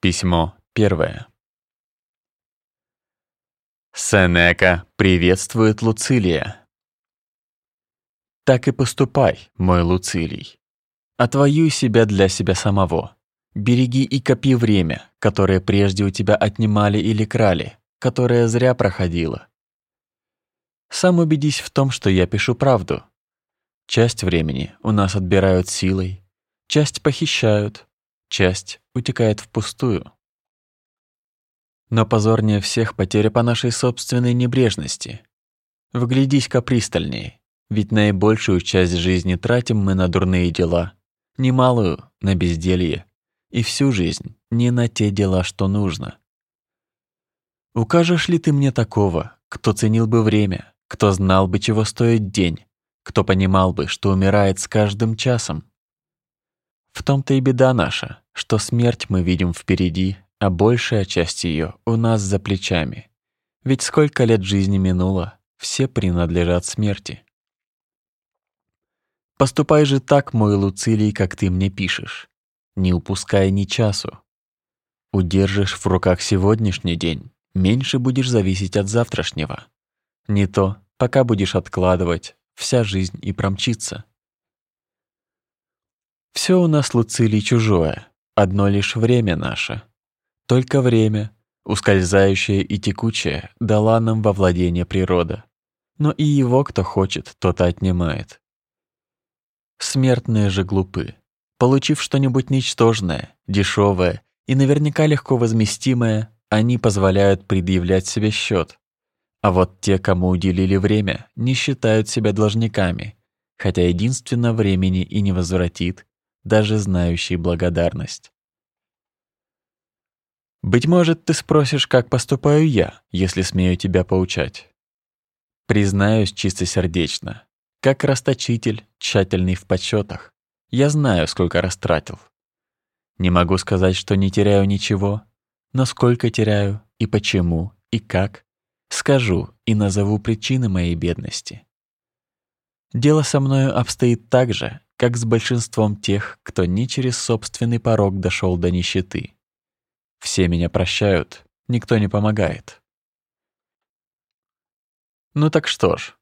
Письмо первое. Сенека приветствует Луцилия. Так и поступай, мой Луцилий. Отвоюй себя для себя самого. Береги и копи время, которое прежде у тебя отнимали или крали, которое зря проходило. Сам убедись в том, что я пишу правду. Часть времени у нас отбирают силой, часть похищают, часть утекает впустую. Но позорнее всех потеря по нашей собственной небрежности. Вглядись-ка пристальнее, ведь наибольшую часть жизни тратим мы на дурные дела, немалую — на безделье, и всю жизнь не на те дела, что нужно. Укажешь ли ты мне такого, кто ценил бы время, кто знал бы, чего стоит день, кто понимал бы, что умирает с каждым часом? В том-то и беда наша, что смерть мы видим впереди, а большая часть ее у нас за плечами. Ведь сколько лет жизни минуло, все принадлежат смерти. Поступай же так, мой Луцилий, как ты мне пишешь, не упуская ни часу. Удержишь в руках сегодняшний день, меньше будешь зависеть от завтрашнего. Не то, пока будешь откладывать, вся жизнь и промчится. Все у нас, Луцилий, чужое, одно лишь время наше. Только время, ускользающее и текучее, дала нам во владение природа. Но и его, кто хочет, тот отнимает. Смертные же глупы. Получив что-нибудь ничтожное, дешевое и наверняка легко возместимое, они позволяют предъявлять себе счет. А вот те, кому уделили время, не считают себя должниками, хотя единственно времени и не возвратит, даже знающий благодарность. Быть может, ты спросишь, как поступаю я, если смею тебя поучать. Признаюсь чистосердечно, как расточитель, тщательный в подсчетах, я знаю, сколько растратил. Не могу сказать, что не теряю ничего, но сколько теряю и почему и как, скажу и назову причины моей бедности. Дело со мною обстоит так же, как с большинством тех, кто не через собственный порог дошел до нищеты. Все меня прощают, никто не помогает. Ну так что ж,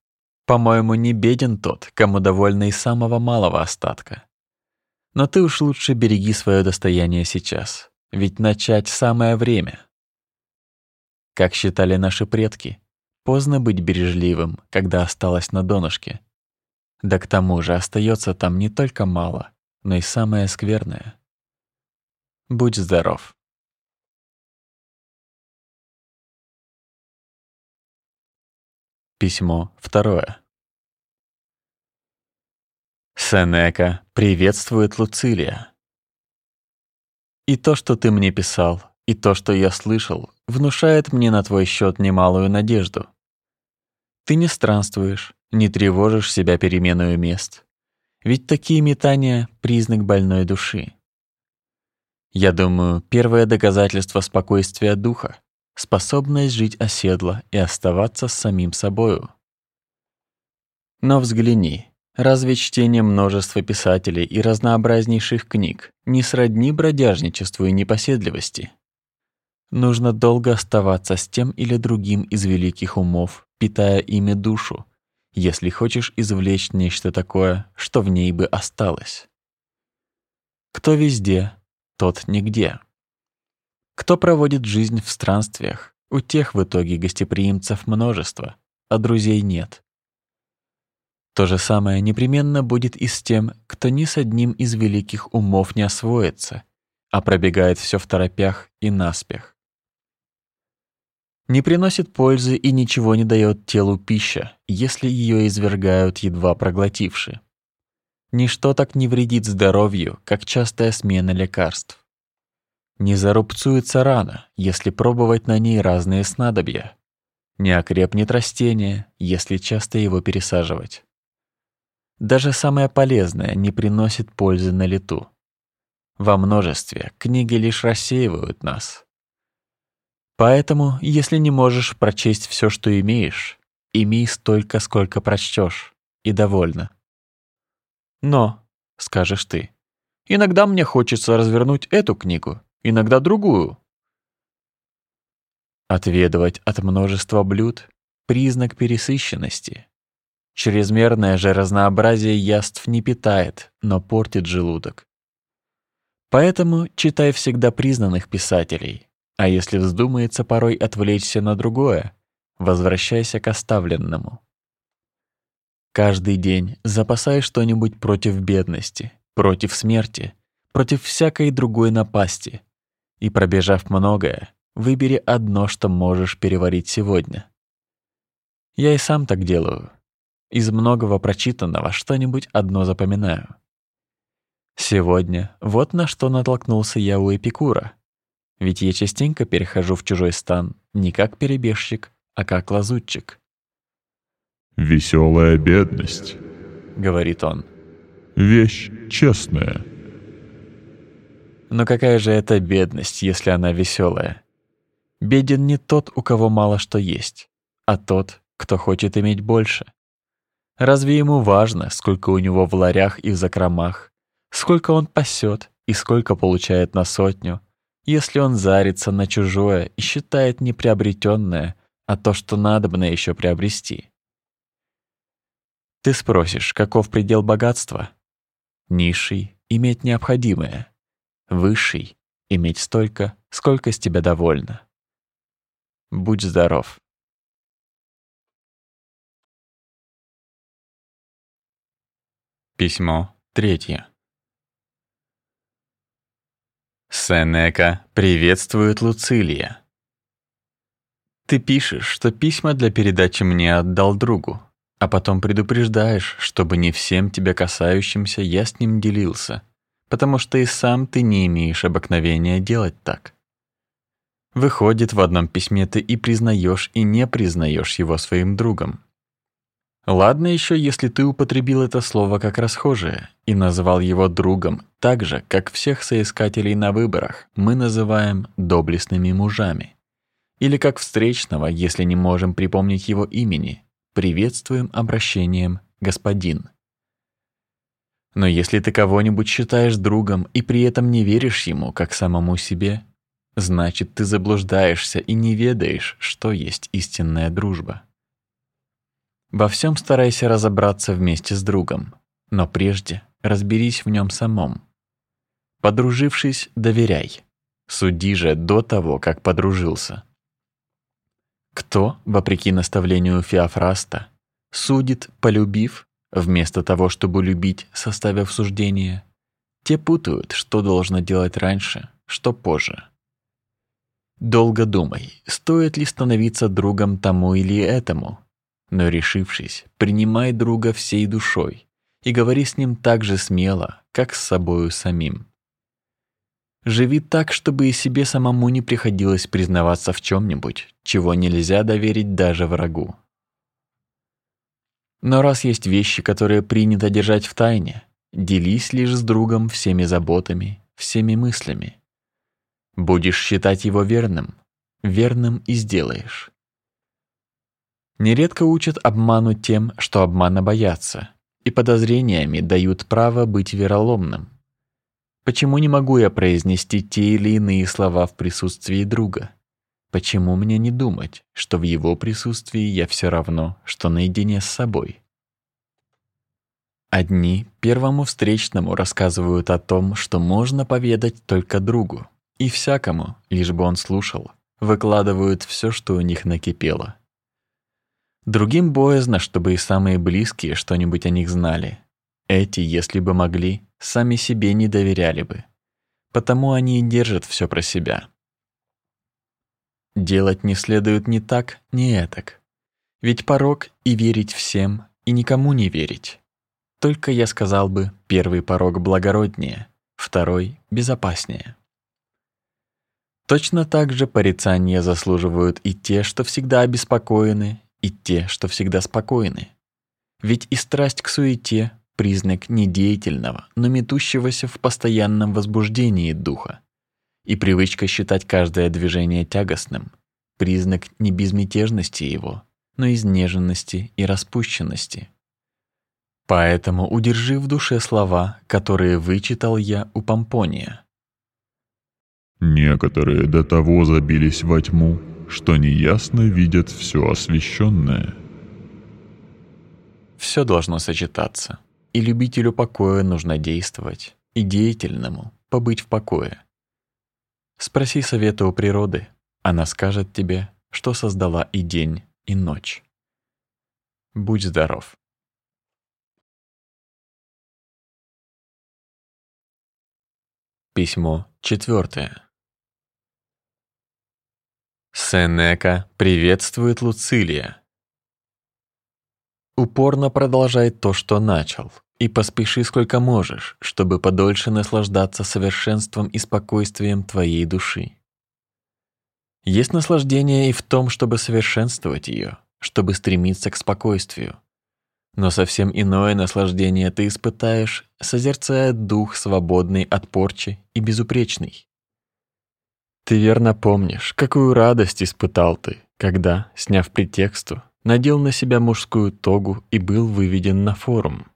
по-моему, не беден тот, кому довольно и самого малого остатка. Но ты уж лучше береги свое достояние сейчас, ведь начать самое время. Как считали наши предки, поздно быть бережливым, когда осталось на донышке, да к тому же остается там не только мало, но и самое скверное. Будь здоров. Письмо второе. Сенека приветствует Луцилия. И то, что ты мне писал, и то, что я слышал, внушает мне на твой счет немалую надежду. Ты не странствуешь, не тревожишь себя переменою мест. Ведь такие метания — признак больной души. Я думаю, первое доказательство спокойствия духа — способность жить оседло и оставаться с самим собою. Но взгляни, разве чтение множества писателей и разнообразнейших книг не сродни бродяжничеству и непоседливости? Нужно долго оставаться с тем или другим из великих умов, питая ими душу, если хочешь извлечь нечто такое, что в ней бы осталось. Кто везде, тот нигде. Кто проводит жизнь в странствиях, у тех в итоге гостеприимцев множество, а друзей нет. То же самое непременно будет и с тем, кто ни с одним из великих умов не освоится, а пробегает все в торопях и наспех не приносит пользы и ничего не дает телу пища, если ее извергают едва проглотивши. Ничто так не вредит здоровью, как частая смена лекарств. Не зарубцуется рана, если пробовать на ней разные снадобья. Не окрепнет растение, если часто его пересаживать. Даже самое полезное не приносит пользы на лету. Во множестве книги лишь рассеивают нас, Поэтому, если не можешь прочесть все, что имеешь, имей столько, сколько прочтешь, и довольно. Но, скажешь ты, иногда мне хочется развернуть эту книгу, иногда другую. Отведывать от множества блюд — признак пересыщенности. Чрезмерное же разнообразие яств не питает, но портит желудок. Поэтому читай всегда признанных писателей, а если вздумается порой отвлечься на другое, возвращайся к оставленному. Каждый день запасай что-нибудь против бедности, против смерти, против всякой другой напасти. И пробежав многое, выбери одно, что можешь переварить сегодня. Я и сам так делаю. Из многого прочитанного что-нибудь одно запоминаю. Сегодня вот на что натолкнулся я у Эпикура. Ведь я частенько перехожу в чужой стан не как перебежчик, а как лазутчик. «Веселая бедность», — говорит он. «Вещь честная». Но какая же это бедность, если она веселая? Беден не тот, у кого мало что есть, а тот, кто хочет иметь больше. Разве ему важно, сколько у него в ларях и в закромах, сколько он пасет и сколько получает на сотню, если он зарится на чужое и считает не приобретенное, а то, что надобно еще приобрести? Ты спросишь, каков предел богатства? Низший — иметь необходимое, высший — иметь столько, сколько с тебя довольно. Будь здоров. Письмо третье. Сенека приветствует Луцилия. Ты пишешь, что письма для передачи мне отдал другу а потом предупреждаешь, чтобы не всем тебя касающимся я с ним делился, потому что и сам ты не имеешь обыкновения делать так. Выходит, в одном письме ты и признаешь, и не признаешь его своим другом. Ладно еще, если ты употребил это слово как расхожее и назвал его другом так же, как всех соискателей на выборах мы называем доблестными мужами. Или как встречного, если не можем припомнить его имени, приветствуем обращением «господин». Но если ты кого-нибудь считаешь другом и при этом не веришь ему как самому себе, значит, ты заблуждаешься и не ведаешь, что есть истинная дружба. Во всем старайся разобраться вместе с другом, но прежде разберись в нем самом. Подружившись, доверяй. Суди же до того, как подружился. Кто, вопреки наставлению Феофраста, судит, полюбив, вместо того, чтобы любить, составив суждение, те путают, что должно делать раньше, что позже. Долго думай, стоит ли становиться другом тому или этому, но решившись, принимай друга всей душой и говори с ним так же смело, как с собою самим. Живи так, чтобы и себе самому не приходилось признаваться в чем-нибудь, чего нельзя доверить даже врагу. Но раз есть вещи, которые принято держать в тайне, делись лишь с другом всеми заботами, всеми мыслями. Будешь считать его верным, верным и сделаешь. Нередко учат обману тем, что обмана боятся, и подозрениями дают право быть вероломным. Почему не могу я произнести те или иные слова в присутствии друга? Почему мне не думать, что в его присутствии я все равно, что наедине с собой? Одни первому встречному рассказывают о том, что можно поведать только другу, и всякому, лишь бы он слушал, выкладывают все, что у них накипело. Другим боязно, чтобы и самые близкие что-нибудь о них знали. Эти, если бы могли, сами себе не доверяли бы. Потому они и держат все про себя. Делать не следует ни так, ни этак. Ведь порог и верить всем, и никому не верить. Только я сказал бы, первый порог благороднее, второй безопаснее. Точно так же порицания заслуживают и те, что всегда обеспокоены, и те, что всегда спокойны. Ведь и страсть к суете признак недеятельного, но метущегося в постоянном возбуждении духа. И привычка считать каждое движение тягостным — признак не безмятежности его, но изнеженности и распущенности. Поэтому удержи в душе слова, которые вычитал я у Помпония. Некоторые до того забились во тьму, что неясно видят все освещенное. Все должно сочетаться, и любителю покоя нужно действовать, и деятельному побыть в покое. Спроси совета у природы, она скажет тебе, что создала и день, и ночь. Будь здоров. Письмо четвертое. Сенека приветствует Луцилия. Упорно продолжай то, что начал, и поспеши сколько можешь, чтобы подольше наслаждаться совершенством и спокойствием твоей души. Есть наслаждение и в том, чтобы совершенствовать ее, чтобы стремиться к спокойствию. Но совсем иное наслаждение ты испытаешь, созерцая дух свободный от порчи и безупречный. Ты верно помнишь, какую радость испытал ты, когда, сняв претексту, надел на себя мужскую тогу и был выведен на форум.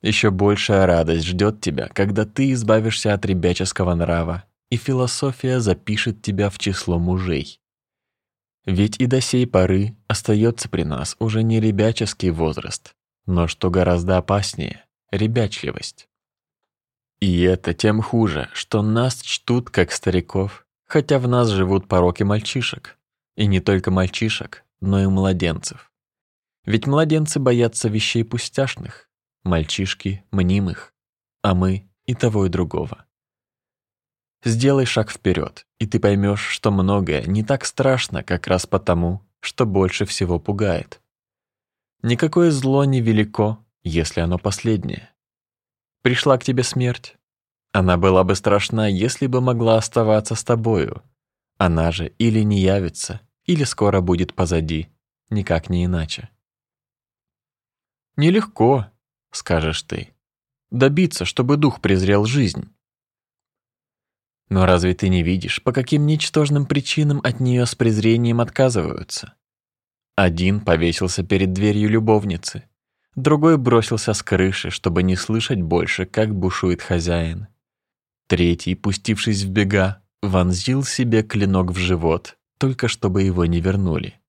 Еще большая радость ждет тебя, когда ты избавишься от ребяческого нрава, и философия запишет тебя в число мужей. Ведь и до сей поры остается при нас уже не ребяческий возраст, но что гораздо опаснее ребячливость. И это тем хуже, что нас чтут как стариков, хотя в нас живут пороки мальчишек, и не только мальчишек, но и младенцев. Ведь младенцы боятся вещей пустяшных, мальчишки мнимых, а мы и того и другого. Сделай шаг вперед, и ты поймешь, что многое не так страшно как раз потому, что больше всего пугает. Никакое зло не велико, если оно последнее. Пришла к тебе смерть. Она была бы страшна, если бы могла оставаться с тобою. Она же или не явится, или скоро будет позади, никак не иначе. Нелегко, скажешь ты, добиться, чтобы дух презрел жизнь. Но разве ты не видишь, по каким ничтожным причинам от нее с презрением отказываются? Один повесился перед дверью любовницы, другой бросился с крыши, чтобы не слышать больше, как бушует хозяин. Третий, пустившись в бега, вонзил себе клинок в живот, только чтобы его не вернули.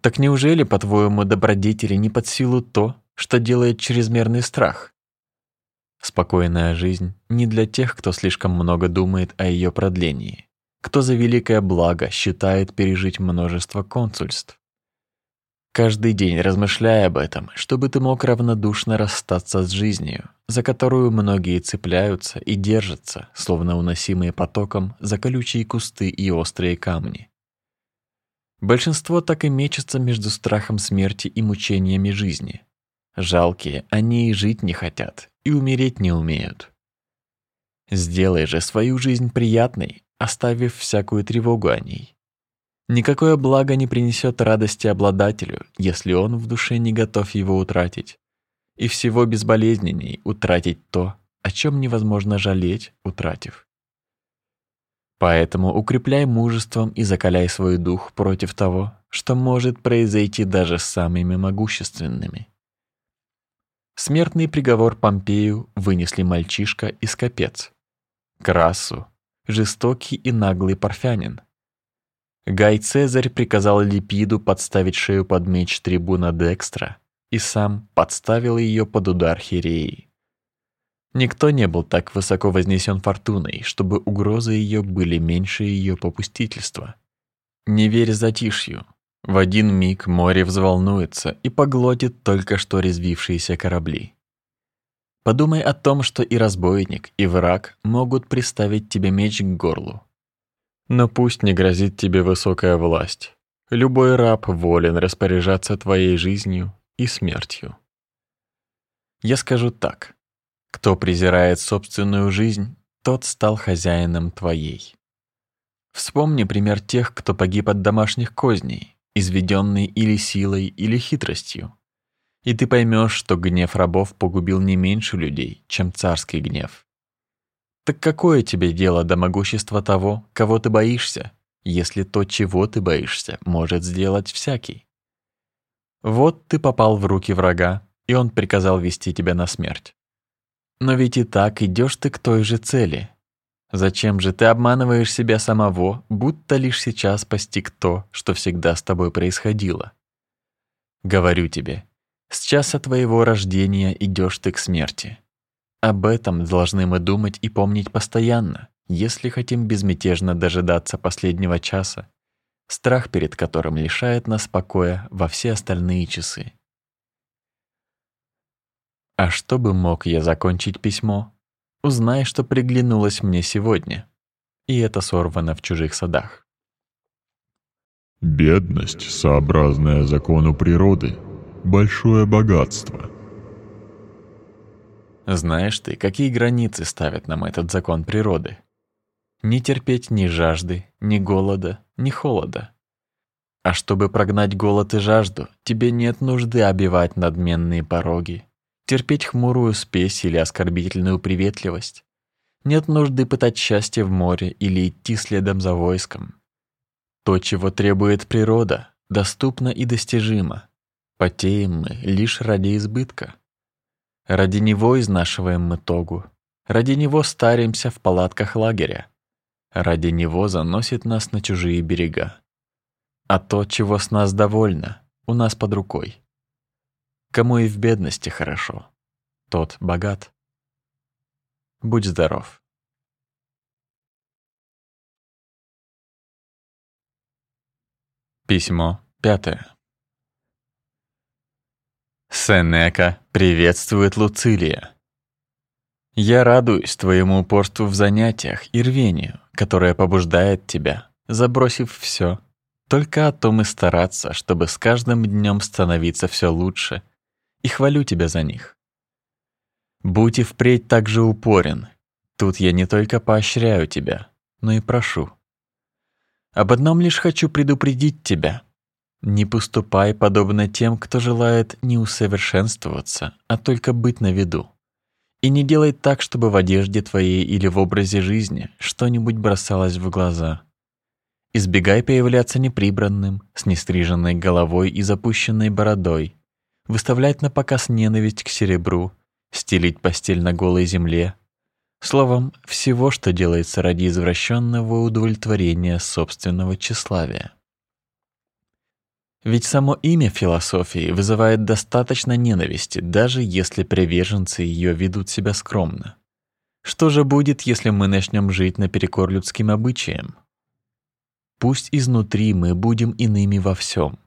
Так неужели, по-твоему, добродетели не под силу то, что делает чрезмерный страх? Спокойная жизнь не для тех, кто слишком много думает о ее продлении, кто за великое благо считает пережить множество консульств. Каждый день размышляя об этом, чтобы ты мог равнодушно расстаться с жизнью, за которую многие цепляются и держатся, словно уносимые потоком за колючие кусты и острые камни. Большинство так и мечется между страхом смерти и мучениями жизни. Жалкие, они и жить не хотят, и умереть не умеют. Сделай же свою жизнь приятной, оставив всякую тревогу о ней. Никакое благо не принесет радости обладателю, если он в душе не готов его утратить. И всего безболезненней утратить то, о чем невозможно жалеть, утратив. Поэтому укрепляй мужеством и закаляй свой дух против того, что может произойти даже с самыми могущественными. Смертный приговор Помпею вынесли мальчишка и скопец. Красу, жестокий и наглый парфянин. Гай Цезарь приказал Липиду подставить шею под меч трибуна Декстра и сам подставил ее под удар Хиреи. Никто не был так высоко вознесен фортуной, чтобы угрозы ее были меньше ее попустительства. Не верь затишью, в один миг море взволнуется и поглотит только что резвившиеся корабли. Подумай о том, что и разбойник, и враг могут приставить тебе меч к горлу. Но пусть не грозит тебе высокая власть. Любой раб волен распоряжаться твоей жизнью и смертью. Я скажу так: кто презирает собственную жизнь, тот стал хозяином твоей. Вспомни пример тех, кто погиб от домашних козней, изведенный или силой, или хитростью. И ты поймешь, что гнев рабов погубил не меньше людей, чем царский гнев. Так какое тебе дело до могущества того, кого ты боишься, если то, чего ты боишься, может сделать всякий? Вот ты попал в руки врага, и он приказал вести тебя на смерть. Но ведь и так идешь ты к той же цели. Зачем же ты обманываешь себя самого, будто лишь сейчас постиг то, что всегда с тобой происходило? Говорю тебе, с часа твоего рождения идешь ты к смерти. Об этом должны мы думать и помнить постоянно, если хотим безмятежно дожидаться последнего часа, страх перед которым лишает нас покоя во все остальные часы. А чтобы мог я закончить письмо, узнай, что приглянулось мне сегодня, и это сорвано в чужих садах. Бедность, сообразная закону природы, большое богатство. Знаешь ты, какие границы ставит нам этот закон природы? Не терпеть ни жажды, ни голода, ни холода. А чтобы прогнать голод и жажду, тебе нет нужды обивать надменные пороги, терпеть хмурую спесь или оскорбительную приветливость. Нет нужды пытать счастье в море или идти следом за войском. То, чего требует природа, доступно и достижимо. Потеем мы лишь ради избытка. Ради него изнашиваем мы тогу. Ради него старимся в палатках лагеря. Ради него заносит нас на чужие берега. А то, чего с нас довольно, у нас под рукой. Кому и в бедности хорошо, тот богат. Будь здоров. Письмо пятое. Сенека приветствует Луцилия. Я радуюсь твоему упорству в занятиях и рвению, которое побуждает тебя, забросив все, только о том и стараться, чтобы с каждым днем становиться все лучше и хвалю тебя за них. Будь и впредь так же упорен. Тут я не только поощряю тебя, но и прошу. Об одном лишь хочу предупредить тебя. Не поступай подобно тем, кто желает не усовершенствоваться, а только быть на виду. И не делай так, чтобы в одежде твоей или в образе жизни что-нибудь бросалось в глаза. Избегай появляться неприбранным, с нестриженной головой и запущенной бородой, выставлять на показ ненависть к серебру, стелить постель на голой земле. Словом, всего, что делается ради извращенного удовлетворения собственного тщеславия. Ведь само имя философии вызывает достаточно ненависти, даже если приверженцы ее ведут себя скромно. Что же будет, если мы начнем жить наперекор людским обычаям? Пусть изнутри мы будем иными во всем,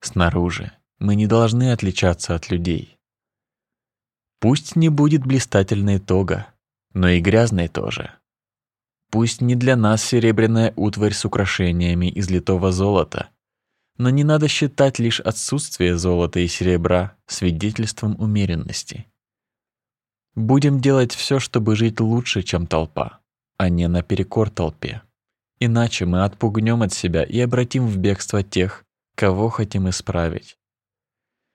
снаружи мы не должны отличаться от людей. Пусть не будет блистательной тога, но и грязной тоже. Пусть не для нас серебряная утварь с украшениями из литого золота, но не надо считать лишь отсутствие золота и серебра свидетельством умеренности. Будем делать все, чтобы жить лучше, чем толпа, а не наперекор толпе. Иначе мы отпугнем от себя и обратим в бегство тех, кого хотим исправить.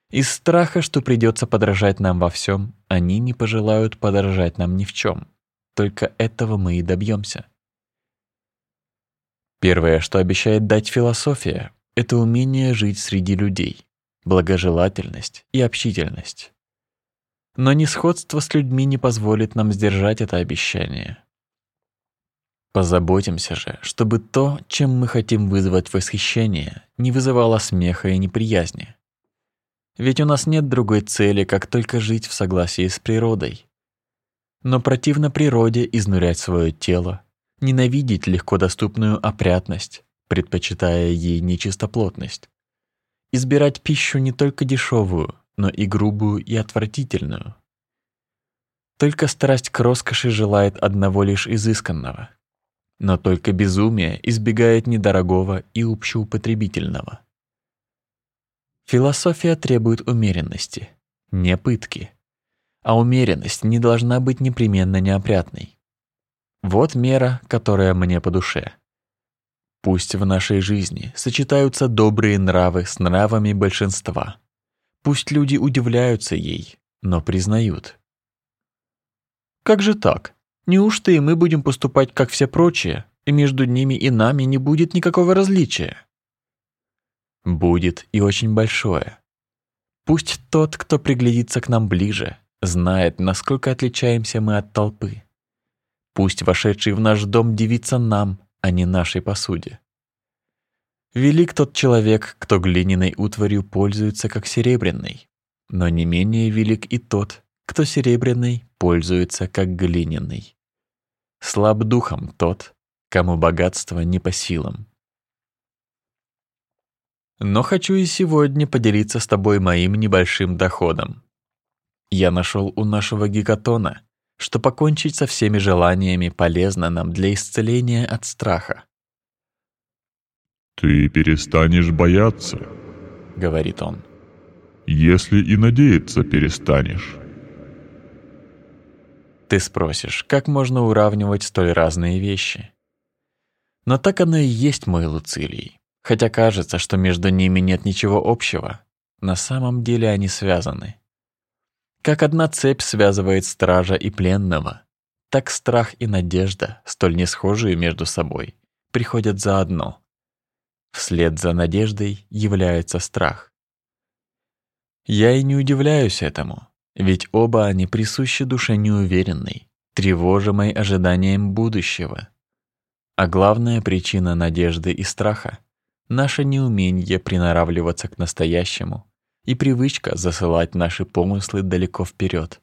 Из страха, что придется подражать нам во всем, они не пожелают подражать нам ни в чем. Только этого мы и добьемся. Первое, что обещает дать философия, это умение жить среди людей, благожелательность и общительность. Но несходство с людьми не позволит нам сдержать это обещание. Позаботимся же, чтобы то, чем мы хотим вызвать восхищение, не вызывало смеха и неприязни. Ведь у нас нет другой цели, как только жить в согласии с природой. Но противно природе изнурять свое тело, ненавидеть легко доступную опрятность, предпочитая ей нечистоплотность. Избирать пищу не только дешевую, но и грубую и отвратительную. Только страсть к роскоши желает одного лишь изысканного. Но только безумие избегает недорогого и общеупотребительного. Философия требует умеренности, не пытки. А умеренность не должна быть непременно неопрятной. Вот мера, которая мне по душе. Пусть в нашей жизни сочетаются добрые нравы с нравами большинства. Пусть люди удивляются ей, но признают. Как же так? Неужто и мы будем поступать как все прочие, и между ними и нами не будет никакого различия? Будет и очень большое. Пусть тот, кто приглядится к нам ближе, знает, насколько отличаемся мы от толпы. Пусть вошедший в наш дом дивится нам, а не нашей посуде. Велик тот человек, кто глиняной утварью пользуется как серебряной, но не менее велик и тот, кто серебряной пользуется как глиняной. Слаб духом тот, кому богатство не по силам. Но хочу и сегодня поделиться с тобой моим небольшим доходом. Я нашел у нашего гигатона, что покончить со всеми желаниями полезно нам для исцеления от страха. «Ты перестанешь бояться», — говорит он. «Если и надеяться перестанешь». Ты спросишь, как можно уравнивать столь разные вещи? Но так оно и есть, мой Луцилий. Хотя кажется, что между ними нет ничего общего, на самом деле они связаны. Как одна цепь связывает стража и пленного, так страх и надежда, столь не схожие между собой, приходят заодно. Вслед за надеждой является страх. Я и не удивляюсь этому, ведь оба они присущи душе неуверенной, тревожимой ожиданием будущего. А главная причина надежды и страха — наше неумение приноравливаться к настоящему и привычка засылать наши помыслы далеко вперед.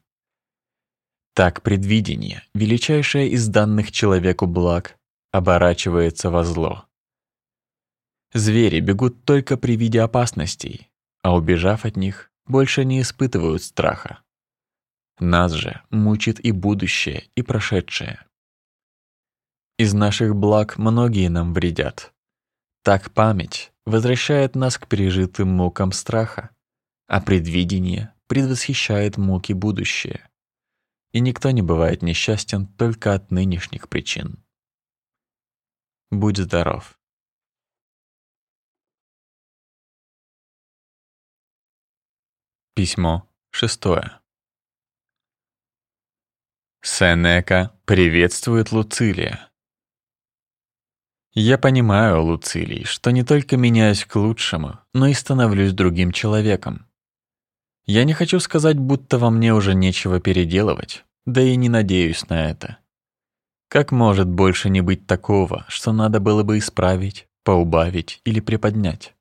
Так предвидение, величайшее из данных человеку благ, оборачивается во зло. Звери бегут только при виде опасностей, а убежав от них, больше не испытывают страха. Нас же мучит и будущее, и прошедшее. Из наших благ многие нам вредят. Так память возвращает нас к пережитым мукам страха, а предвидение предвосхищает муки будущее. И никто не бывает несчастен только от нынешних причин. Будь здоров. Письмо шестое. Сенека приветствует Луцилия. Я понимаю, Луцилий, что не только меняюсь к лучшему, но и становлюсь другим человеком. Я не хочу сказать, будто во мне уже нечего переделывать, да и не надеюсь на это. Как может больше не быть такого, что надо было бы исправить, поубавить или приподнять?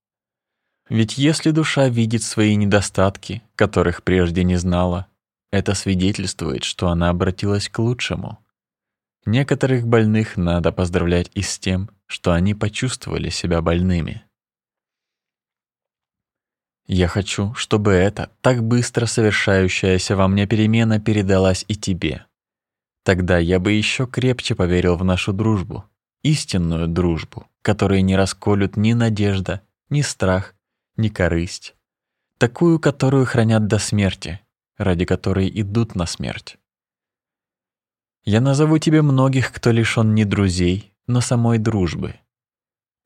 Ведь если душа видит свои недостатки, которых прежде не знала, это свидетельствует, что она обратилась к лучшему. Некоторых больных надо поздравлять и с тем, что они почувствовали себя больными. Я хочу, чтобы эта так быстро совершающаяся во мне перемена передалась и тебе. Тогда я бы еще крепче поверил в нашу дружбу, истинную дружбу, которой не расколют ни надежда, ни страх, ни корысть, такую, которую хранят до смерти, ради которой идут на смерть. Я назову тебе многих, кто лишён не друзей, но самой дружбы.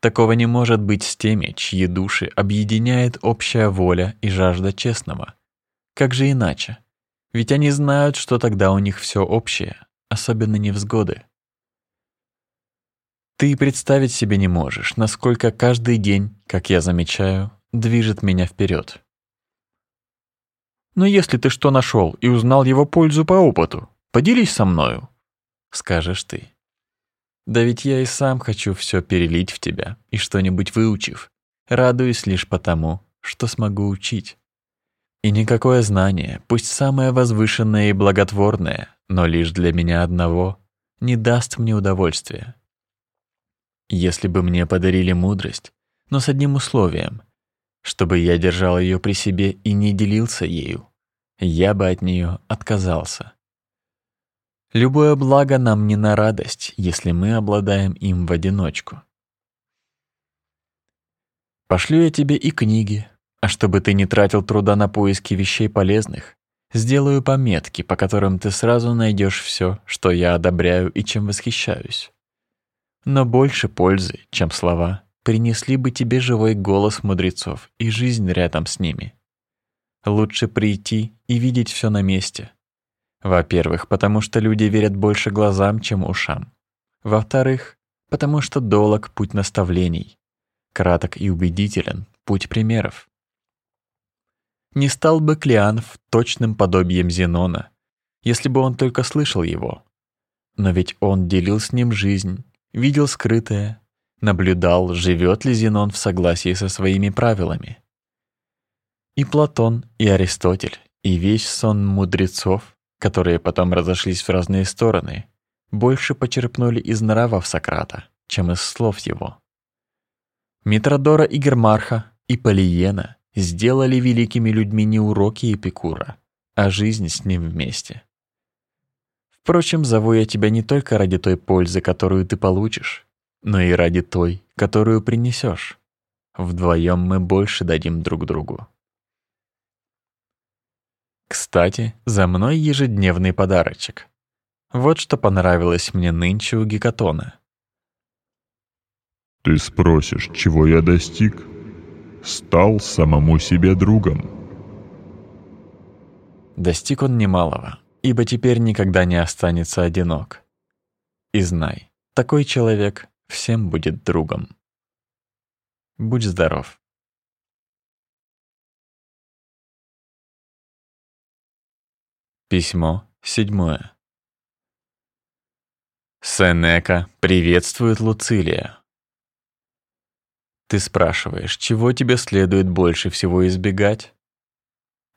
Такого не может быть с теми, чьи души объединяет общая воля и жажда честного. Как же иначе? Ведь они знают, что тогда у них все общее, особенно невзгоды. Ты представить себе не можешь, насколько каждый день, как я замечаю, движет меня вперед. Но если ты что нашел и узнал его пользу по опыту, поделись со мною, скажешь ты. Да ведь я и сам хочу все перелить в тебя и что-нибудь выучив, радуюсь лишь потому, что смогу учить. И никакое знание, пусть самое возвышенное и благотворное, но лишь для меня одного, не даст мне удовольствия. Если бы мне подарили мудрость, но с одним условием, чтобы я держал ее при себе и не делился ею, я бы от нее отказался. Любое благо нам не на радость, если мы обладаем им в одиночку. Пошлю я тебе и книги, а чтобы ты не тратил труда на поиски вещей полезных, сделаю пометки, по которым ты сразу найдешь все, что я одобряю и чем восхищаюсь. Но больше пользы, чем слова, принесли бы тебе живой голос мудрецов и жизнь рядом с ними. Лучше прийти и видеть все на месте. Во-первых, потому что люди верят больше глазам, чем ушам. Во-вторых, потому что долг путь наставлений, краток и убедителен путь примеров. Не стал бы Клеанф точным подобием Зенона, если бы он только слышал его. но ведь он делил с ним жизнь, видел скрытое, наблюдал, живет ли Зенон в согласии со своими правилами. И Платон, и Аристотель, и весь сон мудрецов, которые потом разошлись в разные стороны, больше почерпнули из нравов Сократа, чем из слов его. Митродора и Гермарха, и Полиена сделали великими людьми не уроки Эпикура, а жизнь с ним вместе. Впрочем, зову я тебя не только ради той пользы, которую ты получишь, но и ради той, которую принесешь. Вдвоем мы больше дадим друг другу. Кстати, за мной ежедневный подарочек. Вот что понравилось мне нынче у Гекатона. Ты спросишь, чего я достиг? Стал самому себе другом. Достиг он немалого, ибо теперь никогда не останется одинок. И знай, такой человек всем будет другом. Будь здоров. Письмо седьмое. Сенека приветствует Луцилия. Ты спрашиваешь, чего тебе следует больше всего избегать?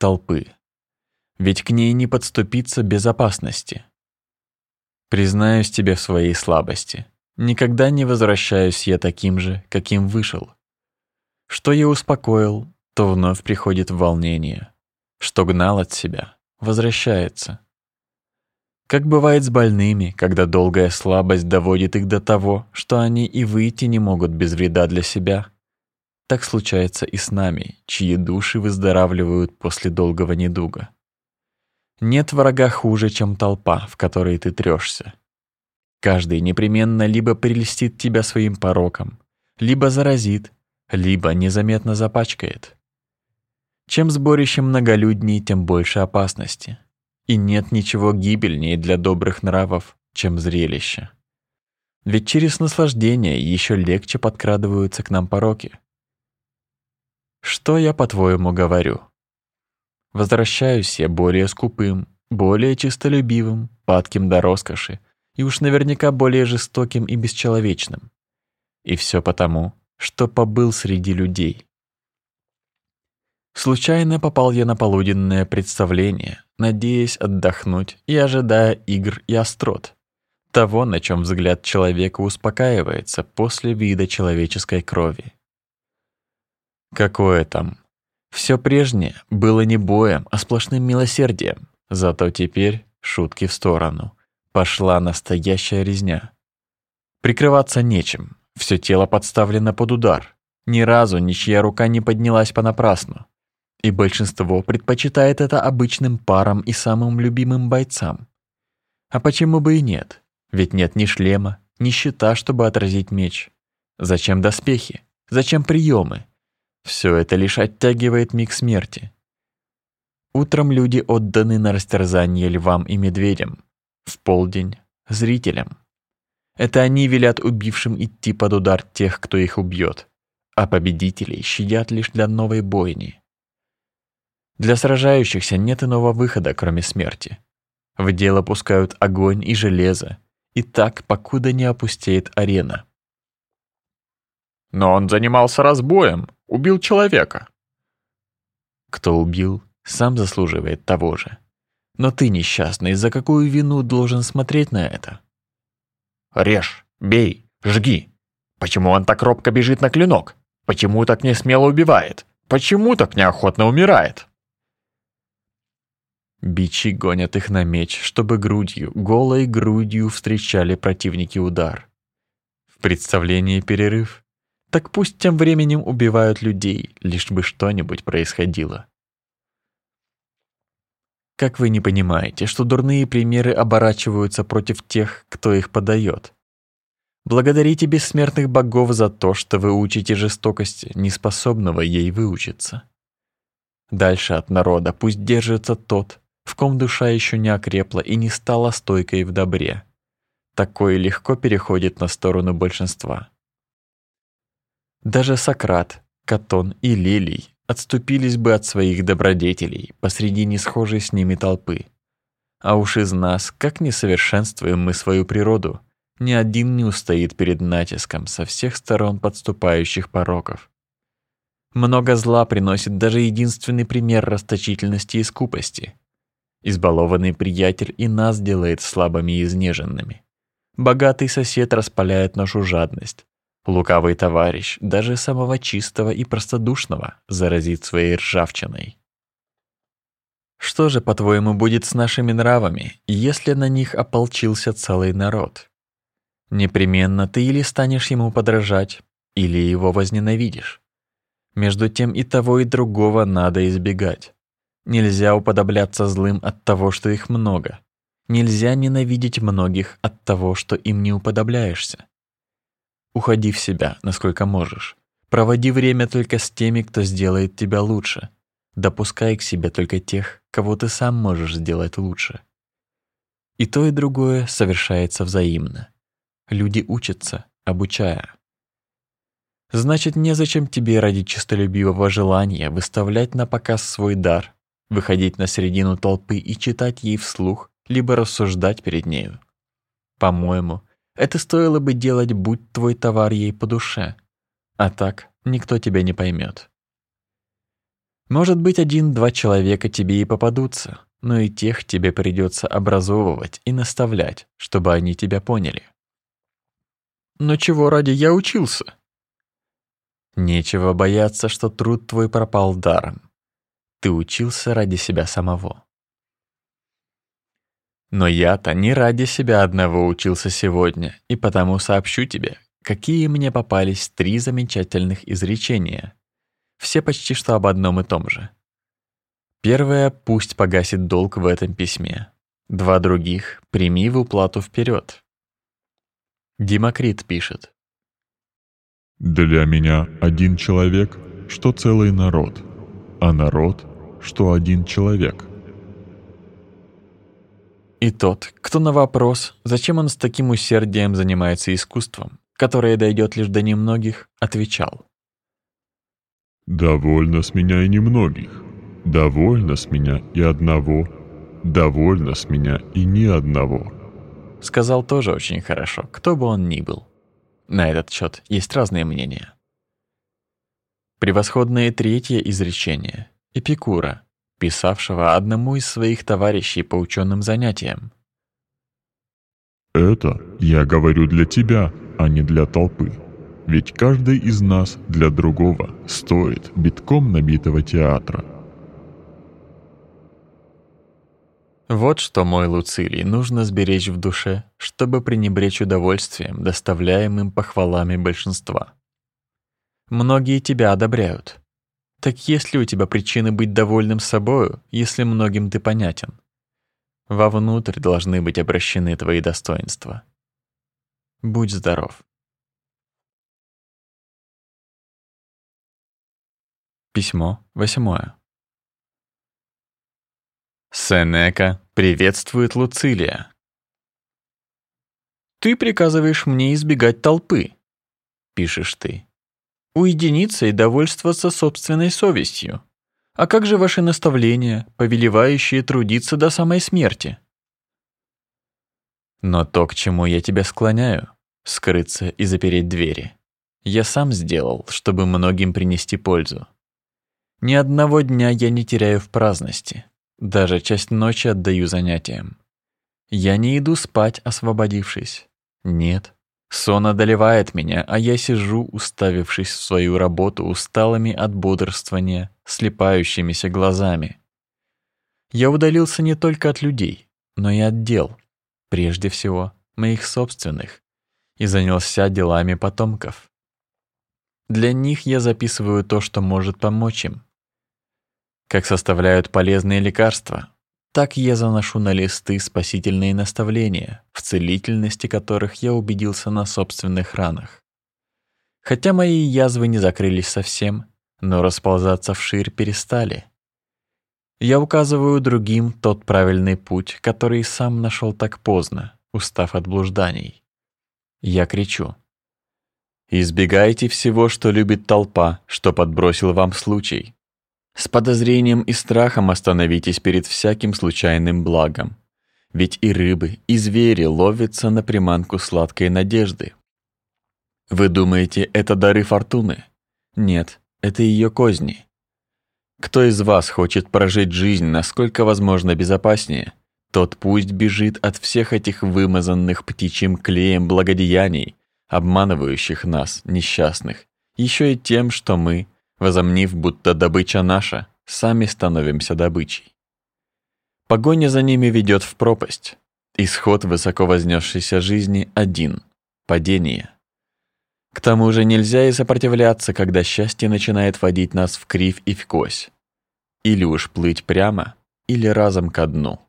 Толпы. Ведь к ней не подступиться без опасности. Признаюсь тебе в своей слабости. Никогда не возвращаюсь я таким же, каким вышел. Что я успокоил, то вновь приходит волнение. Что гнал от себя, возвращается. Как бывает с больными, когда долгая слабость доводит их до того, что они и выйти не могут без вреда для себя, так случается и с нами, чьи души выздоравливают после долгого недуга. Нет врага хуже, чем толпа, в которой ты трешься. Каждый непременно либо прельстит тебя своим пороком, либо заразит, либо незаметно запачкает. Чем сборище многолюдней, тем больше опасности. И нет ничего гибельнее для добрых нравов, чем зрелище. Ведь через наслаждение еще легче подкрадываются к нам пороки. Что я, по-твоему, говорю? Возвращаюсь я более скупым, более честолюбивым, падким до роскоши, и уж наверняка более жестоким и бесчеловечным. И все потому, что побыл среди людей. Случайно попал я на полуденное представление, надеясь отдохнуть и ожидая игр и острот. Того, на чем взгляд человека успокаивается после вида человеческой крови. Какое там? Все прежнее было не боем, а сплошным милосердием. Зато теперь, шутки в сторону, пошла настоящая резня. Прикрываться нечем, все тело подставлено под удар. Ни разу ничья рука не поднялась понапрасну. И большинство предпочитает это обычным парам и самым любимым бойцам. А почему бы и нет? Ведь нет ни шлема, ни щита, чтобы отразить меч. Зачем доспехи? Зачем приемы? Все это лишь оттягивает миг смерти. Утром люди отданы на растерзание львам и медведям, в полдень — зрителям. Это они велят убившим идти под удар тех, кто их убьет, а победителей щадят лишь для новой бойни. Для сражающихся нет иного выхода, кроме смерти. В дело пускают огонь и железо, и так, покуда не опустеет арена. Но он занимался разбоем, убил человека. Кто убил, сам заслуживает того же. Но ты, несчастный, за какую вину должен смотреть на это? Режь, бей, жги. Почему он так робко бежит на клинок? Почему так не смело убивает? Почему так неохотно умирает? Бичи гонят их на меч, чтобы грудью, голой грудью встречали противники удар. В представлении перерыв. Так пусть тем временем убивают людей, лишь бы что-нибудь происходило. Как вы не понимаете, что дурные примеры оборачиваются против тех, кто их подает? Благодарите бессмертных богов за то, что вы учите жестокости, неспособного ей выучиться. Дальше от народа пусть держится тот, в ком душа еще не окрепла и не стала стойкой в добре. Такое легко переходит на сторону большинства. Даже Сократ, Катон и Лилий отступились бы от своих добродетелей посреди несхожей с ними толпы. А уж из нас, как не совершенствуем мы свою природу, ни один не устоит перед натиском со всех сторон подступающих пороков. Много зла приносит даже единственный пример расточительности и скупости. Избалованный приятель и нас делает слабыми и изнеженными. Богатый сосед распаляет нашу жадность. Лукавый товарищ даже самого чистого и простодушного заразит своей ржавчиной. Что же, по-твоему, будет с нашими нравами, если на них ополчился целый народ? Непременно ты или станешь ему подражать, или его возненавидишь. Между тем и того, и другого надо избегать. Нельзя уподобляться злым от того, что их много. Нельзя ненавидеть многих от того, что им не уподобляешься. Уходи в себя, насколько можешь. Проводи время только с теми, кто сделает тебя лучше. Допускай к себе только тех, кого ты сам можешь сделать лучше. И то, и другое совершается взаимно. Люди учатся, обучая. Значит, незачем тебе ради честолюбивого желания выставлять на показ свой дар, выходить на середину толпы и читать ей вслух, либо рассуждать перед нею. По-моему, это стоило бы делать, будь твой товар ей по душе. А так никто тебя не поймет. Может быть, один-два человека тебе и попадутся, но и тех тебе придется образовывать и наставлять, чтобы они тебя поняли. Но чего ради я учился? Нечего бояться, что труд твой пропал даром. Ты учился ради себя самого. Но я-то не ради себя одного учился сегодня, и потому сообщу тебе, какие мне попались три замечательных изречения. Все почти что об одном и том же. Первое пусть погасит долг в этом письме. Два других прими в уплату вперед. Демокрит пишет. «Для меня один человек, что целый народ, а народ, что один человек». И тот, кто на вопрос, зачем он с таким усердием занимается искусством, которое дойдет лишь до немногих, отвечал. «Довольно с меня и немногих, довольно с меня и одного, довольно с меня и ни одного». Сказал тоже очень хорошо, кто бы он ни был. На этот счет есть разные мнения. Превосходное третье изречение Эпикура, писавшего одному из своих товарищей по ученым занятиям. «Это я говорю для тебя, а не для толпы. Ведь каждый из нас для другого стоит битком набитого театра». Вот что, мой Луцилий, нужно сберечь в душе, чтобы пренебречь удовольствием, доставляемым похвалами большинства. Многие тебя одобряют. Так есть ли у тебя причины быть довольным собою, если многим ты понятен? Вовнутрь должны быть обращены твои достоинства. Будь здоров. Письмо восьмое. Сенека приветствует Луцилия. «Ты приказываешь мне избегать толпы», — пишешь ты. «Уединиться и довольствоваться собственной совестью. А как же ваши наставления, повелевающие трудиться до самой смерти?» Но то, к чему я тебя склоняю, скрыться и запереть двери, я сам сделал, чтобы многим принести пользу. Ни одного дня я не теряю в праздности. Даже часть ночи отдаю занятиям. Я не иду спать, освободившись. Нет. Сон одолевает меня, а я сижу, уставившись в свою работу усталыми от бодрствования, слепающимися глазами. Я удалился не только от людей, но и от дел, прежде всего, моих собственных, и занялся делами потомков. Для них я записываю то, что может помочь им, как составляют полезные лекарства, так я заношу на листы спасительные наставления, в целительности которых я убедился на собственных ранах. Хотя мои язвы не закрылись совсем, но расползаться вширь перестали. Я указываю другим тот правильный путь, который сам нашел так поздно, устав от блужданий. Я кричу. Избегайте всего, что любит толпа, что подбросил вам случай. С подозрением и страхом остановитесь перед всяким случайным благом. Ведь и рыбы, и звери ловятся на приманку сладкой надежды. Вы думаете, это дары фортуны? Нет, это ее козни. Кто из вас хочет прожить жизнь насколько возможно безопаснее, тот пусть бежит от всех этих вымазанных птичьим клеем благодеяний, обманывающих нас, несчастных, еще и тем, что мы, возомнив, будто добыча наша, сами становимся добычей. Погоня за ними ведет в пропасть. Исход высоко вознесшейся жизни один — падение. К тому же нельзя и сопротивляться, когда счастье начинает водить нас в кривь и в кось. Или уж плыть прямо, или разом ко дну.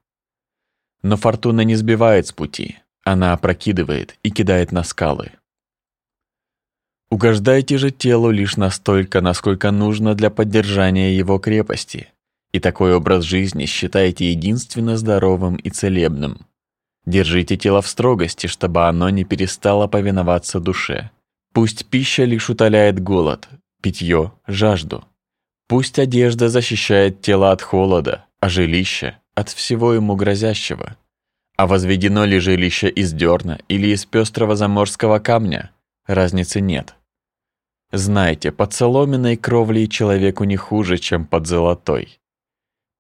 Но фортуна не сбивает с пути, она опрокидывает и кидает на скалы. Угождайте же телу лишь настолько, насколько нужно для поддержания его крепости, и такой образ жизни считайте единственно здоровым и целебным. Держите тело в строгости, чтобы оно не перестало повиноваться душе. Пусть пища лишь утоляет голод, питье – жажду. Пусть одежда защищает тело от холода, а жилище – от всего ему грозящего. А возведено ли жилище из дерна или из пестрого заморского камня, разницы нет. Знайте, под соломенной кровлей человеку не хуже, чем под золотой.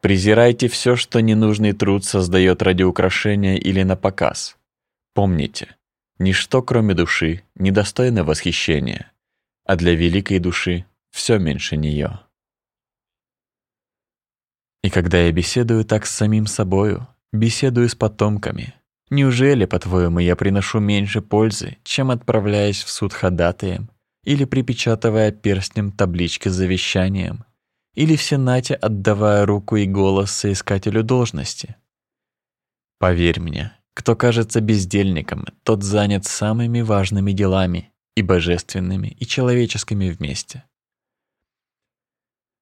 Презирайте все, что ненужный труд создает ради украшения или на показ. Помните, Ничто, кроме души, недостойно восхищения, а для великой души все меньше нее. И когда я беседую так с самим собою, беседую с потомками, неужели, по-твоему, я приношу меньше пользы, чем отправляясь в суд ходатаем или припечатывая перстнем таблички с завещанием, или в Сенате отдавая руку и голос соискателю должности? Поверь мне, кто кажется бездельником, тот занят самыми важными делами, и божественными, и человеческими вместе.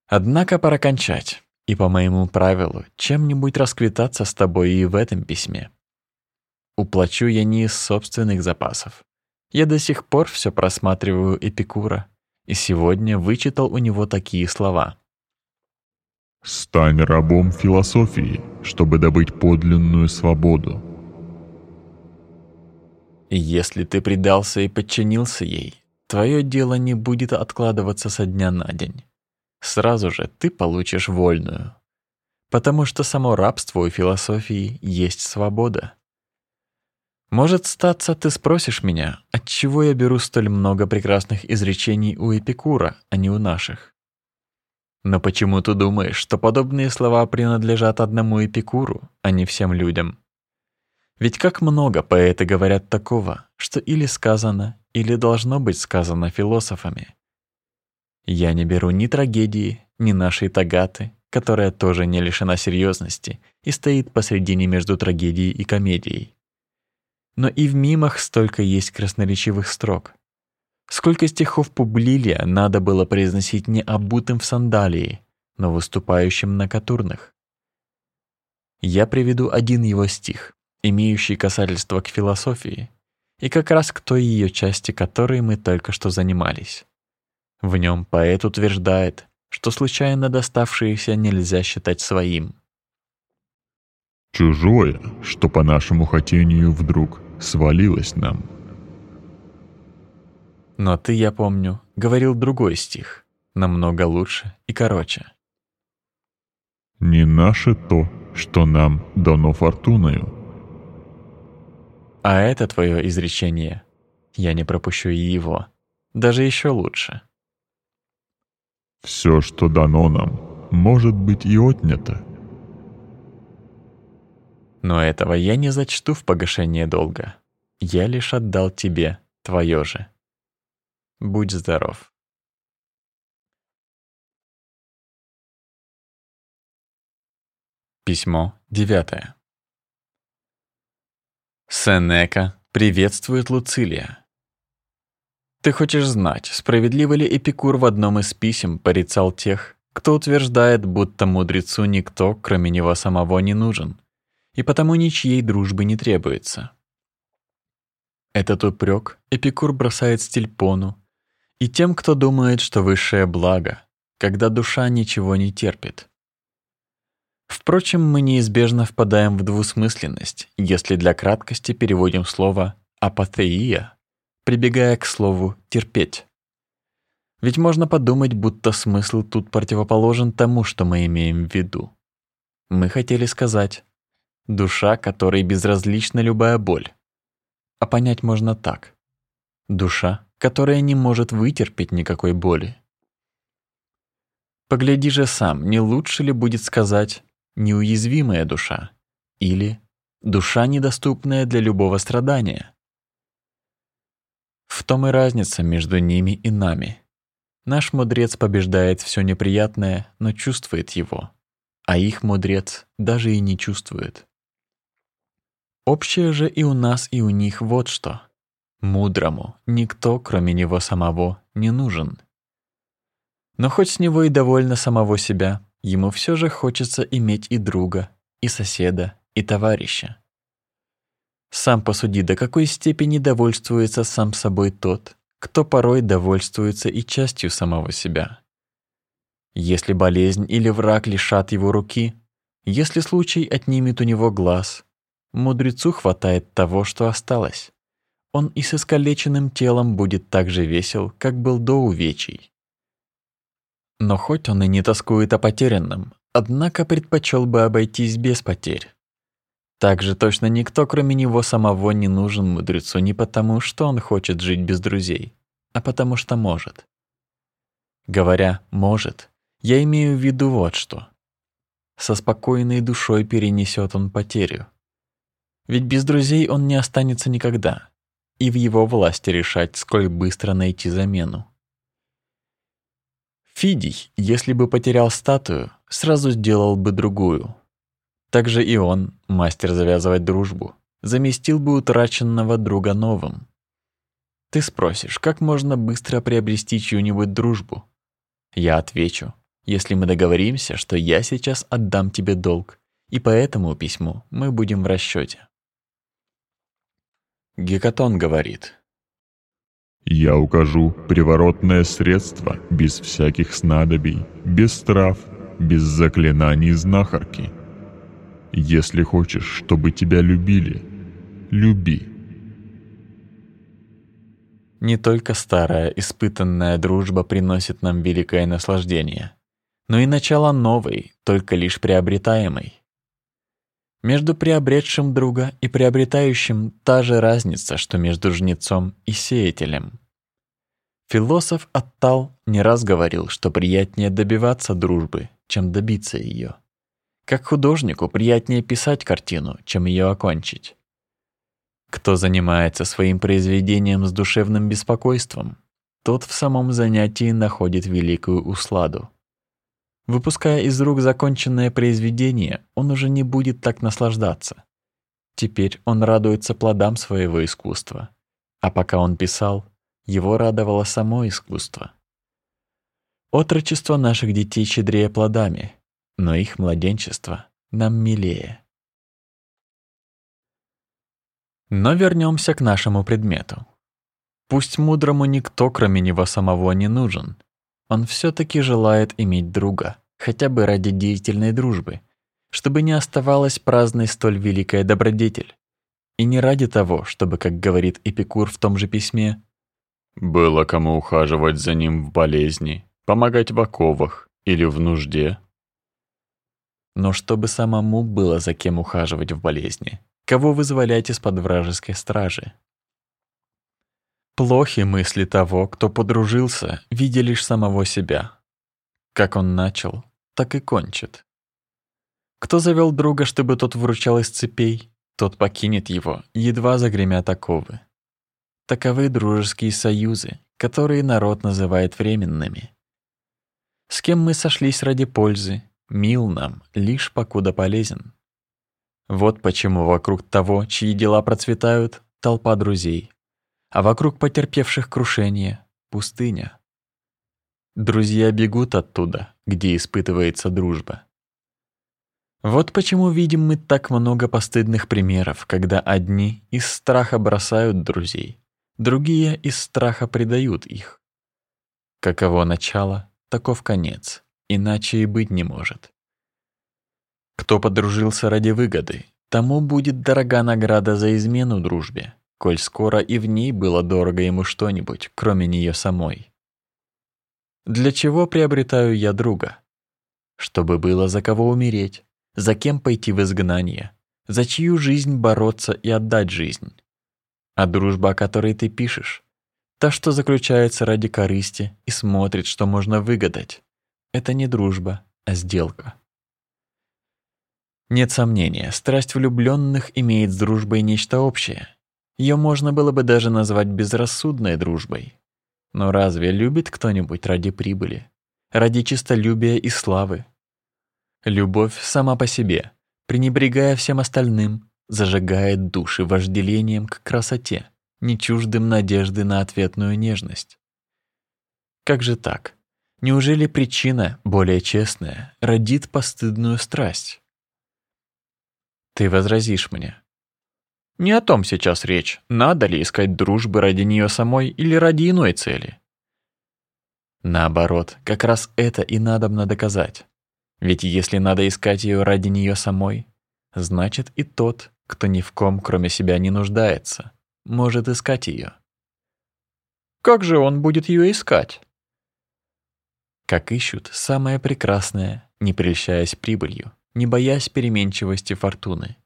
Однако пора кончать, и по моему правилу чем-нибудь расквитаться с тобой и в этом письме. Уплачу я не из собственных запасов. Я до сих пор все просматриваю Эпикура, и сегодня вычитал у него такие слова. «Стань рабом философии, чтобы добыть подлинную свободу. Если ты предался и подчинился ей, твое дело не будет откладываться со дня на день. Сразу же ты получишь вольную. Потому что само рабство у философии есть свобода. Может, статься, ты спросишь меня, от чего я беру столь много прекрасных изречений у Эпикура, а не у наших? Но почему ты думаешь, что подобные слова принадлежат одному Эпикуру, а не всем людям? Ведь как много поэты говорят такого, что или сказано, или должно быть сказано философами. Я не беру ни трагедии, ни нашей Тагаты, которая тоже не лишена серьезности и стоит посредине между трагедией и комедией. Но и в мимах столько есть красноречивых строк. Сколько стихов Публилия надо было произносить не обутым в сандалии, но выступающим на катурных. Я приведу один его стих, имеющий касательство к философии, и как раз к той ее части, которой мы только что занимались. В нем поэт утверждает, что случайно доставшееся нельзя считать своим. Чужое, что по нашему хотению вдруг свалилось нам. Но ты, я помню, говорил другой стих, намного лучше и короче. Не наше то, что нам дано фортуною, а это твое изречение. Я не пропущу и его. Даже еще лучше. Все, что дано нам, может быть и отнято. Но этого я не зачту в погашение долга. Я лишь отдал тебе твое же. Будь здоров. Письмо девятое. Сенека приветствует Луцилия. Ты хочешь знать, справедливо ли Эпикур в одном из писем порицал тех, кто утверждает, будто мудрецу никто, кроме него самого, не нужен, и потому ничьей дружбы не требуется. Этот упрек Эпикур бросает Стильпону и тем, кто думает, что высшее благо, когда душа ничего не терпит. Впрочем, мы неизбежно впадаем в двусмысленность, если для краткости переводим слово «апатеия», прибегая к слову «терпеть». Ведь можно подумать, будто смысл тут противоположен тому, что мы имеем в виду. Мы хотели сказать «душа, которой безразлична любая боль». А понять можно так. Душа, которая не может вытерпеть никакой боли. Погляди же сам, не лучше ли будет сказать «неуязвимая душа» или «душа, недоступная для любого страдания»? В том и разница между ними и нами. Наш мудрец побеждает все неприятное, но чувствует его, а их мудрец даже и не чувствует. Общее же и у нас, и у них вот что. Мудрому никто, кроме него самого, не нужен. Но хоть с него и довольно самого себя, ему все же хочется иметь и друга, и соседа, и товарища. Сам посуди, до какой степени довольствуется сам собой тот, кто порой довольствуется и частью самого себя. Если болезнь или враг лишат его руки, если случай отнимет у него глаз, мудрецу хватает того, что осталось. Он и с искалеченным телом будет так же весел, как был до увечий. Но хоть он и не тоскует о потерянном, однако предпочел бы обойтись без потерь. Также точно никто, кроме него самого, не нужен мудрецу не потому, что он хочет жить без друзей, а потому что может. Говоря «может», я имею в виду вот что. Со спокойной душой перенесет он потерю. Ведь без друзей он не останется никогда, и в его власти решать, сколь быстро найти замену. Фидий, если бы потерял статую, сразу сделал бы другую, также и он, мастер завязывать дружбу, заместил бы утраченного друга новым. Ты спросишь, как можно быстро приобрести чью-нибудь дружбу? Я отвечу, если мы договоримся, что я сейчас отдам тебе долг, и по этому письму мы будем в расчете. Гекатон говорит. «Я укажу приворотное средство без всяких снадобий, без трав, без заклинаний знахарки» Если хочешь, чтобы тебя любили, люби. Не только старая, испытанная дружба приносит нам великое наслаждение, но и начало новой, только лишь приобретаемой. Между приобретшим друга и приобретающим та же разница, что между жнецом и сеятелем. Философ Аттал не раз говорил, что приятнее добиваться дружбы, чем добиться ее. Как художнику приятнее писать картину, чем ее окончить. Кто занимается своим произведением с душевным беспокойством, тот в самом занятии находит великую усладу. Выпуская из рук законченное произведение, он уже не будет так наслаждаться. Теперь он радуется плодам своего искусства, а пока он писал, его радовало само искусство. Отрочество наших детей щедрее плодами, но их младенчество нам милее. Но вернемся к нашему предмету. Пусть мудрому никто, кроме него самого, не нужен. Он все-таки желает иметь друга, хотя бы ради деятельной дружбы, чтобы не оставалась праздной столь великая добродетель. И не ради того, чтобы, как говорит Эпикур в том же письме, «Было кому ухаживать за ним в болезни, помогать в оковах или в нужде, но чтобы самому было за кем ухаживать в болезни, кого вызволять из-под вражеской стражи. Плохи мысли того, кто подружился, видя лишь самого себя. Как он начал, так и кончит. Кто завел друга, чтобы тот выручал из цепей, тот покинет его, едва загремят оковы. Таковы дружеские союзы, которые народ называет временными. С кем мы сошлись ради пользы, мил нам лишь покуда полезен. Вот почему вокруг того, чьи дела процветают, толпа друзей, а вокруг потерпевших крушение — пустыня. Друзья бегут оттуда, где испытывается дружба. Вот почему видим мы так много постыдных примеров, когда одни из страха бросают друзей, другие из страха предают их. Каково начало, таков конец иначе и быть не может. Кто подружился ради выгоды, тому будет дорога награда за измену дружбе, коль скоро и в ней было дорого ему что-нибудь, кроме нее самой. Для чего приобретаю я друга? Чтобы было за кого умереть, за кем пойти в изгнание, за чью жизнь бороться и отдать жизнь. А дружба, о которой ты пишешь, та, что заключается ради корысти и смотрит, что можно выгадать, это не дружба, а сделка. Нет сомнения, страсть влюбленных имеет с дружбой нечто общее. Ее можно было бы даже назвать безрассудной дружбой. Но разве любит кто-нибудь ради прибыли, ради честолюбия и славы? Любовь сама по себе, пренебрегая всем остальным, зажигает души вожделением к красоте, не чуждым надежды на ответную нежность. Как же так? Неужели причина, более честная, родит постыдную страсть? Ты возразишь мне. Не о том сейчас речь, надо ли искать дружбы ради нее самой или ради иной цели. Наоборот, как раз это и надобно доказать. Ведь если надо искать ее ради нее самой, значит и тот, кто ни в ком, кроме себя, не нуждается, может искать ее. Как же он будет ее искать? Как ищут самое прекрасное, не прельщаясь прибылью не боясь переменчивости фортуны.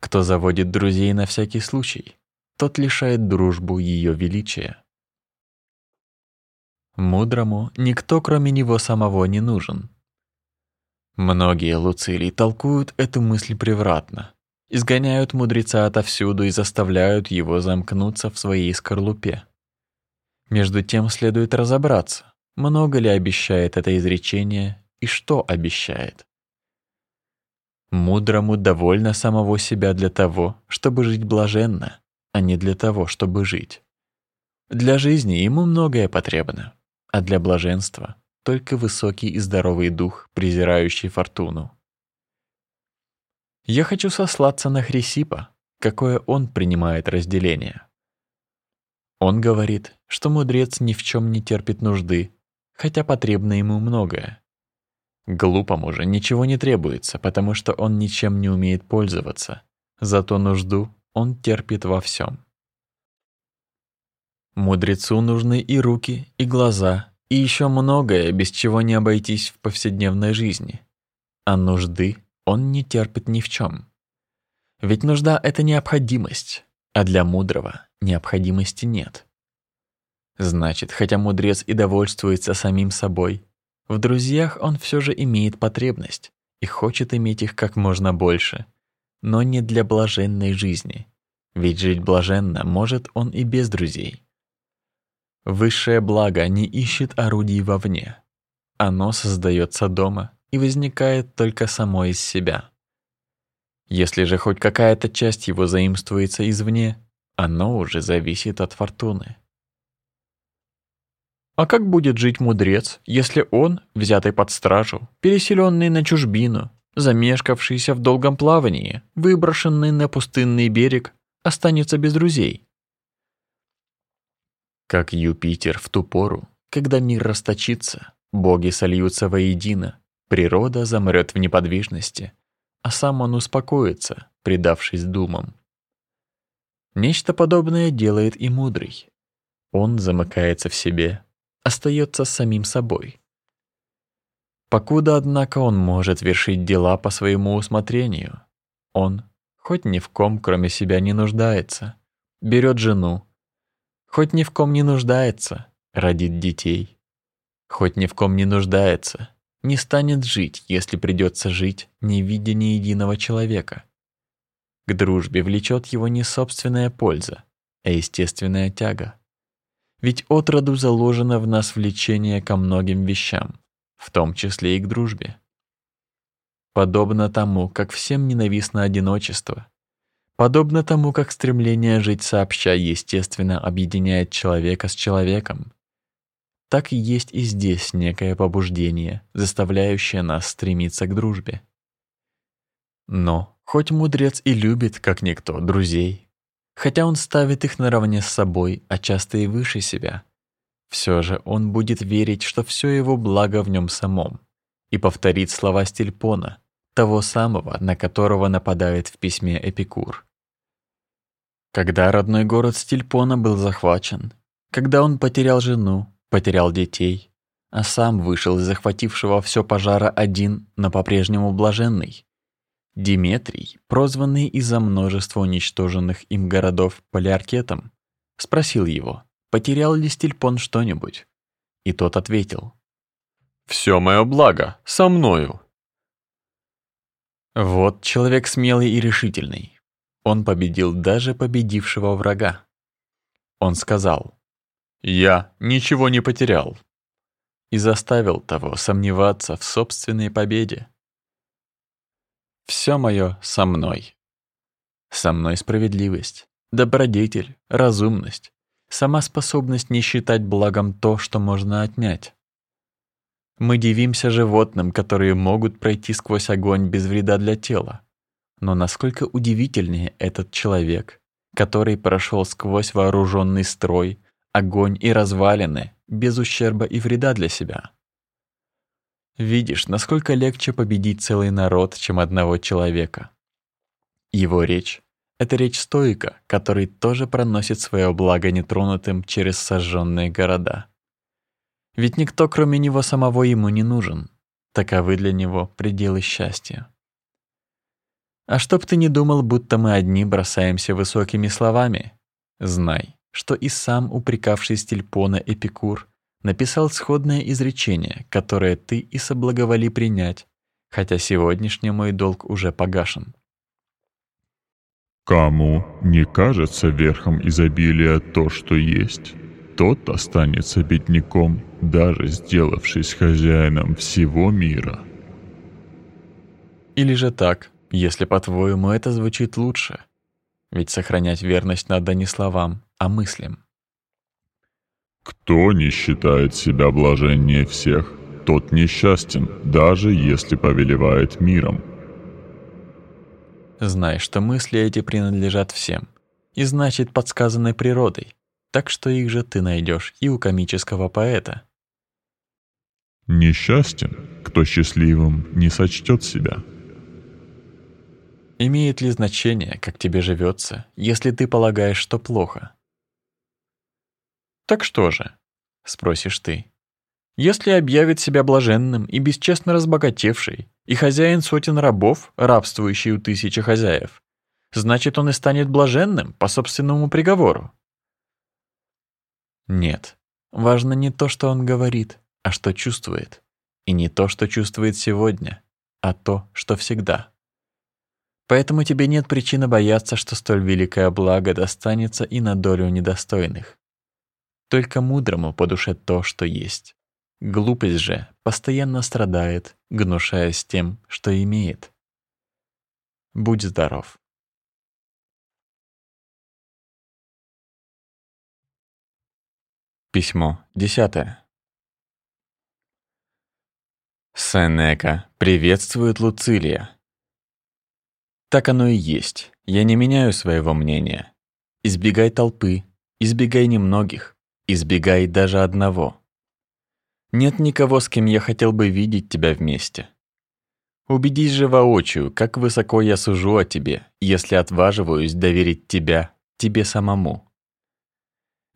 Кто заводит друзей на всякий случай, тот лишает дружбу ее величия. Мудрому никто, кроме него самого, не нужен. Многие Луцилий толкуют эту мысль превратно, изгоняют мудреца отовсюду и заставляют его замкнуться в своей скорлупе. Между тем следует разобраться, много ли обещает это изречение и что обещает. Мудрому довольно самого себя для того, чтобы жить блаженно, а не для того, чтобы жить. Для жизни ему многое потребно, а для блаженства только высокий и здоровый дух, презирающий фортуну. Я хочу сослаться на Хрисипа, какое он принимает разделение. Он говорит, что мудрец ни в чем не терпит нужды, хотя потребно ему многое. Глупому же ничего не требуется, потому что он ничем не умеет пользоваться. Зато нужду он терпит во всем. Мудрецу нужны и руки, и глаза, и еще многое, без чего не обойтись в повседневной жизни. А нужды он не терпит ни в чем. Ведь нужда — это необходимость, а для мудрого необходимости нет. Значит, хотя мудрец и довольствуется самим собой, в друзьях он все же имеет потребность и хочет иметь их как можно больше, но не для блаженной жизни, ведь жить блаженно может он и без друзей. Высшее благо не ищет орудий вовне. Оно создается дома и возникает только само из себя. Если же хоть какая-то часть его заимствуется извне, оно уже зависит от фортуны. А как будет жить мудрец, если он, взятый под стражу, переселенный на чужбину, замешкавшийся в долгом плавании, выброшенный на пустынный берег, останется без друзей? Как Юпитер в ту пору, когда мир расточится, боги сольются воедино, природа замрет в неподвижности, а сам он успокоится, предавшись думам. Нечто подобное делает и мудрый. Он замыкается в себе, остается самим собой. Покуда, однако, он может вершить дела по своему усмотрению, он, хоть ни в ком, кроме себя, не нуждается, берет жену, хоть ни в ком не нуждается, родит детей, хоть ни в ком не нуждается, не станет жить, если придется жить, не видя ни единого человека. К дружбе влечет его не собственная польза, а естественная тяга. Ведь отроду заложено в нас влечение ко многим вещам, в том числе и к дружбе. Подобно тому, как всем ненавистно одиночество, подобно тому, как стремление жить сообща естественно объединяет человека с человеком, так и есть и здесь некое побуждение, заставляющее нас стремиться к дружбе. Но, хоть мудрец и любит, как никто, друзей, хотя он ставит их наравне с собой, а часто и выше себя. Все же он будет верить, что все его благо в нем самом, и повторит слова Стильпона, того самого, на которого нападает в письме Эпикур. Когда родной город Стильпона был захвачен, когда он потерял жену, потерял детей, а сам вышел из захватившего все пожара один, но по-прежнему блаженный, Диметрий, прозванный из-за множества уничтоженных им городов Полиаркетом, спросил его, потерял ли Стильпон что-нибудь, и тот ответил: «Все мое благо со мною». Вот человек смелый и решительный. Он победил даже победившего врага. Он сказал: "Я ничего не потерял" и заставил того сомневаться в собственной победе. Все мое со мной. Со мной справедливость, добродетель, разумность, сама способность не считать благом то, что можно отнять. Мы дивимся животным, которые могут пройти сквозь огонь без вреда для тела. Но насколько удивительнее этот человек, который прошел сквозь вооруженный строй, огонь и развалины без ущерба и вреда для себя. Видишь, насколько легче победить целый народ, чем одного человека. Его речь — это речь стоика, который тоже проносит свое благо нетронутым через сожженные города. Ведь никто, кроме него самого, ему не нужен. Таковы для него пределы счастья. А чтоб ты не думал, будто мы одни бросаемся высокими словами, знай, что и сам упрекавший Стильпона Эпикур написал сходное изречение, которое ты и соблаговоли принять, хотя сегодняшний мой долг уже погашен. Кому не кажется верхом изобилия то, что есть, тот останется бедняком, даже сделавшись хозяином всего мира. Или же так, если по-твоему это звучит лучше, ведь сохранять верность надо не словам, а мыслям. Кто не считает себя блаженнее всех, тот несчастен, даже если повелевает миром. Знай, что мысли эти принадлежат всем, и значит подсказаны природой, так что их же ты найдешь и у комического поэта. Несчастен, кто счастливым не сочтет себя. Имеет ли значение, как тебе живется, если ты полагаешь, что плохо? Так что же? Спросишь ты. Если объявит себя блаженным и бесчестно разбогатевший, и хозяин сотен рабов, рабствующий у тысячи хозяев, значит, он и станет блаженным по собственному приговору. Нет, важно не то, что он говорит, а что чувствует. И не то, что чувствует сегодня, а то, что всегда. Поэтому тебе нет причины бояться, что столь великое благо достанется и на долю недостойных. Только мудрому по душе то, что есть. Глупость же постоянно страдает, гнушаясь тем, что имеет. Будь здоров. Письмо десятое. Сенека приветствует Луцилия. Так оно и есть. Я не меняю своего мнения. Избегай толпы, избегай немногих, избегай даже одного. Нет никого, с кем я хотел бы видеть тебя вместе. Убедись же воочию, как высоко я сужу о тебе, если отваживаюсь доверить тебя тебе самому.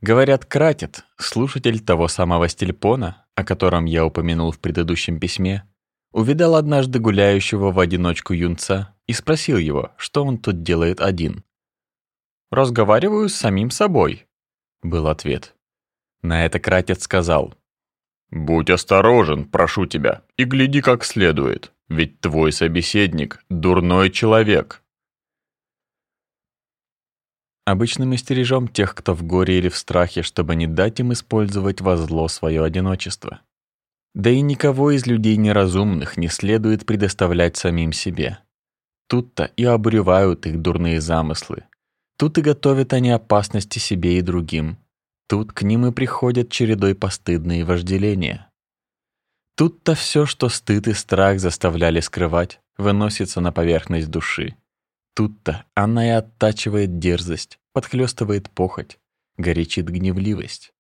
Говорят, кратит, слушатель того самого Стильпона, о котором я упомянул в предыдущем письме, увидал однажды гуляющего в одиночку юнца и спросил его, что он тут делает один. «Разговариваю с самим собой», — был ответ. На это Кратец сказал. «Будь осторожен, прошу тебя, и гляди как следует, ведь твой собеседник — дурной человек». Обычным мы тех, кто в горе или в страхе, чтобы не дать им использовать во зло свое одиночество. Да и никого из людей неразумных не следует предоставлять самим себе. Тут-то и обуревают их дурные замыслы. Тут и готовят они опасности себе и другим. Тут к ним и приходят чередой постыдные вожделения. Тут-то все, что стыд и страх заставляли скрывать, выносится на поверхность души. Тут-то она и оттачивает дерзость, подхлестывает похоть, горячит гневливость.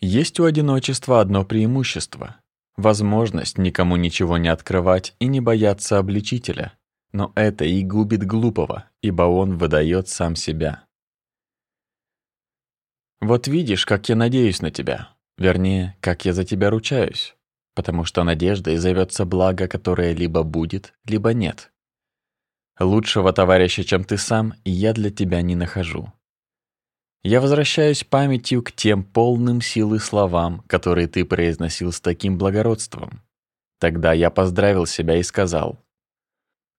Есть у одиночества одно преимущество. возможность никому ничего не открывать и не бояться обличителя. Но это и губит глупого, ибо он выдает сам себя. Вот видишь, как я надеюсь на тебя, вернее, как я за тебя ручаюсь, потому что надеждой зовется благо, которое либо будет, либо нет. Лучшего товарища, чем ты сам, я для тебя не нахожу. Я возвращаюсь памятью к тем полным силы словам, которые ты произносил с таким благородством. Тогда я поздравил себя и сказал: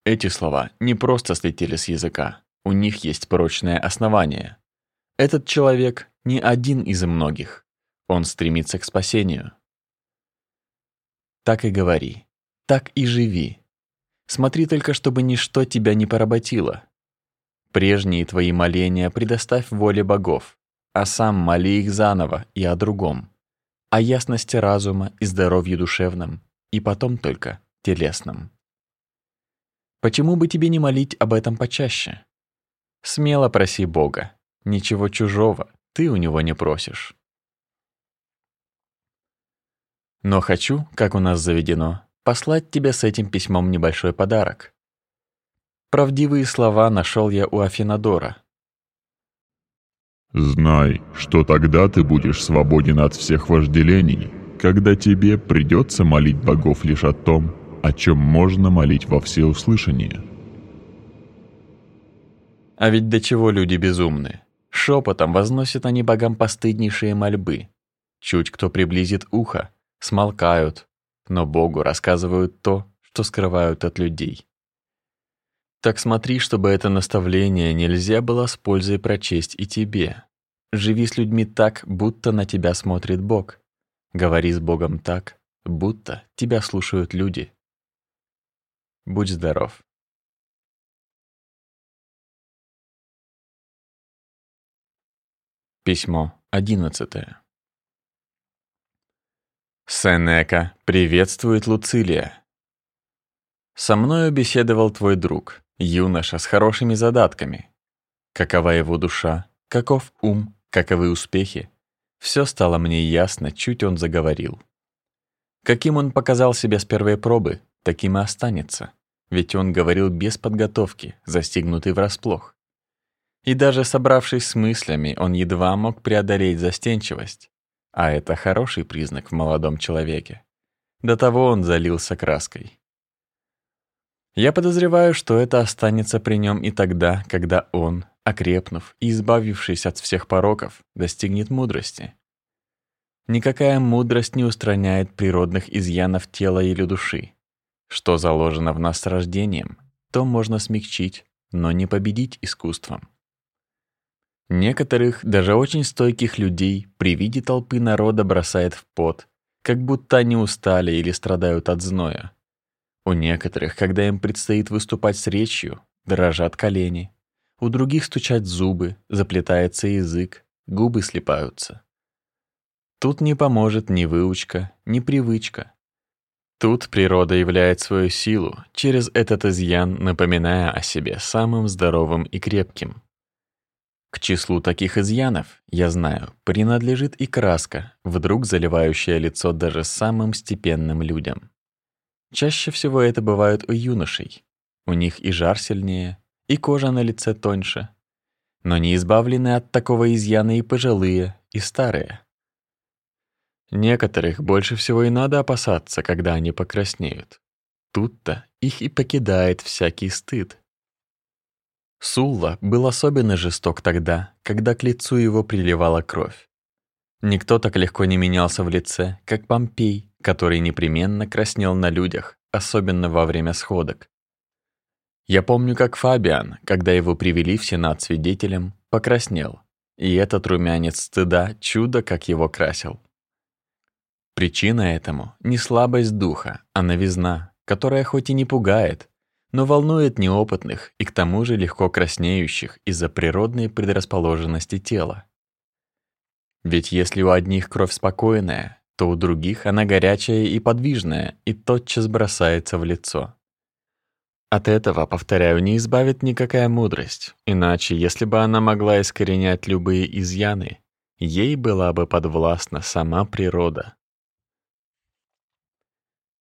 эти слова не просто слетели с языка, у них есть прочное основание. Этот человек не один из многих, он стремится к спасению. Так и говори, так и живи. Смотри только, чтобы ничто тебя не поработило. Прежние твои моления предоставь воле богов, а сам моли их заново и о другом, о ясности разума и здоровье душевном, и потом только телесном. Почему бы тебе не молить об этом почаще? Смело проси Бога. Ничего чужого ты у него не просишь. Но хочу, как у нас заведено, послать тебе с этим письмом небольшой подарок. Правдивые слова нашел я у Афинадора. Знай, что тогда ты будешь свободен от всех вожделений, когда тебе придется молить богов лишь о том, о чем можно молить во всеуслышание. А ведь до чего люди безумны. Шепотом возносят они богам постыднейшие мольбы. Чуть кто приблизит ухо, смолкают, но Богу рассказывают то, что скрывают от людей. Так смотри, чтобы это наставление нельзя было с пользой прочесть и тебе. Живи с людьми так, будто на тебя смотрит Бог. Говори с Богом так, будто тебя слушают люди. Будь здоров. Письмо одиннадцатое. Сенека приветствует Луцилия. Со мною беседовал твой друг, юноша с хорошими задатками. Какова его душа, каков ум, каковы успехи, все стало мне ясно, чуть он заговорил. Каким он показал себя с первой пробы, таким и останется, ведь он говорил без подготовки, застигнутый врасплох. И даже собравшись с мыслями, он едва мог преодолеть застенчивость. А это хороший признак в молодом человеке. До того он залился краской. Я подозреваю, что это останется при нем и тогда, когда он, окрепнув и избавившись от всех пороков, достигнет мудрости. Никакая мудрость не устраняет природных изъянов тела или души. Что заложено в нас с рождением, то можно смягчить, но не победить искусством. Некоторых, даже очень стойких людей, при виде толпы народа бросает в пот, как будто они устали или страдают от зноя. У некоторых, когда им предстоит выступать с речью, дрожат колени. У других стучат зубы, заплетается язык, губы слипаются. Тут не поможет ни выучка, ни привычка. Тут природа являет свою силу, через этот изъян напоминая о себе самым здоровым и крепким. К числу таких изъянов, я знаю, принадлежит и краска, вдруг заливающая лицо даже самым степенным людям. Чаще всего это бывает у юношей. У них и жар сильнее, и кожа на лице тоньше. Но не избавлены от такого изъяна и пожилые, и старые. Некоторых больше всего и надо опасаться, когда они покраснеют. Тут-то их и покидает всякий стыд. Сулла был особенно жесток тогда, когда к лицу его приливала кровь. Никто так легко не менялся в лице, как Помпей, который непременно краснел на людях, особенно во время сходок. Я помню, как Фабиан, когда его привели в Сенат свидетелем, покраснел, и этот румянец стыда чудо как его красил. Причина этому не слабость духа, а новизна, которая хоть и не пугает, но волнует неопытных и к тому же легко краснеющих из-за природной предрасположенности тела. Ведь если у одних кровь спокойная, то у других она горячая и подвижная и тотчас бросается в лицо. От этого, повторяю, не избавит никакая мудрость, иначе, если бы она могла искоренять любые изъяны, ей была бы подвластна сама природа.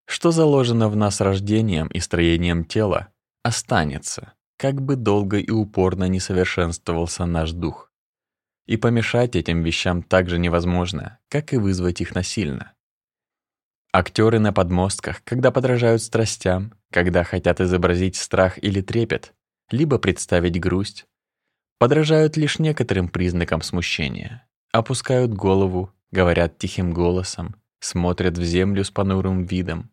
Что заложено в нас рождением и строением тела, останется, как бы долго и упорно не совершенствовался наш дух. И помешать этим вещам так же невозможно, как и вызвать их насильно. Актеры на подмостках, когда подражают страстям, когда хотят изобразить страх или трепет, либо представить грусть, подражают лишь некоторым признакам смущения, опускают голову, говорят тихим голосом, смотрят в землю с понурым видом,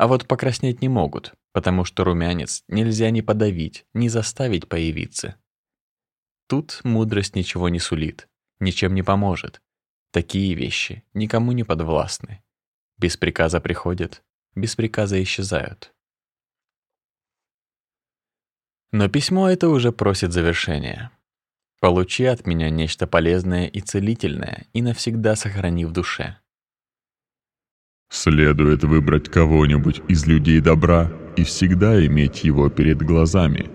а вот покраснеть не могут, потому что румянец нельзя ни подавить, ни заставить появиться. Тут мудрость ничего не сулит, ничем не поможет. Такие вещи никому не подвластны. Без приказа приходят, без приказа исчезают. Но письмо это уже просит завершения. Получи от меня нечто полезное и целительное и навсегда сохрани в душе. Следует выбрать кого-нибудь из людей добра и всегда иметь его перед глазами,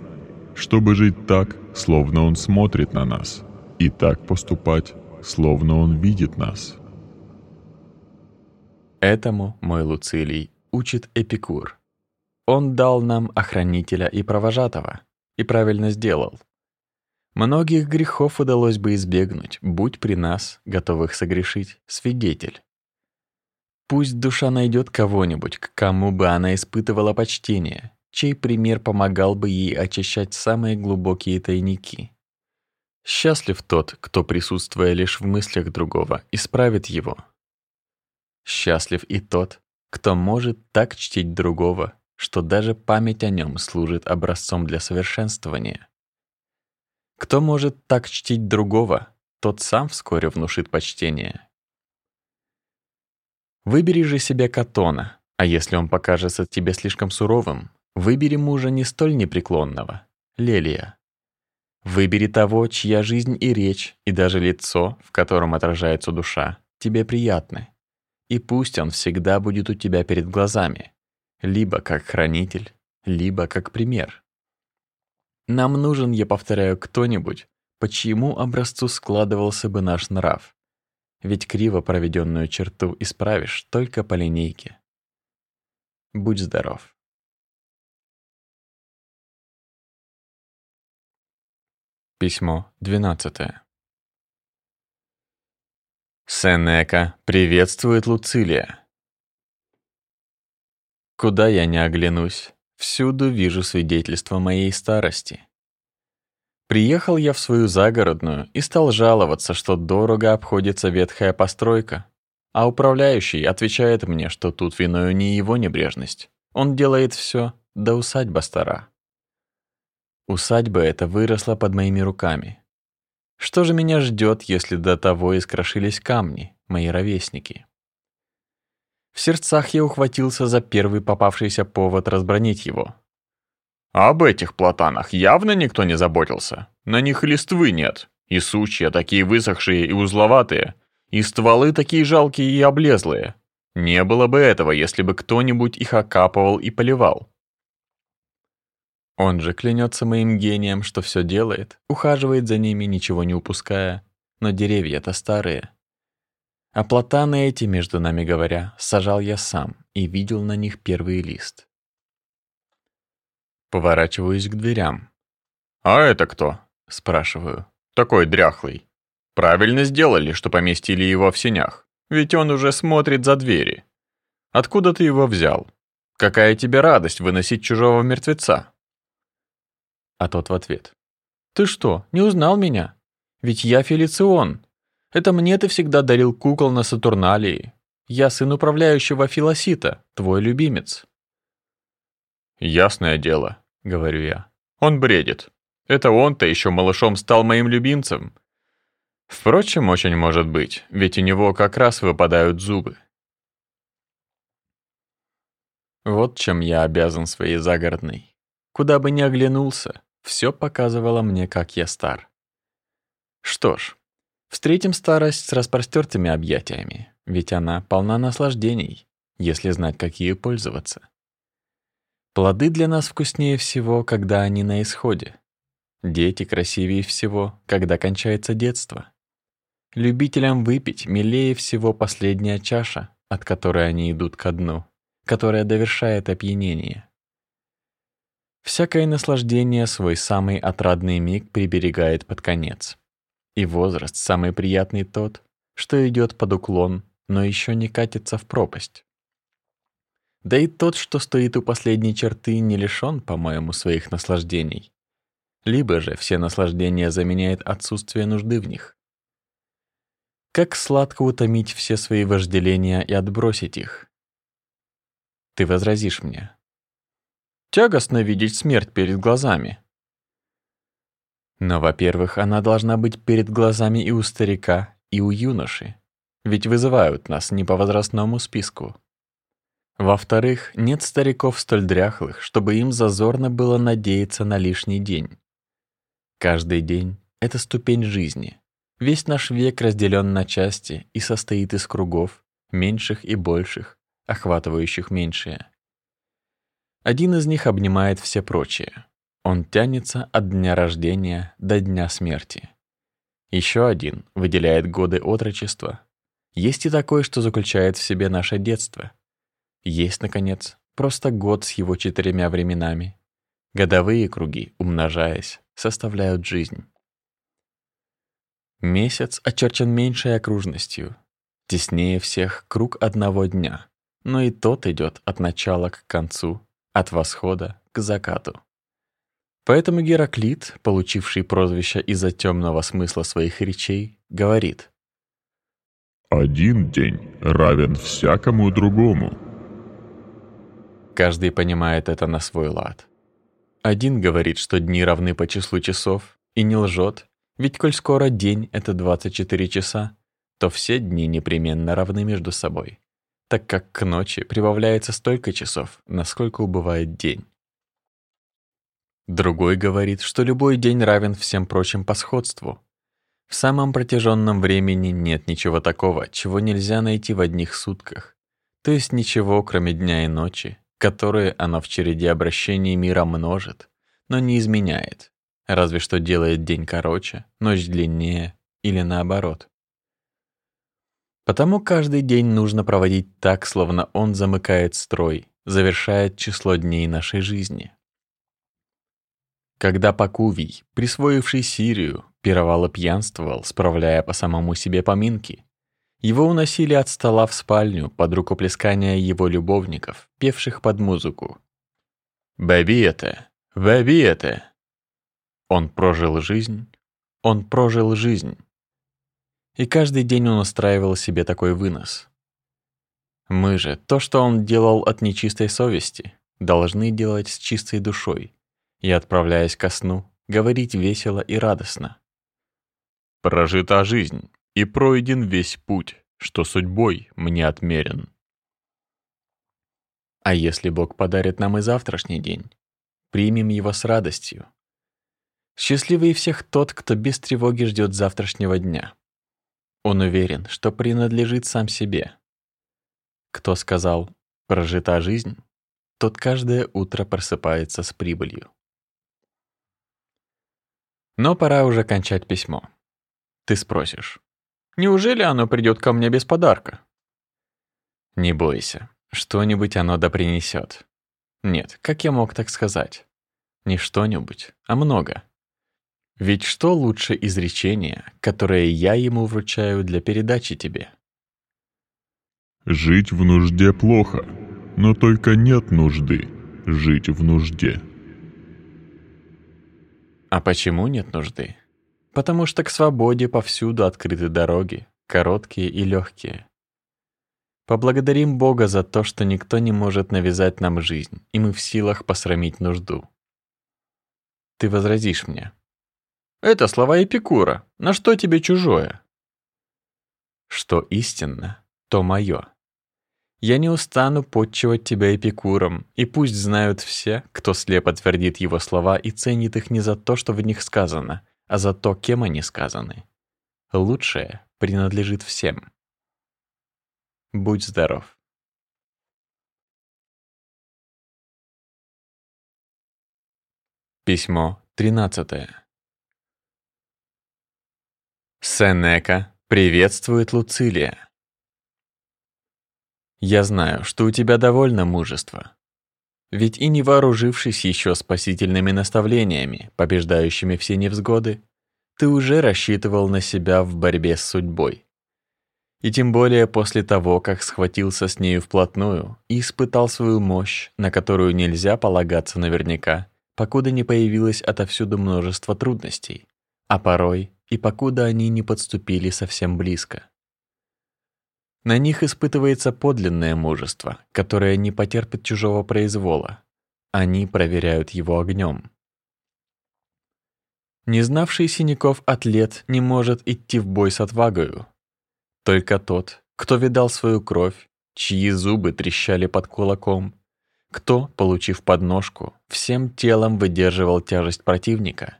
чтобы жить так, словно он смотрит на нас, и так поступать, словно он видит нас. Этому мой Луцилий учит Эпикур. Он дал нам охранителя и провожатого, и правильно сделал. Многих грехов удалось бы избегнуть, будь при нас, готовых согрешить, свидетель. Пусть душа найдет кого-нибудь, к кому бы она испытывала почтение, чей пример помогал бы ей очищать самые глубокие тайники. Счастлив тот, кто, присутствуя лишь в мыслях другого, исправит его. Счастлив и тот, кто может так чтить другого, что даже память о нем служит образцом для совершенствования. Кто может так чтить другого, тот сам вскоре внушит почтение. Выбери же себе Катона, а если он покажется тебе слишком суровым, выбери мужа не столь непреклонного, Лелия. Выбери того, чья жизнь и речь, и даже лицо, в котором отражается душа, тебе приятны. И пусть он всегда будет у тебя перед глазами, либо как хранитель, либо как пример. Нам нужен, я повторяю, кто-нибудь, по чьему образцу складывался бы наш нрав, ведь криво проведенную черту исправишь только по линейке. Будь здоров. Письмо 12. Сенека приветствует Луцилия. Куда я не оглянусь, всюду вижу свидетельство моей старости. Приехал я в свою загородную и стал жаловаться, что дорого обходится ветхая постройка. А управляющий отвечает мне, что тут виною не его небрежность. Он делает все, да усадьба стара. Усадьба эта выросла под моими руками. Что же меня ждет, если до того искрошились камни, мои ровесники? В сердцах я ухватился за первый попавшийся повод разбронить его. Об этих платанах явно никто не заботился. На них листвы нет, и сучья такие высохшие и узловатые, и стволы такие жалкие и облезлые. Не было бы этого, если бы кто-нибудь их окапывал и поливал. Он же клянется моим гением, что все делает, ухаживает за ними, ничего не упуская, но деревья-то старые. А платаны эти, между нами говоря, сажал я сам и видел на них первый лист. Поворачиваюсь к дверям. «А это кто?» — спрашиваю. «Такой дряхлый. Правильно сделали, что поместили его в сенях. Ведь он уже смотрит за двери. Откуда ты его взял? Какая тебе радость выносить чужого мертвеца?» А тот в ответ. «Ты что, не узнал меня? Ведь я Фелицион. Это мне ты всегда дарил кукол на Сатурналии. Я сын управляющего Филосита, твой любимец». «Ясное дело», — говорю я. «Он бредит. Это он-то еще малышом стал моим любимцем. Впрочем, очень может быть, ведь у него как раз выпадают зубы». Вот чем я обязан своей загородной. Куда бы ни оглянулся, все показывало мне, как я стар. Что ж, встретим старость с распростертыми объятиями, ведь она полна наслаждений, если знать, как ею пользоваться. Плоды для нас вкуснее всего, когда они на исходе. Дети красивее всего, когда кончается детство. Любителям выпить милее всего последняя чаша, от которой они идут ко дну. которое довершает опьянение. Всякое наслаждение свой самый отрадный миг приберегает под конец. И возраст самый приятный тот, что идет под уклон, но еще не катится в пропасть. Да и тот, что стоит у последней черты, не лишен, по-моему, своих наслаждений. Либо же все наслаждения заменяет отсутствие нужды в них. Как сладко утомить все свои вожделения и отбросить их. Ты возразишь мне. Тягостно видеть смерть перед глазами. Но, во-первых, она должна быть перед глазами и у старика, и у юноши, ведь вызывают нас не по возрастному списку. Во-вторых, нет стариков столь дряхлых, чтобы им зазорно было надеяться на лишний день. Каждый день — это ступень жизни, Весь наш век разделен на части и состоит из кругов, меньших и больших, охватывающих меньшие. Один из них обнимает все прочие. Он тянется от дня рождения до дня смерти. Еще один выделяет годы отрочества. Есть и такой, что заключает в себе наше детство. Есть, наконец, просто год с его четырьмя временами. Годовые круги, умножаясь, составляют жизнь. Месяц очерчен меньшей окружностью, теснее всех круг одного дня, но и тот идет от начала к концу, от восхода к закату. Поэтому Гераклит, получивший прозвище из-за темного смысла своих речей, говорит «Один день равен всякому другому». Каждый понимает это на свой лад. Один говорит, что дни равны по числу часов, и не лжет, ведь коль скоро день — это 24 часа, то все дни непременно равны между собой, так как к ночи прибавляется столько часов, насколько убывает день. Другой говорит, что любой день равен всем прочим по сходству. В самом протяженном времени нет ничего такого, чего нельзя найти в одних сутках, то есть ничего, кроме дня и ночи, которые оно в череде обращений мира множит, но не изменяет, Разве что делает день короче, ночь длиннее или наоборот. Потому каждый день нужно проводить так, словно он замыкает строй, завершает число дней нашей жизни. Когда Пакувий, присвоивший Сирию, пировал и пьянствовал, справляя по самому себе поминки, его уносили от стола в спальню под рукоплескание его любовников, певших под музыку. «Бэби это! Бэби это!» Он прожил жизнь, он прожил жизнь. И каждый день он устраивал себе такой вынос. Мы же то, что он делал от нечистой совести, должны делать с чистой душой и, отправляясь ко сну, говорить весело и радостно. Прожита жизнь, и пройден весь путь, что судьбой мне отмерен. А если Бог подарит нам и завтрашний день, примем его с радостью, Счастливый всех тот, кто без тревоги ждет завтрашнего дня. Он уверен, что принадлежит сам себе. Кто сказал «прожита жизнь», тот каждое утро просыпается с прибылью. Но пора уже кончать письмо. Ты спросишь, неужели оно придет ко мне без подарка? Не бойся, что-нибудь оно да принесет. Нет, как я мог так сказать? Не что-нибудь, а много. Ведь что лучше изречения, которое я ему вручаю для передачи тебе? Жить в нужде плохо, но только нет нужды жить в нужде. А почему нет нужды? Потому что к свободе повсюду открыты дороги, короткие и легкие. Поблагодарим Бога за то, что никто не может навязать нам жизнь, и мы в силах посрамить нужду. Ты возразишь мне, это слова Эпикура. На что тебе чужое? Что истинно, то мое. Я не устану подчивать тебя Эпикуром, и пусть знают все, кто слепо твердит его слова и ценит их не за то, что в них сказано, а за то, кем они сказаны. Лучшее принадлежит всем. Будь здоров. Письмо тринадцатое. Сенека приветствует Луцилия. Я знаю, что у тебя довольно мужества. Ведь и не вооружившись еще спасительными наставлениями, побеждающими все невзгоды, ты уже рассчитывал на себя в борьбе с судьбой. И тем более после того, как схватился с нею вплотную и испытал свою мощь, на которую нельзя полагаться наверняка, покуда не появилось отовсюду множество трудностей, а порой и покуда они не подступили совсем близко. На них испытывается подлинное мужество, которое не потерпит чужого произвола. Они проверяют его огнем. Не знавший синяков атлет не может идти в бой с отвагою. Только тот, кто видал свою кровь, чьи зубы трещали под кулаком, кто, получив подножку, всем телом выдерживал тяжесть противника,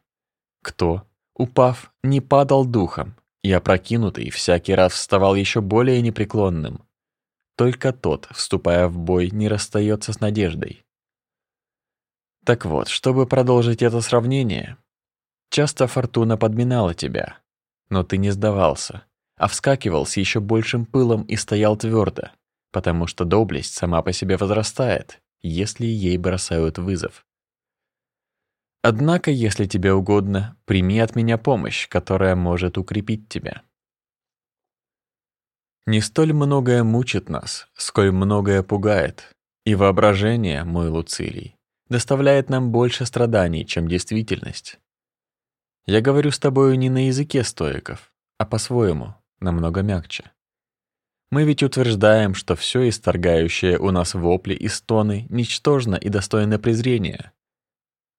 кто, упав, не падал духом и опрокинутый всякий раз вставал еще более непреклонным. Только тот, вступая в бой, не расстается с надеждой. Так вот, чтобы продолжить это сравнение, часто фортуна подминала тебя, но ты не сдавался, а вскакивал с еще большим пылом и стоял твердо, потому что доблесть сама по себе возрастает, если ей бросают вызов. Однако, если тебе угодно, прими от меня помощь, которая может укрепить тебя. Не столь многое мучит нас, сколь многое пугает, и воображение, мой Луцилий, доставляет нам больше страданий, чем действительность. Я говорю с тобою не на языке стоиков, а по-своему, намного мягче. Мы ведь утверждаем, что все исторгающее у нас вопли и стоны ничтожно и достойно презрения,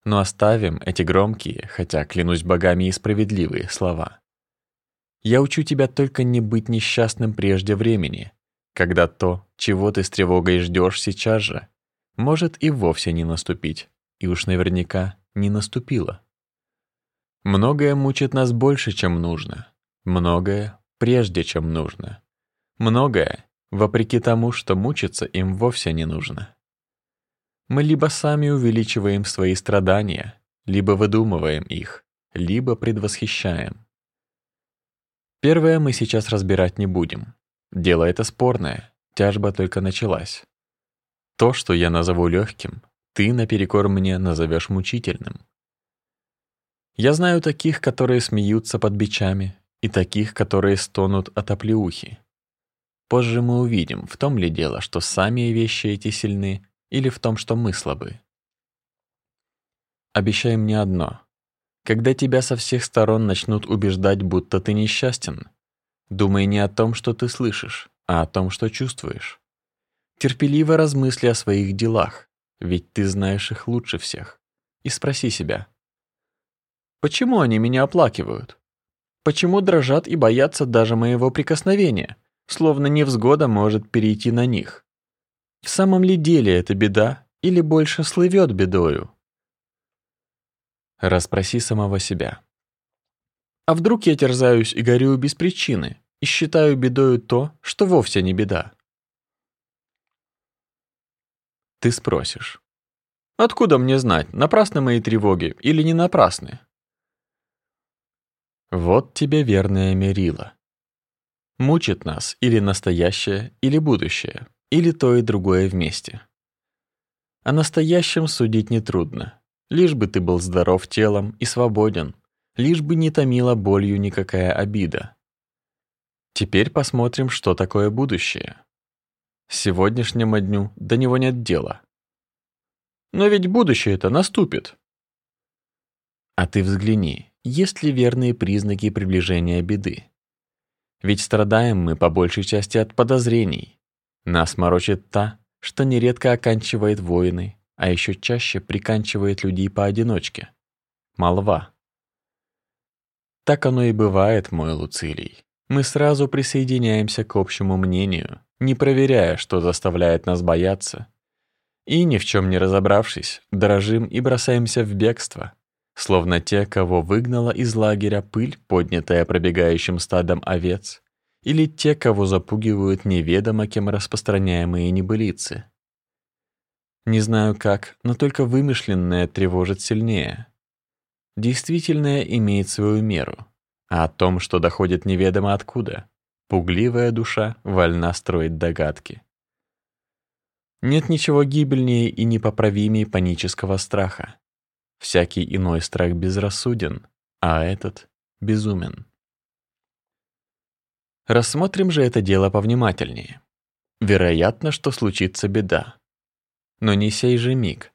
но оставим эти громкие, хотя, клянусь богами, и справедливые слова. Я учу тебя только не быть несчастным прежде времени, когда то, чего ты с тревогой ждешь сейчас же, может и вовсе не наступить, и уж наверняка не наступило. Многое мучит нас больше, чем нужно, многое прежде, чем нужно, многое вопреки тому, что мучиться им вовсе не нужно. Мы либо сами увеличиваем свои страдания, либо выдумываем их, либо предвосхищаем. Первое мы сейчас разбирать не будем. Дело это спорное, тяжба только началась. То, что я назову легким, ты наперекор мне назовешь мучительным. Я знаю таких, которые смеются под бичами, и таких, которые стонут от оплеухи. Позже мы увидим, в том ли дело, что сами вещи эти сильны, или в том, что мы слабы. Обещай мне одно. Когда тебя со всех сторон начнут убеждать, будто ты несчастен, думай не о том, что ты слышишь, а о том, что чувствуешь. Терпеливо размысли о своих делах, ведь ты знаешь их лучше всех. И спроси себя. Почему они меня оплакивают? Почему дрожат и боятся даже моего прикосновения, словно невзгода может перейти на них? В самом ли деле это беда или больше слывет бедою? Распроси самого себя. А вдруг я терзаюсь и горюю без причины и считаю бедою то, что вовсе не беда? Ты спросишь. Откуда мне знать, напрасны мои тревоги или не напрасны? Вот тебе верное мерило. Мучит нас или настоящее, или будущее или то и другое вместе. О настоящем судить нетрудно, лишь бы ты был здоров телом и свободен, лишь бы не томила болью никакая обида. Теперь посмотрим, что такое будущее. Сегодняшнему дню до него нет дела. Но ведь будущее-то наступит. А ты взгляни, есть ли верные признаки приближения беды. Ведь страдаем мы по большей части от подозрений, нас морочит та, что нередко оканчивает войны, а еще чаще приканчивает людей поодиночке. Молва. Так оно и бывает, мой Луцилий. Мы сразу присоединяемся к общему мнению, не проверяя, что заставляет нас бояться. И, ни в чем не разобравшись, дрожим и бросаемся в бегство, словно те, кого выгнала из лагеря пыль, поднятая пробегающим стадом овец, или те, кого запугивают неведомо кем распространяемые небылицы. Не знаю как, но только вымышленное тревожит сильнее. Действительное имеет свою меру, а о том, что доходит неведомо откуда, пугливая душа вольна строить догадки. Нет ничего гибельнее и непоправимее панического страха. Всякий иной страх безрассуден, а этот безумен. Рассмотрим же это дело повнимательнее. Вероятно, что случится беда. Но не сей же миг.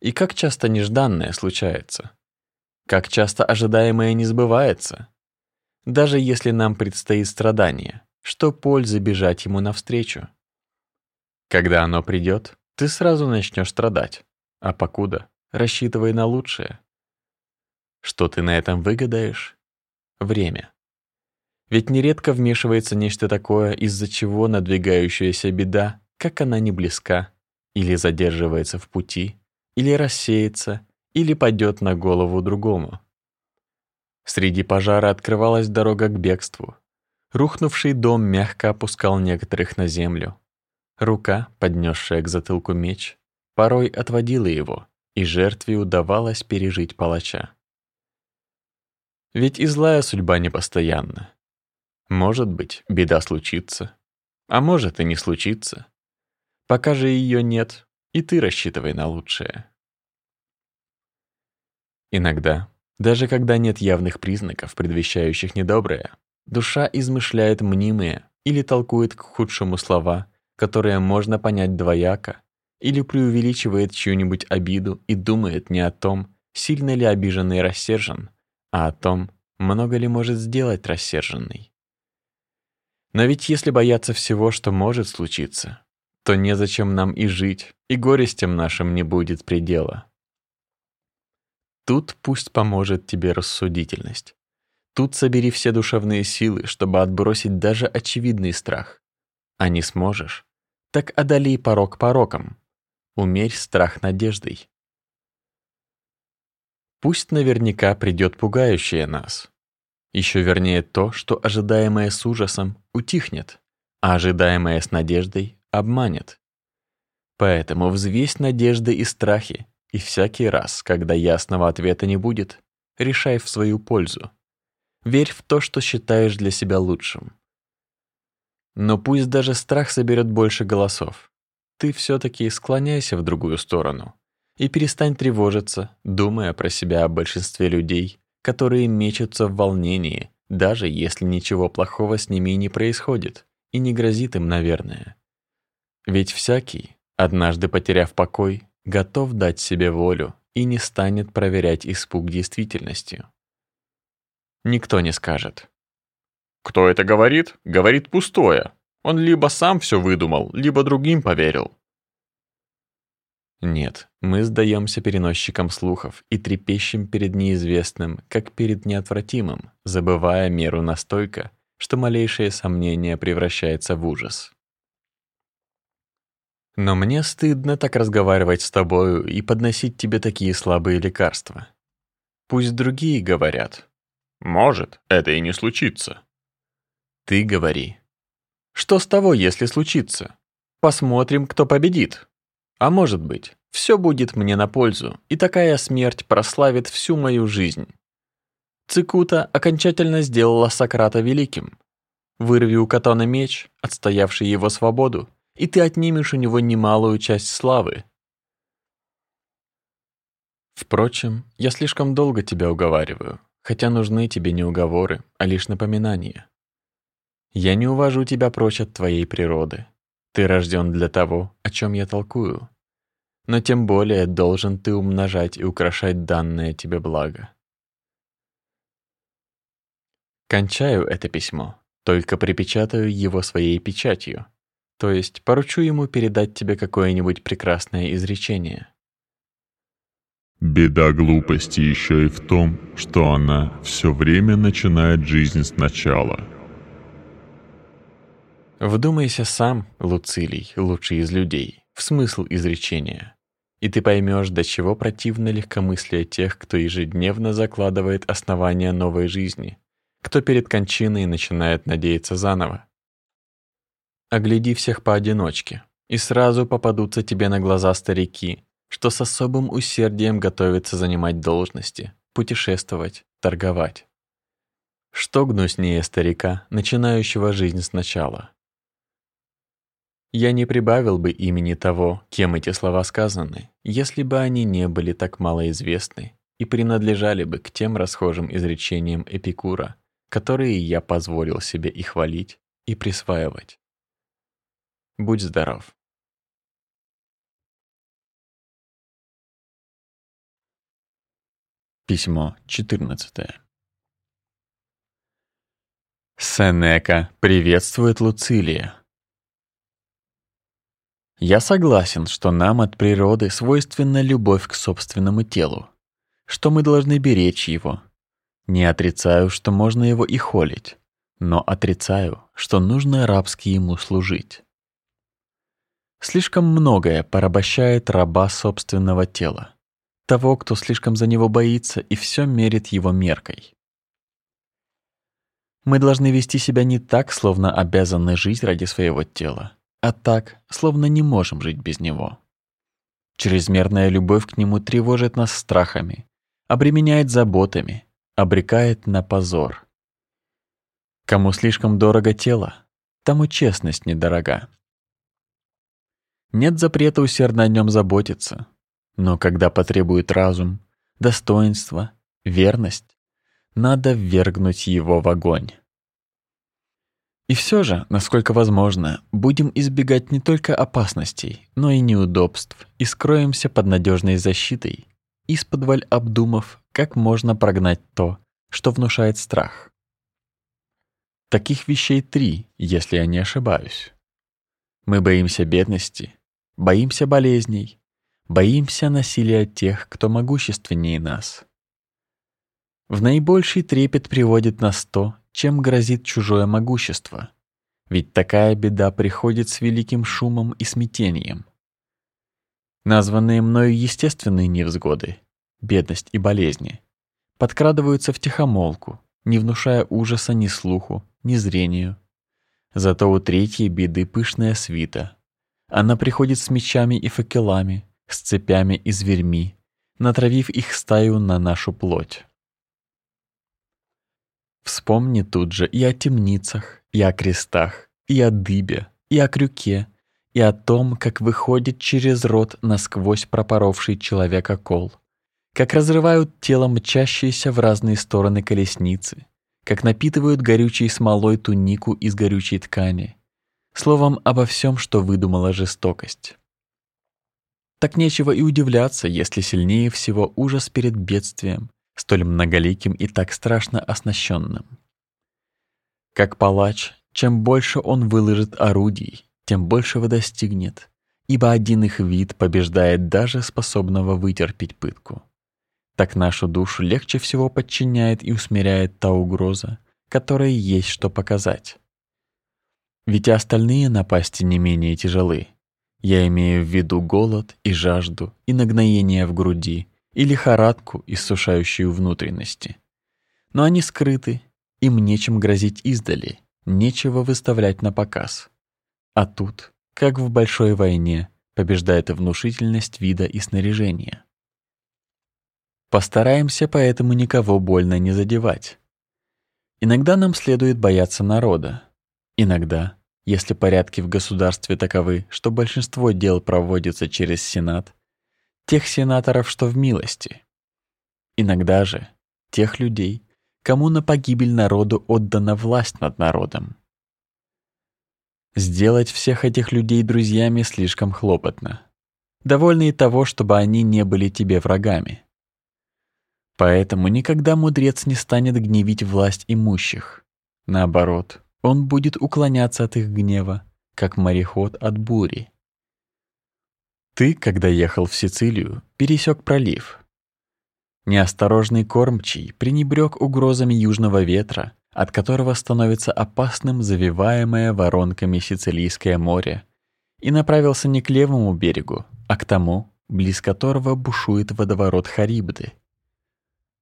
И как часто нежданное случается. Как часто ожидаемое не сбывается. Даже если нам предстоит страдание, что пользы бежать ему навстречу? Когда оно придет, ты сразу начнешь страдать, а покуда рассчитывай на лучшее. Что ты на этом выгадаешь? Время. Ведь нередко вмешивается нечто такое, из-за чего надвигающаяся беда, как она не близка, или задерживается в пути, или рассеется, или падет на голову другому. Среди пожара открывалась дорога к бегству. Рухнувший дом мягко опускал некоторых на землю. Рука, поднесшая к затылку меч, порой отводила его, и жертве удавалось пережить палача. Ведь и злая судьба непостоянна. Может быть, беда случится, а может и не случится. Пока же ее нет, и ты рассчитывай на лучшее. Иногда, даже когда нет явных признаков, предвещающих недоброе, душа измышляет мнимые или толкует к худшему слова, которые можно понять двояко, или преувеличивает чью-нибудь обиду и думает не о том, сильно ли обиженный рассержен, а о том, много ли может сделать рассерженный. Но ведь если бояться всего, что может случиться, то незачем нам и жить, и горестям нашим не будет предела. Тут пусть поможет тебе рассудительность. Тут собери все душевные силы, чтобы отбросить даже очевидный страх. А не сможешь, так одолей порог пороком. Умерь страх надеждой. Пусть наверняка придет пугающее нас. Еще вернее то, что ожидаемое с ужасом утихнет, а ожидаемое с надеждой обманет. Поэтому взвесь надежды и страхи, и всякий раз, когда ясного ответа не будет, решай в свою пользу. Верь в то, что считаешь для себя лучшим. Но пусть даже страх соберет больше голосов. Ты все-таки склоняйся в другую сторону и перестань тревожиться, думая про себя о большинстве людей, которые мечутся в волнении, даже если ничего плохого с ними не происходит и не грозит им, наверное. Ведь всякий, однажды потеряв покой, готов дать себе волю и не станет проверять испуг действительностью. Никто не скажет. Кто это говорит? Говорит пустое. Он либо сам все выдумал, либо другим поверил. Нет, мы сдаемся переносчикам слухов и трепещем перед неизвестным, как перед неотвратимым, забывая меру настолько, что малейшее сомнение превращается в ужас. Но мне стыдно так разговаривать с тобою и подносить тебе такие слабые лекарства. Пусть другие говорят. Может, это и не случится. Ты говори. Что с того, если случится? Посмотрим, кто победит. А может быть, все будет мне на пользу, и такая смерть прославит всю мою жизнь. Цикута окончательно сделала Сократа великим. Вырви у Катона меч, отстоявший его свободу, и ты отнимешь у него немалую часть славы. Впрочем, я слишком долго тебя уговариваю, хотя нужны тебе не уговоры, а лишь напоминания. Я не увожу тебя прочь от твоей природы. Ты рожден для того, о чем я толкую. Но тем более должен ты умножать и украшать данное тебе благо. Кончаю это письмо, только припечатаю его своей печатью, то есть поручу ему передать тебе какое-нибудь прекрасное изречение. Беда глупости еще и в том, что она все время начинает жизнь сначала. Вдумайся сам, Луцилий, лучший из людей, в смысл изречения, и ты поймешь, до чего противно легкомыслие тех, кто ежедневно закладывает основания новой жизни, кто перед кончиной начинает надеяться заново. Огляди всех поодиночке, и сразу попадутся тебе на глаза старики, что с особым усердием готовятся занимать должности, путешествовать, торговать. Что гнуснее старика, начинающего жизнь сначала? Я не прибавил бы имени того, кем эти слова сказаны, если бы они не были так малоизвестны и принадлежали бы к тем расхожим изречениям Эпикура, которые я позволил себе и хвалить, и присваивать. Будь здоров. Письмо 14. Сенека приветствует Луцилия. Я согласен, что нам от природы свойственна любовь к собственному телу, что мы должны беречь его. Не отрицаю, что можно его и холить, но отрицаю, что нужно рабски ему служить. Слишком многое порабощает раба собственного тела, того, кто слишком за него боится и все мерит его меркой. Мы должны вести себя не так, словно обязаны жить ради своего тела, а так, словно не можем жить без него. Чрезмерная любовь к нему тревожит нас страхами, обременяет заботами, обрекает на позор. Кому слишком дорого тело, тому честность недорога. Нет запрета усердно о нем заботиться, но когда потребует разум, достоинство, верность, надо ввергнуть его в огонь. И все же, насколько возможно, будем избегать не только опасностей, но и неудобств и скроемся под надежной защитой, исподволь обдумав, как можно прогнать то, что внушает страх. Таких вещей три, если я не ошибаюсь. Мы боимся бедности, боимся болезней, боимся насилия тех, кто могущественнее нас. В наибольший трепет приводит нас то, чем грозит чужое могущество. Ведь такая беда приходит с великим шумом и смятением. Названные мною естественные невзгоды, бедность и болезни, подкрадываются в тихомолку, не внушая ужаса ни слуху, ни зрению. Зато у третьей беды пышная свита. Она приходит с мечами и факелами, с цепями и зверьми, натравив их стаю на нашу плоть. Вспомни тут же и о темницах, и о крестах, и о дыбе, и о крюке, и о том, как выходит через рот насквозь пропоровший человека кол, как разрывают тело мчащиеся в разные стороны колесницы, как напитывают горючей смолой тунику из горючей ткани, словом, обо всем, что выдумала жестокость. Так нечего и удивляться, если сильнее всего ужас перед бедствием, столь многоликим и так страшно оснащенным. Как палач, чем больше он выложит орудий, тем большего достигнет, ибо один их вид побеждает даже способного вытерпеть пытку. Так нашу душу легче всего подчиняет и усмиряет та угроза, которой есть что показать. Ведь и остальные напасти не менее тяжелы. Я имею в виду голод и жажду, и нагноение в груди, и лихорадку, иссушающую внутренности. Но они скрыты, им нечем грозить издали, нечего выставлять на показ. А тут, как в большой войне, побеждает внушительность вида и снаряжения. Постараемся поэтому никого больно не задевать. Иногда нам следует бояться народа. Иногда, если порядки в государстве таковы, что большинство дел проводится через Сенат, тех сенаторов, что в милости. Иногда же тех людей, кому на погибель народу отдана власть над народом. Сделать всех этих людей друзьями слишком хлопотно. Довольно и того, чтобы они не были тебе врагами. Поэтому никогда мудрец не станет гневить власть имущих. Наоборот, он будет уклоняться от их гнева, как мореход от бури. Ты, когда ехал в Сицилию, пересек пролив. Неосторожный кормчий пренебрег угрозами южного ветра, от которого становится опасным завиваемое воронками Сицилийское море, и направился не к левому берегу, а к тому, близ которого бушует водоворот Харибды.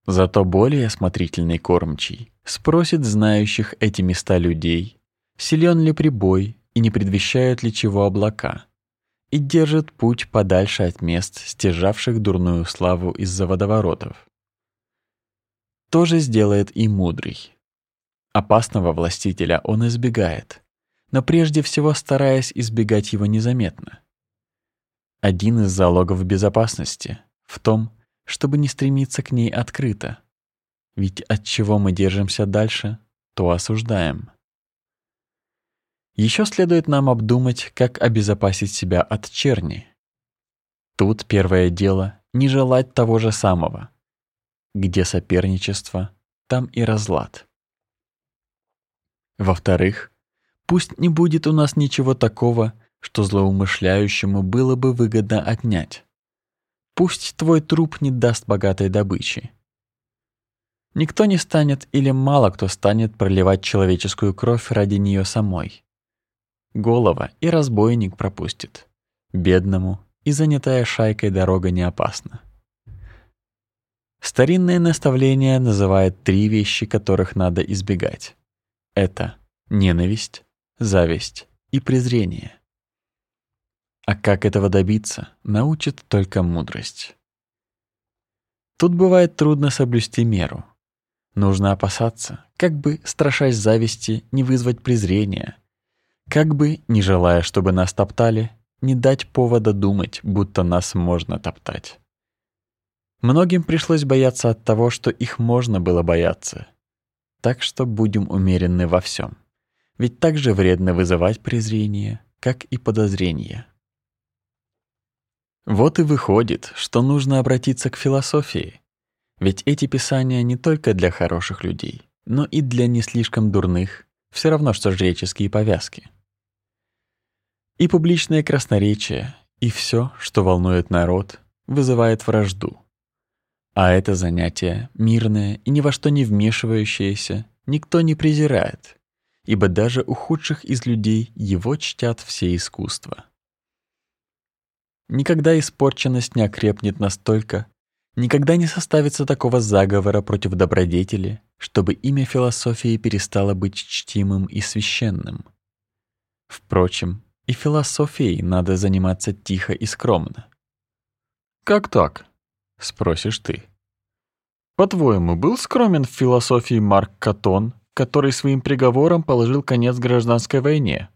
Зато более осмотрительный кормчий спросит знающих эти места людей, силен ли прибой и не предвещают ли чего облака и держит путь подальше от мест, стяжавших дурную славу из-за водоворотов. То же сделает и мудрый. Опасного властителя он избегает, но прежде всего стараясь избегать его незаметно. Один из залогов безопасности в том, чтобы не стремиться к ней открыто. Ведь от чего мы держимся дальше, то осуждаем. Еще следует нам обдумать, как обезопасить себя от черни. Тут первое дело — не желать того же самого. Где соперничество, там и разлад. Во-вторых, пусть не будет у нас ничего такого, что злоумышляющему было бы выгодно отнять. Пусть твой труп не даст богатой добычи. Никто не станет или мало кто станет проливать человеческую кровь ради нее самой. Голова и разбойник пропустит. Бедному и занятая шайкой дорога не опасна. Старинное наставление называет три вещи, которых надо избегать. Это ненависть, зависть и презрение. А как этого добиться, научит только мудрость. Тут бывает трудно соблюсти меру. Нужно опасаться, как бы, страшась зависти, не вызвать презрения, как бы, не желая, чтобы нас топтали, не дать повода думать, будто нас можно топтать. Многим пришлось бояться от того, что их можно было бояться. Так что будем умеренны во всем. Ведь так же вредно вызывать презрение, как и подозрение. Вот и выходит, что нужно обратиться к философии. Ведь эти писания не только для хороших людей, но и для не слишком дурных, все равно что жреческие повязки. И публичное красноречие, и все, что волнует народ, вызывает вражду. А это занятие, мирное и ни во что не вмешивающееся, никто не презирает, ибо даже у худших из людей его чтят все искусства. Никогда испорченность не окрепнет настолько, никогда не составится такого заговора против добродетели, чтобы имя философии перестало быть чтимым и священным. Впрочем, и философией надо заниматься тихо и скромно. Как так? спросишь ты. По-твоему, был скромен в философии Марк Катон, который своим приговором положил конец гражданской войне,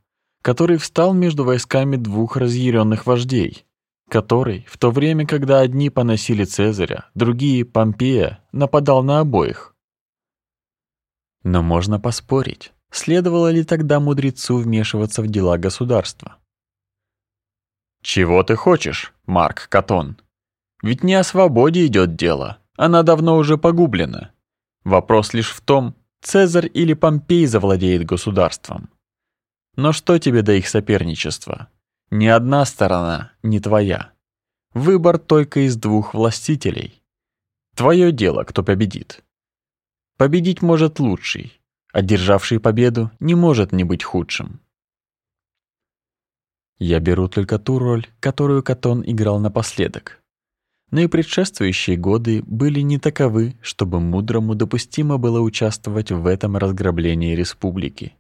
который встал между войсками двух разъяренных вождей, который, в то время, когда одни поносили Цезаря, другие Помпея, нападал на обоих. Но можно поспорить, Следовало ли тогда мудрецу вмешиваться в дела государства? Чего ты хочешь, Марк Катон? Ведь не о свободе идет дело, она давно уже погублена. Вопрос лишь в том, Цезарь или Помпей завладеет государством. Но что тебе до их соперничества? Ни одна сторона не твоя. Выбор только из двух властителей. Твое дело, кто победит. Победить может лучший, Одержавший победу не может не быть худшим. Я беру только ту роль, которую Катон играл напоследок. Но и предшествующие годы были не таковы, чтобы мудрому допустимо было участвовать в этом разграблении республики.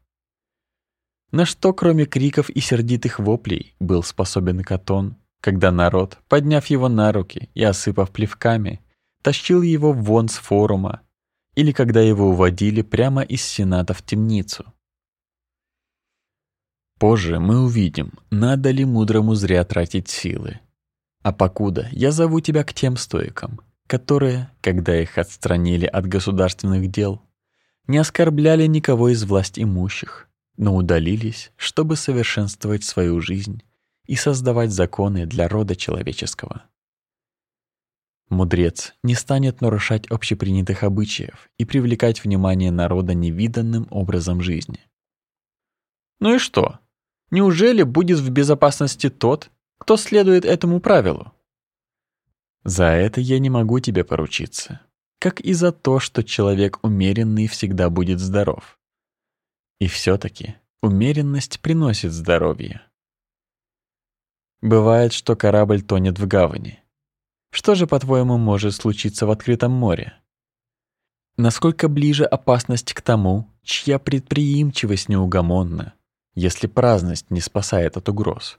На что, кроме криков и сердитых воплей, был способен Катон, когда народ, подняв его на руки и осыпав плевками, тащил его вон с форума или когда его уводили прямо из Сената в темницу. Позже мы увидим, надо ли мудрому зря тратить силы. А покуда я зову тебя к тем стоикам, которые, когда их отстранили от государственных дел, не оскорбляли никого из власть имущих, но удалились, чтобы совершенствовать свою жизнь и создавать законы для рода человеческого. Мудрец не станет нарушать общепринятых обычаев и привлекать внимание народа невиданным образом жизни. Ну и что? Неужели будет в безопасности тот, кто следует этому правилу? За это я не могу тебе поручиться, как и за то, что человек умеренный всегда будет здоров. И все-таки умеренность приносит здоровье. Бывает, что корабль тонет в гавани. Что же, по-твоему, может случиться в открытом море? Насколько ближе опасность к тому, чья предприимчивость неугомонна, если праздность не спасает от угроз?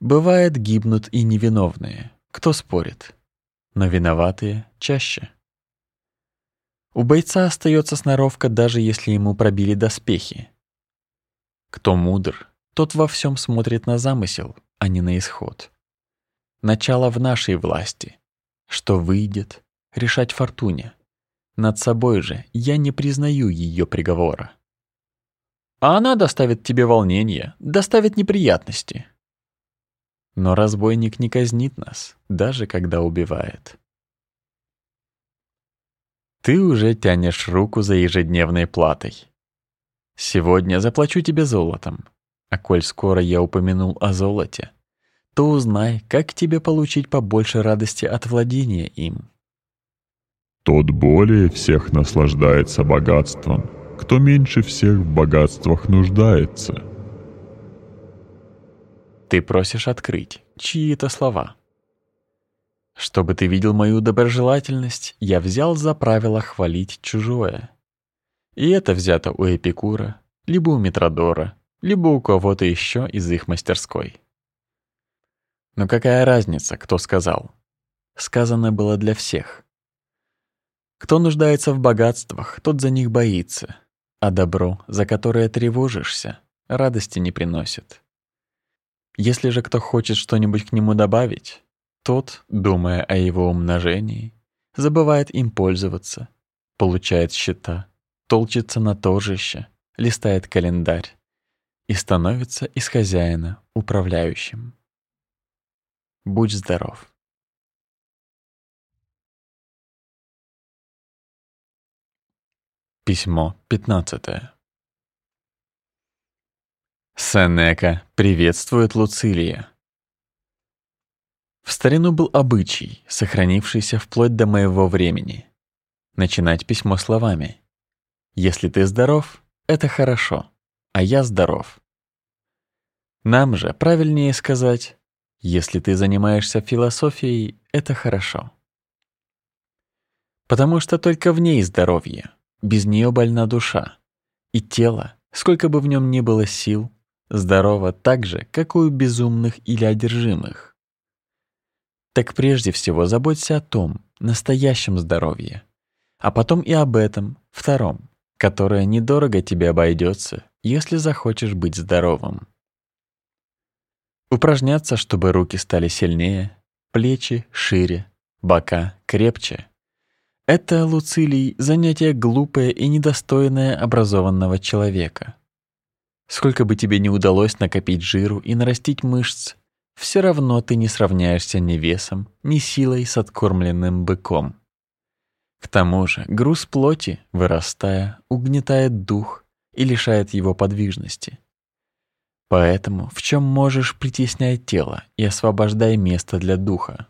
Бывает, гибнут и невиновные, кто спорит, но виноватые чаще. У бойца остается сноровка, даже если ему пробили доспехи. Кто мудр, тот во всем смотрит на замысел, а не на исход. Начало в нашей власти. Что выйдет, решать фортуне. Над собой же я не признаю ее приговора. А она доставит тебе волнение, доставит неприятности. Но разбойник не казнит нас, даже когда убивает. Ты уже тянешь руку за ежедневной платой. Сегодня заплачу тебе золотом. А коль скоро я упомянул о золоте, то узнай, как тебе получить побольше радости от владения им. Тот более всех наслаждается богатством, кто меньше всех в богатствах нуждается. Ты просишь открыть чьи-то слова. Чтобы ты видел мою доброжелательность, я взял за правило хвалить чужое. И это взято у Эпикура, либо у Митродора, либо у кого-то еще из их мастерской. Но какая разница, кто сказал? Сказано было для всех. Кто нуждается в богатствах, тот за них боится, а добро, за которое тревожишься, радости не приносит. Если же кто хочет что-нибудь к нему добавить, тот, думая о его умножении, забывает им пользоваться, получает счета, толчется на торжище, листает календарь и становится из хозяина управляющим. Будь здоров. Письмо 15. Сенека приветствует Луцилия. В старину был обычай, сохранившийся вплоть до моего времени, начинать письмо словами: "Если ты здоров, это хорошо, а я здоров". Нам же правильнее сказать: "Если ты занимаешься философией, это хорошо". Потому что только в ней здоровье. Без нее больна душа, и тело, сколько бы в нем ни было сил, здорово так же, как у безумных или одержимых. Так прежде всего заботься о том, настоящем здоровье, а потом и об этом, втором, которое недорого тебе обойдется, если захочешь быть здоровым. Упражняться, чтобы руки стали сильнее, плечи шире, бока крепче — это, Луцилий, занятие глупое и недостойное образованного человека. Сколько бы тебе ни удалось накопить жиру и нарастить мышц, все равно ты не сравняешься ни весом, ни силой с откормленным быком. К тому же груз плоти, вырастая, угнетает дух и лишает его подвижности. Поэтому в чем можешь притесняй тело и освобождай место для духа.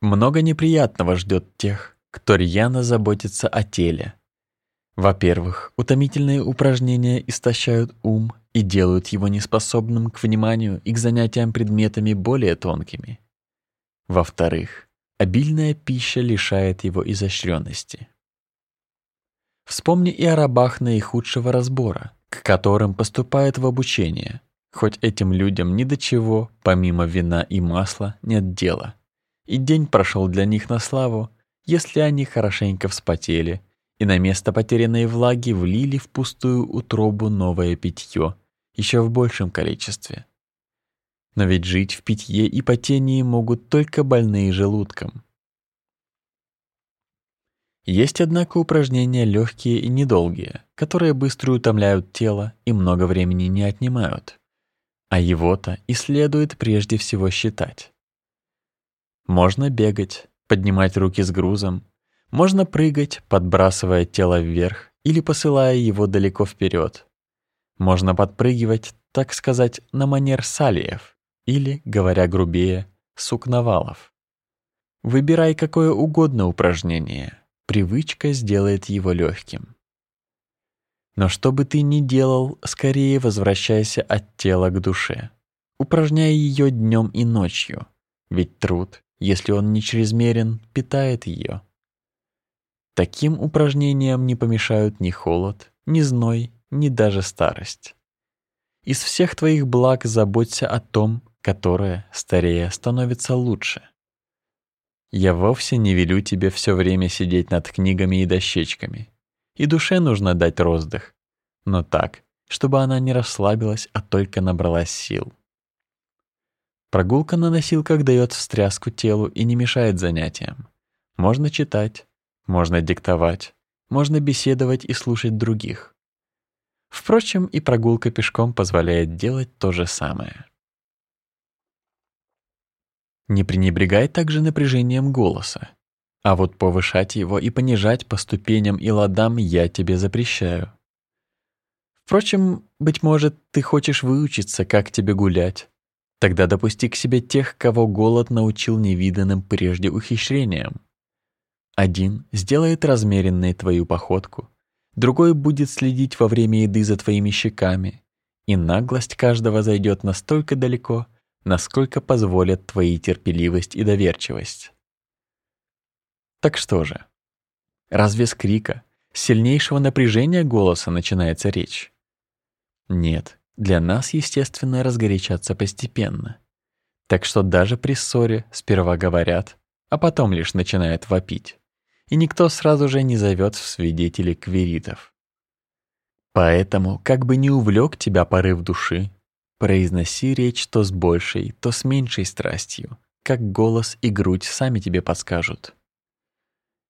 Много неприятного ждет тех, кто рьяно заботится о теле. Во-первых, утомительные упражнения истощают ум и делают его неспособным к вниманию и к занятиям предметами более тонкими. Во-вторых, обильная пища лишает его изощренности. Вспомни и о рабах наихудшего разбора, к которым поступают в обучение, хоть этим людям ни до чего, помимо вина и масла, нет дела и день прошел для них на славу, если они хорошенько вспотели и на место потерянной влаги влили в пустую утробу новое питье, еще в большем количестве. Но ведь жить в питье и потении могут только больные желудком. Есть, однако, упражнения легкие и недолгие, которые быстро утомляют тело и много времени не отнимают. А его-то и следует прежде всего считать. Можно бегать, поднимать руки с грузом, можно прыгать, подбрасывая тело вверх или посылая его далеко вперед. Можно подпрыгивать, так сказать, на манер салиев или, говоря грубее, сукновалов. Выбирай какое угодно упражнение, привычка сделает его легким. Но что бы ты ни делал, скорее возвращайся от тела к душе. Упражняй ее днем и ночью, ведь труд если он не чрезмерен, питает ее. Таким упражнениям не помешают ни холод, ни зной, ни даже старость. Из всех твоих благ заботься о том, которое, старея, становится лучше. Я вовсе не велю тебе все время сидеть над книгами и дощечками. И душе нужно дать роздых, но так, чтобы она не расслабилась, а только набралась сил. Прогулка на носилках дает встряску телу и не мешает занятиям. Можно читать, можно диктовать, можно беседовать и слушать других. Впрочем, и прогулка пешком позволяет делать то же самое. Не пренебрегай также напряжением голоса. А вот повышать его и понижать по ступеням и ладам я тебе запрещаю. Впрочем, быть может, ты хочешь выучиться, как тебе гулять. Тогда допусти к себе тех, кого голод научил невиданным прежде ухищрениям. Один сделает размеренной твою походку, другой будет следить во время еды за твоими щеками, и наглость каждого зайдет настолько далеко, насколько позволят твои терпеливость и доверчивость. Так что же? Разве с крика, сильнейшего напряжения голоса начинается речь? Нет, для нас естественно разгорячаться постепенно. Так что даже при ссоре сперва говорят, а потом лишь начинают вопить. И никто сразу же не зовет в свидетели кверитов. Поэтому, как бы не увлек тебя порыв души, произноси речь то с большей, то с меньшей страстью, как голос и грудь сами тебе подскажут.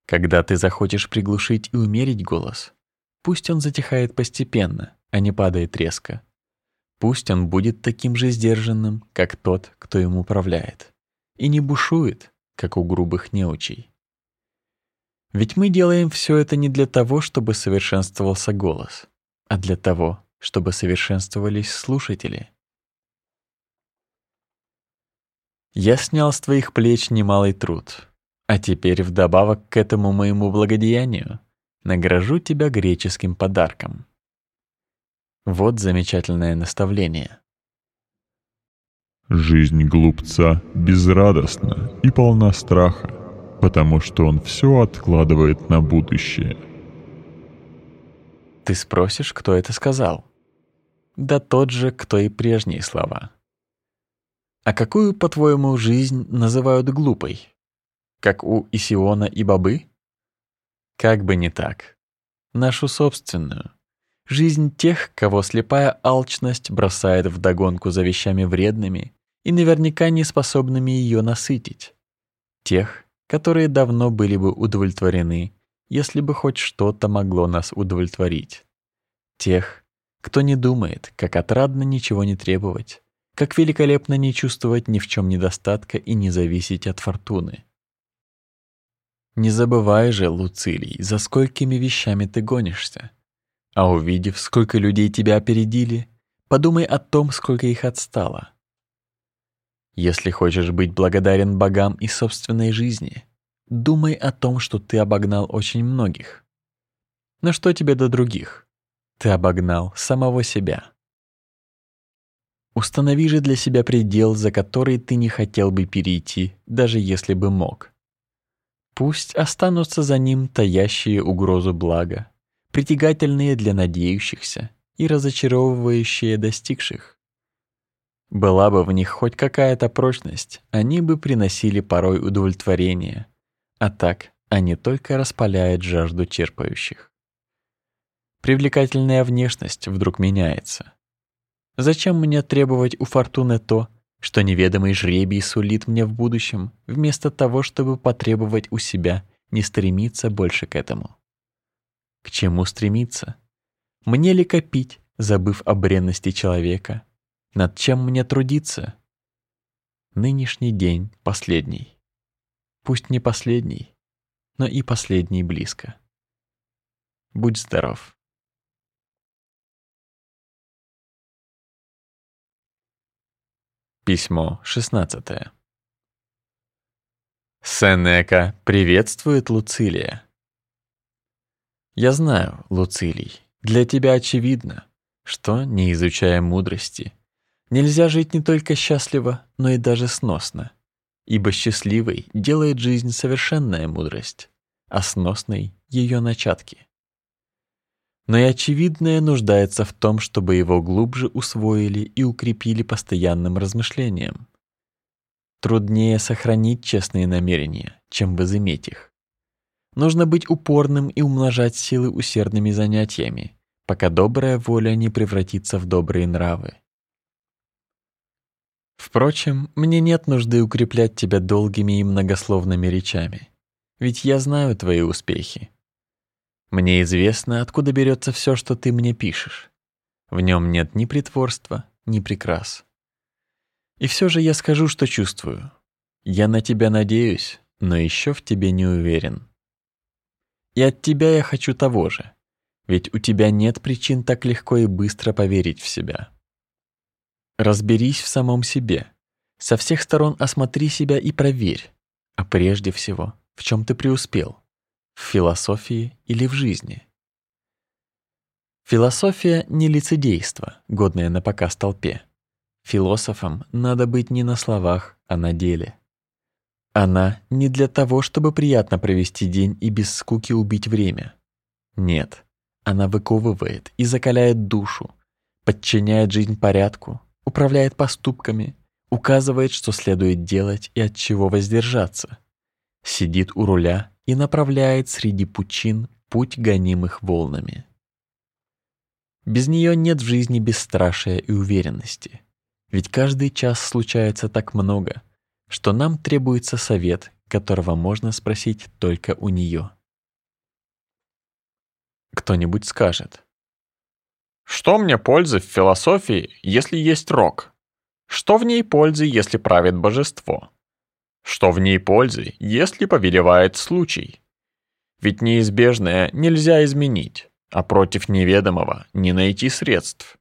Когда ты захочешь приглушить и умерить голос, пусть он затихает постепенно, а не падает резко. Пусть он будет таким же сдержанным, как тот, кто им управляет, и не бушует, как у грубых неучей. Ведь мы делаем все это не для того, чтобы совершенствовался голос, а для того, чтобы совершенствовались слушатели. Я снял с твоих плеч немалый труд, а теперь вдобавок к этому моему благодеянию награжу тебя греческим подарком. Вот замечательное наставление. Жизнь глупца безрадостна и полна страха, потому что он все откладывает на будущее. Ты спросишь, кто это сказал? Да тот же, кто и прежние слова. А какую, по-твоему, жизнь называют глупой? Как у Исиона и Бабы? Как бы не так. Нашу собственную. Жизнь тех, кого слепая алчность бросает в догонку за вещами вредными и наверняка не способными ее насытить. Тех, которые давно были бы удовлетворены, если бы хоть что-то могло нас удовлетворить. Тех, кто не думает, как отрадно ничего не требовать, как великолепно не чувствовать ни в чем недостатка и не зависеть от фортуны. Не забывай же, Луцилий, за сколькими вещами ты гонишься. А увидев, сколько людей тебя опередили, подумай о том, сколько их отстало. Если хочешь быть благодарен богам и собственной жизни, думай о том, что ты обогнал очень многих. Но что тебе до других? Ты обогнал самого себя. Установи же для себя предел, за который ты не хотел бы перейти, даже если бы мог. Пусть останутся за ним таящие угрозу блага, притягательные для надеющихся и разочаровывающие достигших. Была бы в них хоть какая-то прочность, они бы приносили порой удовлетворение, а так они только распаляют жажду черпающих. Привлекательная внешность вдруг меняется. Зачем мне требовать у фортуны то, что неведомый жребий сулит мне в будущем, вместо того, чтобы потребовать у себя не стремиться больше к этому? К чему стремиться? Мне ли копить, забыв о бренности человека? Над чем мне трудиться? Нынешний день последний. Пусть не последний, но и последний близко. Будь здоров. Письмо 16. Сенека приветствует Луцилия. Я знаю, Луцилий, для тебя очевидно, что, не изучая мудрости, нельзя жить не только счастливо, но и даже сносно, ибо счастливой делает жизнь совершенная мудрость, а сносной — ее начатки. Но и очевидное нуждается в том, чтобы его глубже усвоили и укрепили постоянным размышлением. Труднее сохранить честные намерения, чем возыметь их. Нужно быть упорным и умножать силы усердными занятиями, пока добрая воля не превратится в добрые нравы. Впрочем, мне нет нужды укреплять тебя долгими и многословными речами, ведь я знаю твои успехи. Мне известно, откуда берется все, что ты мне пишешь. В нем нет ни притворства, ни прикрас. И все же я скажу, что чувствую. Я на тебя надеюсь, но еще в тебе не уверен. И от тебя я хочу того же, ведь у тебя нет причин так легко и быстро поверить в себя. Разберись в самом себе. Со всех сторон осмотри себя и проверь. А прежде всего, в чем ты преуспел? В философии или в жизни? Философия — не лицедейство, годное на показ толпе. Философом надо быть не на словах, а на деле. Она не для того, чтобы приятно провести день и без скуки убить время. Нет, она выковывает и закаляет душу, подчиняет жизнь порядку, управляет поступками, указывает, что следует делать и от чего воздержаться. Сидит у руля и направляет среди пучин путь гонимых волнами. Без нее нет в жизни бесстрашия и уверенности. Ведь каждый час случается так много, что нам требуется совет, которого можно спросить только у нее. Кто-нибудь скажет. Что мне пользы в философии, если есть рок? Что в ней пользы, если правит божество? Что в ней пользы, если повелевает случай? Ведь неизбежное нельзя изменить, а против неведомого не найти средств.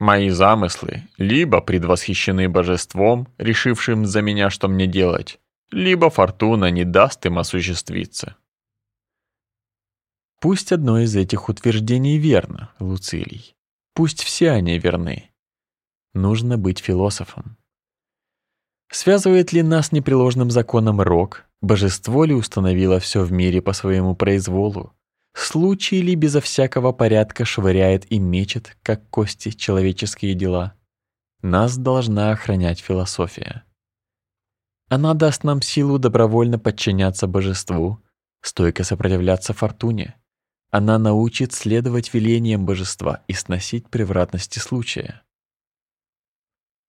Мои замыслы либо предвосхищены божеством, решившим за меня, что мне делать, либо фортуна не даст им осуществиться. Пусть одно из этих утверждений верно, Луцилий. Пусть все они верны. Нужно быть философом. Связывает ли нас непреложным законом рок? Божество ли установило все в мире по своему произволу? Случай ли безо всякого порядка швыряет и мечет, как кости, человеческие дела? Нас должна охранять философия. Она даст нам силу добровольно подчиняться божеству, стойко сопротивляться фортуне, она научит следовать велениям божества и сносить превратности случая.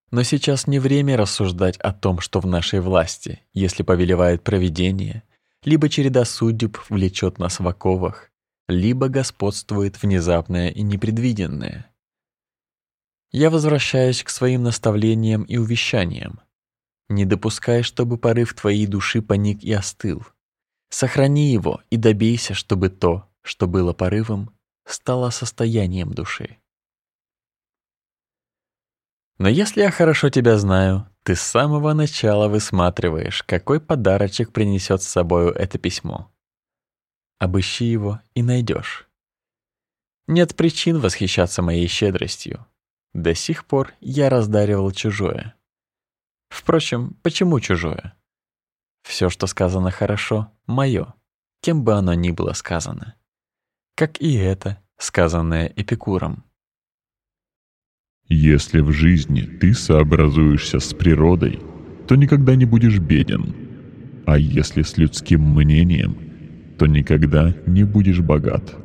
Но сейчас не время рассуждать о том, что в нашей власти, если повелевает провидение, либо череда судеб влечет нас в оковах, либо господствует внезапное и непредвиденное. Я возвращаюсь к своим наставлениям и увещаниям. Не допускай, чтобы порыв твоей души паник и остыл. Сохрани его и добейся, чтобы то, что было порывом, стало состоянием души. Но если я хорошо тебя знаю, ты с самого начала высматриваешь, какой подарочек принесет с собою это письмо. Обыщи его и найдешь. Нет причин восхищаться моей щедростью. До сих пор я раздаривал чужое. Впрочем, почему чужое? Все, что сказано хорошо, мое, кем бы оно ни было сказано как и это, сказанное Эпикуром. Если в жизни ты сообразуешься с природой, то никогда не будешь беден, а если с людским мнением, то никогда не будешь богат.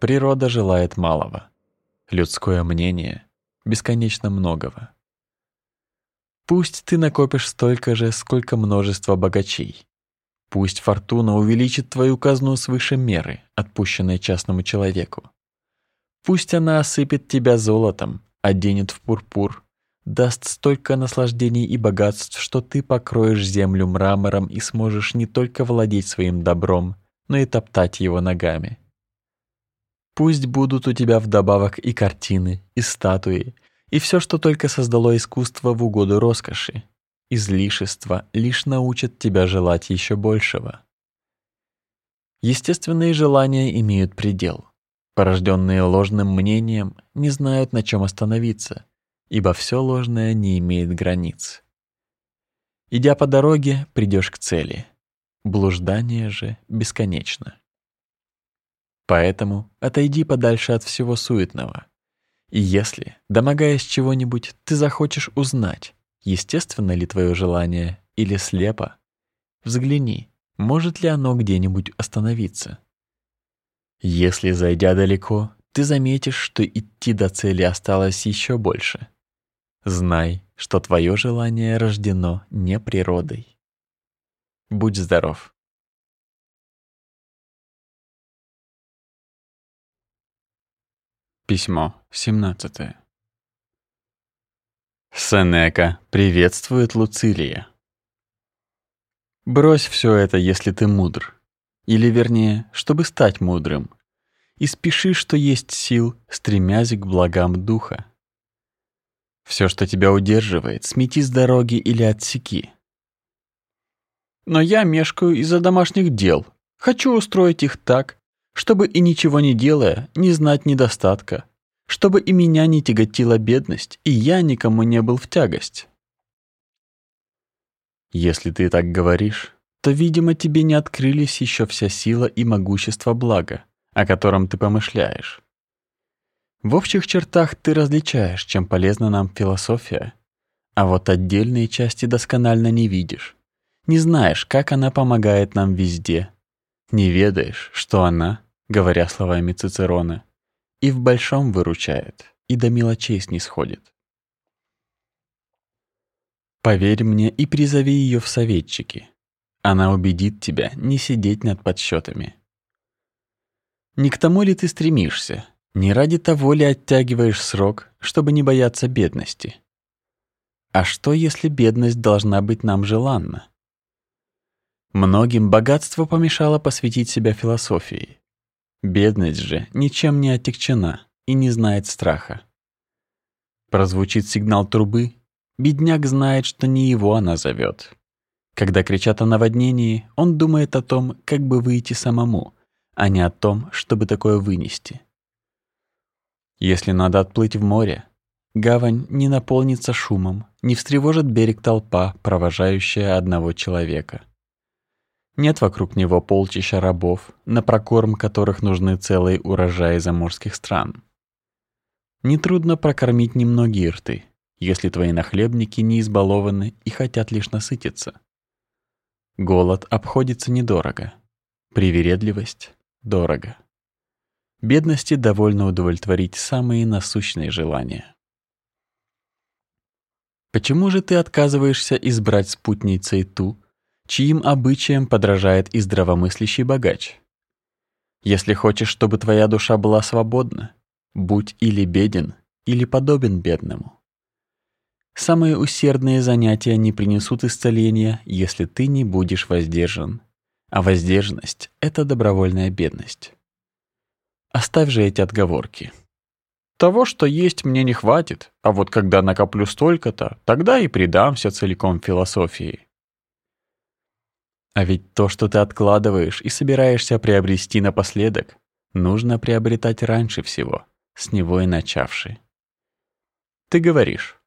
Природа желает малого, людское мнение — бесконечно многого. Пусть ты накопишь столько же, сколько множество богачей, Пусть фортуна увеличит твою казну свыше меры, отпущенной частному человеку. Пусть она осыпет тебя золотом, оденет в пурпур, даст столько наслаждений и богатств, что ты покроешь землю мрамором и сможешь не только владеть своим добром, но и топтать его ногами. Пусть будут у тебя вдобавок и картины, и статуи, и все, что только создало искусство в угоду роскоши, излишества лишь научат тебя желать еще большего. Естественные желания имеют предел. Порожденные ложным мнением не знают, на чем остановиться, ибо все ложное не имеет границ. Идя по дороге, придешь к цели. Блуждание же бесконечно. Поэтому отойди подальше от всего суетного. И если, домогаясь чего-нибудь, ты захочешь узнать, естественно ли твое желание или слепо. Взгляни, может ли оно где-нибудь остановиться. Если, зайдя далеко, ты заметишь, что идти до цели осталось еще больше, знай, что твое желание рождено не природой. Будь здоров. Письмо 17. Сенека приветствует Луцилия. Брось все это, если ты мудр, или вернее, чтобы стать мудрым, и спеши, что есть сил, стремясь к благам духа. Все, что тебя удерживает, смети с дороги или отсеки. Но я мешкаю из-за домашних дел. Хочу устроить их так, чтобы и ничего не делая, не знать недостатка, чтобы и меня не тяготила бедность, и я никому не был в тягость. Если ты так говоришь, то, видимо, тебе не открылись еще вся сила и могущество блага, о котором ты помышляешь. В общих чертах ты различаешь, чем полезна нам философия, а вот отдельные части досконально не видишь, не знаешь, как она помогает нам везде, не ведаешь, что она говоря словами Цицерона, и в большом выручает, и до мелочей снисходит. Поверь мне и призови ее в советчики. Она убедит тебя не сидеть над подсчетами. Не к тому ли ты стремишься, не ради того ли оттягиваешь срок, чтобы не бояться бедности? А что, если бедность должна быть нам желанна? Многим богатство помешало посвятить себя философии. Бедность же ничем не отягчена и не знает страха. Прозвучит сигнал трубы, бедняк знает, что не его она зовет. Когда кричат о наводнении, он думает о том, как бы выйти самому, а не о том, чтобы такое вынести. Если надо отплыть в море, гавань не наполнится шумом, не встревожит берег толпа, провожающая одного человека. Нет вокруг него полчища рабов, на прокорм которых нужны целые урожаи заморских стран. Нетрудно прокормить немногие рты, если твои нахлебники не избалованы и хотят лишь насытиться. Голод обходится недорого, привередливость — дорого. Бедности довольно удовлетворить самые насущные желания. Почему же ты отказываешься избрать спутницей ту, чьим обычаям подражает и здравомыслящий богач. Если хочешь, чтобы твоя душа была свободна, будь или беден, или подобен бедному. Самые усердные занятия не принесут исцеления, если ты не будешь воздержан, а воздержанность — это добровольная бедность. Оставь же эти отговорки. Того, что есть, мне не хватит, а вот когда накоплю столько-то, тогда и предамся целиком философии. А ведь то, что ты откладываешь и собираешься приобрести напоследок, нужно приобретать раньше всего, с него и начавши. Ты говоришь,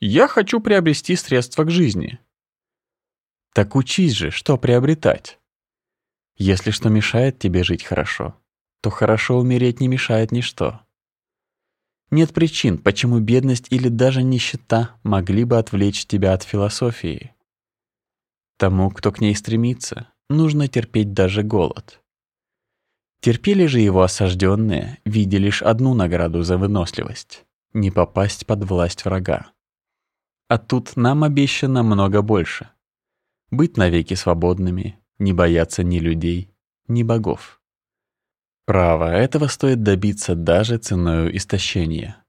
я хочу приобрести средства к жизни. Так учись же, что приобретать. Если что мешает тебе жить хорошо, то хорошо умереть не мешает ничто. Нет причин, почему бедность или даже нищета могли бы отвлечь тебя от философии. Тому, кто к ней стремится, нужно терпеть даже голод. Терпели же его осажденные, видя лишь одну награду за выносливость — не попасть под власть врага. А тут нам обещано много больше. Быть навеки свободными, не бояться ни людей, ни богов. Право, этого стоит добиться даже ценою истощения.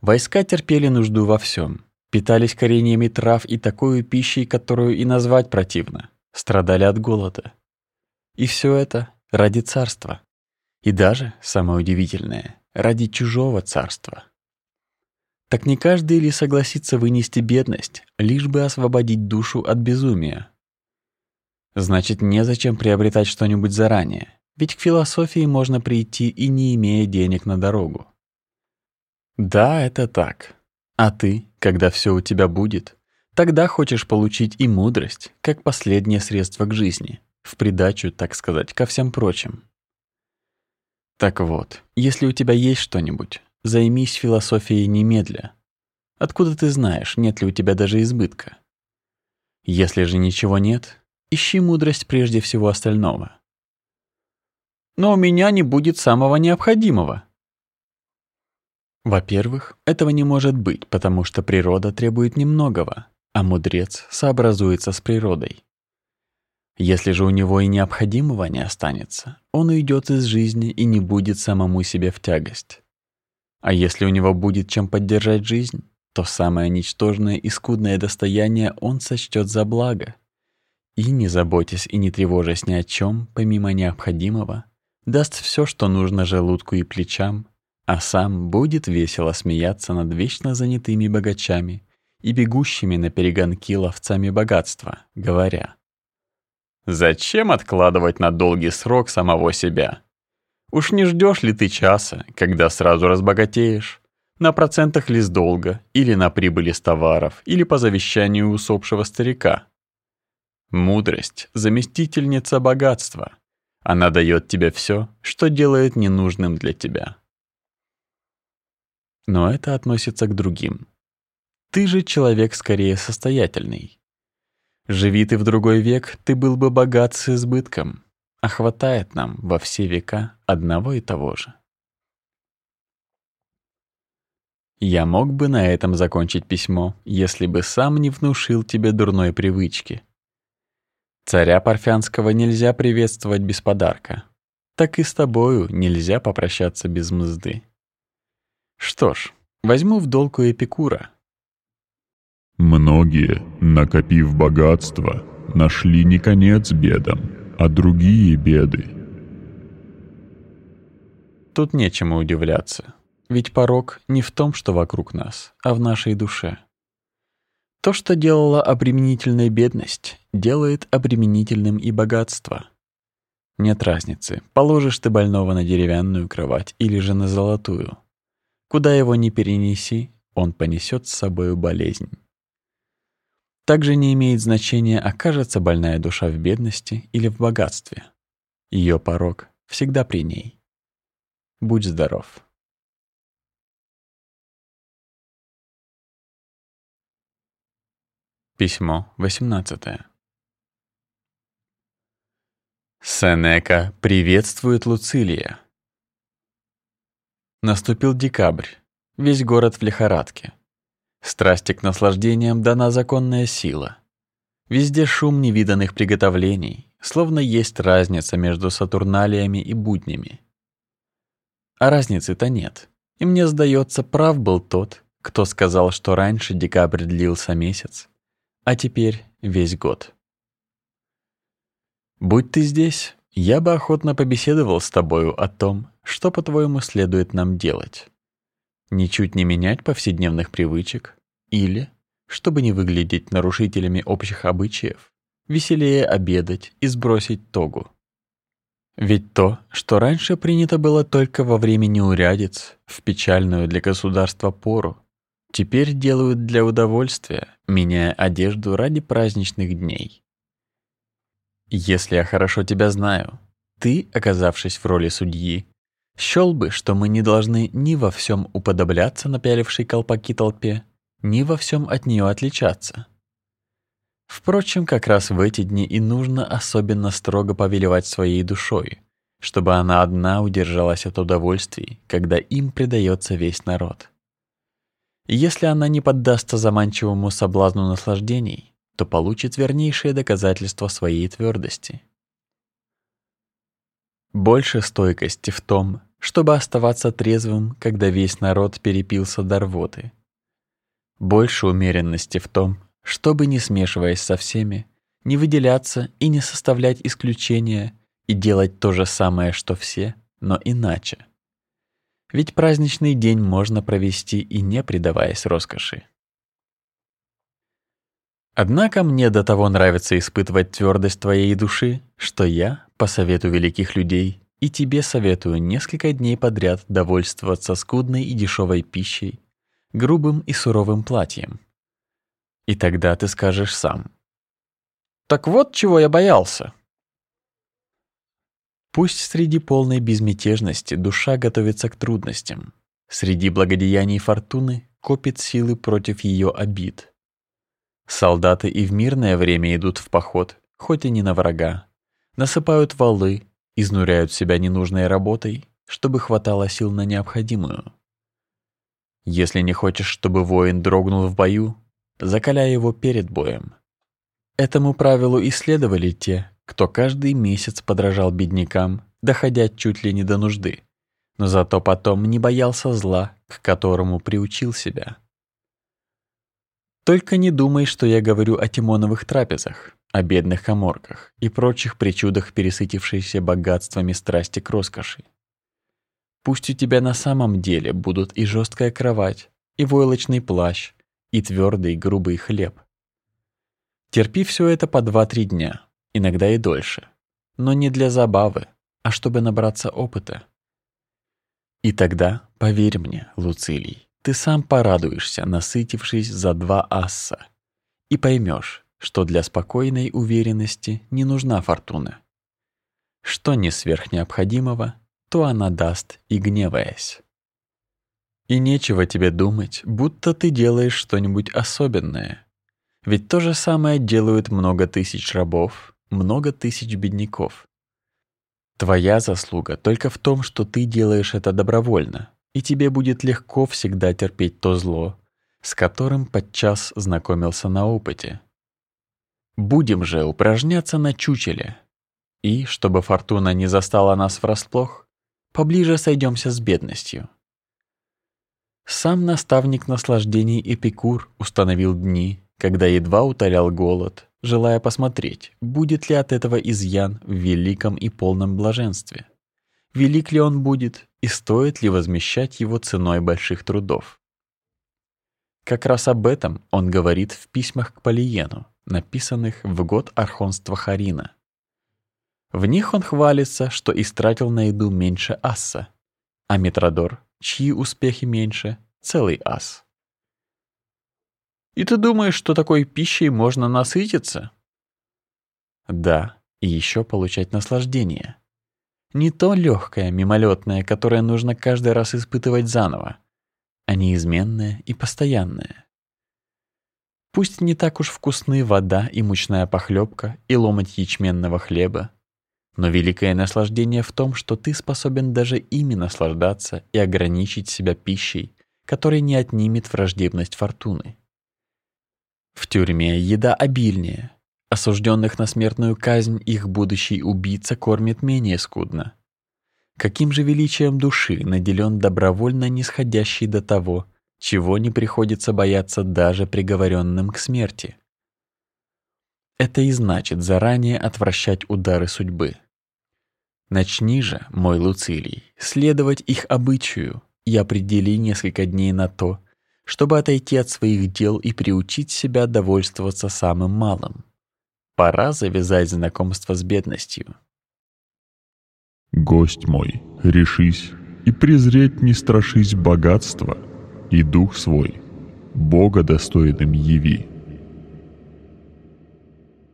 Войска терпели нужду во всем, питались кореньями трав и такой пищей, которую и назвать противно, страдали от голода. И все это ради царства. И даже, самое удивительное, ради чужого царства. Так не каждый ли согласится вынести бедность, лишь бы освободить душу от безумия? Значит, незачем приобретать что-нибудь заранее, ведь к философии можно прийти и не имея денег на дорогу. Да, это так. А ты, когда все у тебя будет, тогда хочешь получить и мудрость, как последнее средство к жизни, в придачу, так сказать, ко всем прочим. Так вот, если у тебя есть что-нибудь, займись философией немедля. Откуда ты знаешь, нет ли у тебя даже избытка? Если же ничего нет, ищи мудрость прежде всего остального. но у меня не будет самого необходимого. Во-первых, этого не может быть, потому что природа требует немногого, а мудрец сообразуется с природой. Если же у него и необходимого не останется, он уйдет из жизни и не будет самому себе в тягость. А если у него будет чем поддержать жизнь, то самое ничтожное и скудное достояние он сочтет за благо. И, не заботясь и не тревожась ни о чем, помимо необходимого, даст все, что нужно желудку и плечам, а сам будет весело смеяться над вечно занятыми богачами и бегущими на перегонки ловцами богатства, говоря «Зачем откладывать на долгий срок самого себя? Уж не ждешь ли ты часа, когда сразу разбогатеешь? На процентах ли с долга, или на прибыли с товаров, или по завещанию усопшего старика? Мудрость — заместительница богатства. Она дает тебе все, что делает ненужным для тебя. Но это относится к другим. Ты же человек скорее состоятельный. Живи ты в другой век, ты был бы богат с избытком, а хватает нам во все века одного и того же. Я мог бы на этом закончить письмо, если бы сам не внушил тебе дурной привычки. Царя Парфянского нельзя приветствовать без подарка. Так и с тобою нельзя попрощаться без мзды. Что ж, возьму в долг у Эпикура, Многие, накопив богатство, нашли не конец бедам, а другие беды. Тут нечему удивляться, ведь порог не в том, что вокруг нас, а в нашей душе. То, что делало обременительной бедность, делает обременительным и богатство. Нет разницы, положишь ты больного на деревянную кровать или же на золотую. Куда его ни перенеси, он понесет с собою болезнь. Также не имеет значения, окажется больная душа в бедности или в богатстве. Ее порог всегда при ней. Будь здоров. Письмо 18. Сенека приветствует Луцилия. Наступил декабрь. Весь город в лихорадке. Страсти к наслаждениям дана законная сила. Везде шум невиданных приготовлений, словно есть разница между сатурналиями и буднями. А разницы-то нет. И мне сдается, прав был тот, кто сказал, что раньше декабрь длился месяц, а теперь весь год. Будь ты здесь, я бы охотно побеседовал с тобою о том, что, по-твоему, следует нам делать ничуть не менять повседневных привычек или, чтобы не выглядеть нарушителями общих обычаев, веселее обедать и сбросить тогу. Ведь то, что раньше принято было только во время неурядиц, в печальную для государства пору, теперь делают для удовольствия, меняя одежду ради праздничных дней. Если я хорошо тебя знаю, ты, оказавшись в роли судьи, Счел бы, что мы не должны ни во всем уподобляться напялившей колпаки толпе, ни во всем от нее отличаться. Впрочем, как раз в эти дни и нужно особенно строго повелевать своей душой, чтобы она одна удержалась от удовольствий, когда им предается весь народ. Если она не поддастся заманчивому соблазну наслаждений, то получит вернейшее доказательство своей твердости. Больше стойкости в том, чтобы оставаться трезвым, когда весь народ перепился до рвоты. Больше умеренности в том, чтобы, не смешиваясь со всеми, не выделяться и не составлять исключения и делать то же самое, что все, но иначе. Ведь праздничный день можно провести и не предаваясь роскоши. Однако мне до того нравится испытывать твердость твоей души, что я, по совету великих людей, и тебе советую несколько дней подряд довольствоваться скудной и дешевой пищей, грубым и суровым платьем. И тогда ты скажешь сам. Так вот чего я боялся. Пусть среди полной безмятежности душа готовится к трудностям, среди благодеяний фортуны копит силы против ее обид, Солдаты и в мирное время идут в поход, хоть и не на врага, насыпают валы, изнуряют себя ненужной работой, чтобы хватало сил на необходимую. Если не хочешь, чтобы воин дрогнул в бою, закаляй его перед боем. Этому правилу исследовали те, кто каждый месяц подражал беднякам, доходя чуть ли не до нужды, но зато потом не боялся зла, к которому приучил себя. Только не думай, что я говорю о тимоновых трапезах, о бедных коморках и прочих причудах пересытившейся богатствами страсти к роскоши. Пусть у тебя на самом деле будут и жесткая кровать, и войлочный плащ, и твердый грубый хлеб. Терпи все это по два-три дня, иногда и дольше, но не для забавы, а чтобы набраться опыта. И тогда, поверь мне, Луцилий, ты сам порадуешься, насытившись за два асса, и поймешь, что для спокойной уверенности не нужна фортуна. Что не сверх необходимого, то она даст и гневаясь. И нечего тебе думать, будто ты делаешь что-нибудь особенное. Ведь то же самое делают много тысяч рабов, много тысяч бедняков. Твоя заслуга только в том, что ты делаешь это добровольно, и тебе будет легко всегда терпеть то зло, с которым подчас знакомился на опыте. Будем же упражняться на чучеле, и, чтобы фортуна не застала нас врасплох, поближе сойдемся с бедностью. Сам наставник наслаждений Эпикур установил дни, когда едва утолял голод, желая посмотреть, будет ли от этого изъян в великом и полном блаженстве. Велик ли он будет и стоит ли возмещать его ценой больших трудов. Как раз об этом он говорит в письмах к Полиену, написанных в год архонства Харина. В них он хвалится, что истратил на еду меньше асса, а Метродор, чьи успехи меньше, целый ас. И ты думаешь, что такой пищей можно насытиться? Да, и еще получать наслаждение. Не то легкое, мимолетное, которое нужно каждый раз испытывать заново, а неизменное и постоянное. Пусть не так уж вкусны вода и мучная похлебка и ломоть ячменного хлеба, но великое наслаждение в том, что ты способен даже ими наслаждаться и ограничить себя пищей, которая не отнимет враждебность фортуны. В тюрьме еда обильнее. Осужденных на смертную казнь их будущий убийца кормит менее скудно. Каким же величием души наделен добровольно нисходящий до того, чего не приходится бояться даже приговоренным к смерти? Это и значит заранее отвращать удары судьбы. Начни же, мой Луцилий, следовать их обычаю и определи несколько дней на то, чтобы отойти от своих дел и приучить себя довольствоваться самым малым. Пора завязать знакомство с бедностью. Гость мой, решись и презреть не страшись богатства, и дух свой, Бога достойным яви.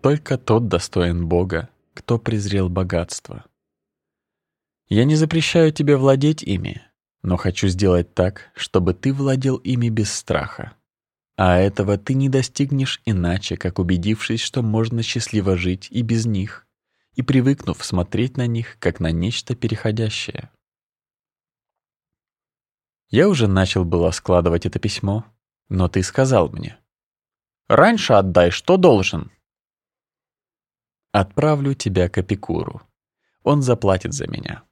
Только тот достоин Бога, кто презрел богатство. Я не запрещаю тебе владеть ими, но хочу сделать так, чтобы ты владел ими без страха. А этого ты не достигнешь иначе, как убедившись, что можно счастливо жить и без них, и привыкнув смотреть на них как на нечто переходящее. Я уже начал было складывать это письмо, но ты сказал мне: "Раньше отдай, что должен". Отправлю тебя к Эпикуру. Он заплатит за меня.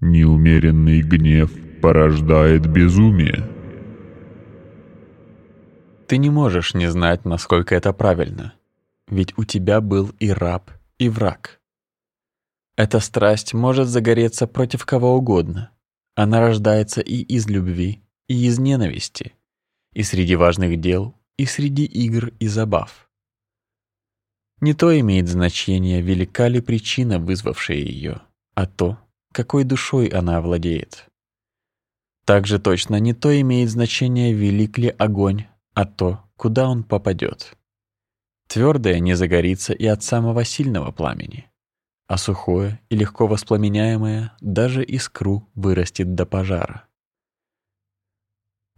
Неумеренный гнев порождает безумие. Ты не можешь не знать, насколько это правильно. Ведь у тебя был и раб, и враг. Эта страсть может загореться против кого угодно. Она рождается и из любви, и из ненависти, и среди важных дел, и среди игр и забав. Не то имеет значение, велика ли причина, вызвавшая ее, а то, какой душой она овладеет. Также точно не то имеет значение, велик ли огонь, а то, куда он попадет. Твердое не загорится и от самого сильного пламени, а сухое и легко воспламеняемое даже искру вырастет до пожара.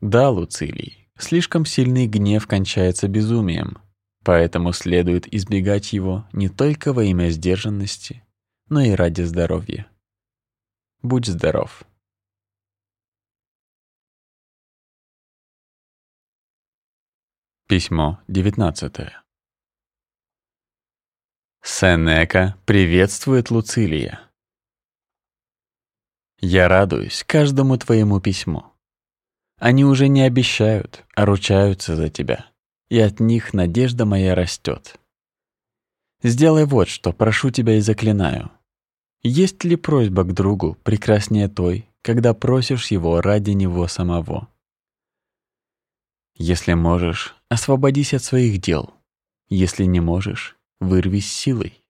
Да, Луцилий, слишком сильный гнев кончается безумием, поэтому следует избегать его не только во имя сдержанности, но и ради здоровья. Будь здоров. Письмо девятнадцатое. Сенека приветствует Луцилия. Я радуюсь каждому твоему письму. Они уже не обещают, а ручаются за тебя, и от них надежда моя растет. Сделай вот что, прошу тебя и заклинаю. Есть ли просьба к другу прекраснее той, когда просишь его ради него самого? Если можешь, освободись от своих дел. Если не можешь, вырвись силой.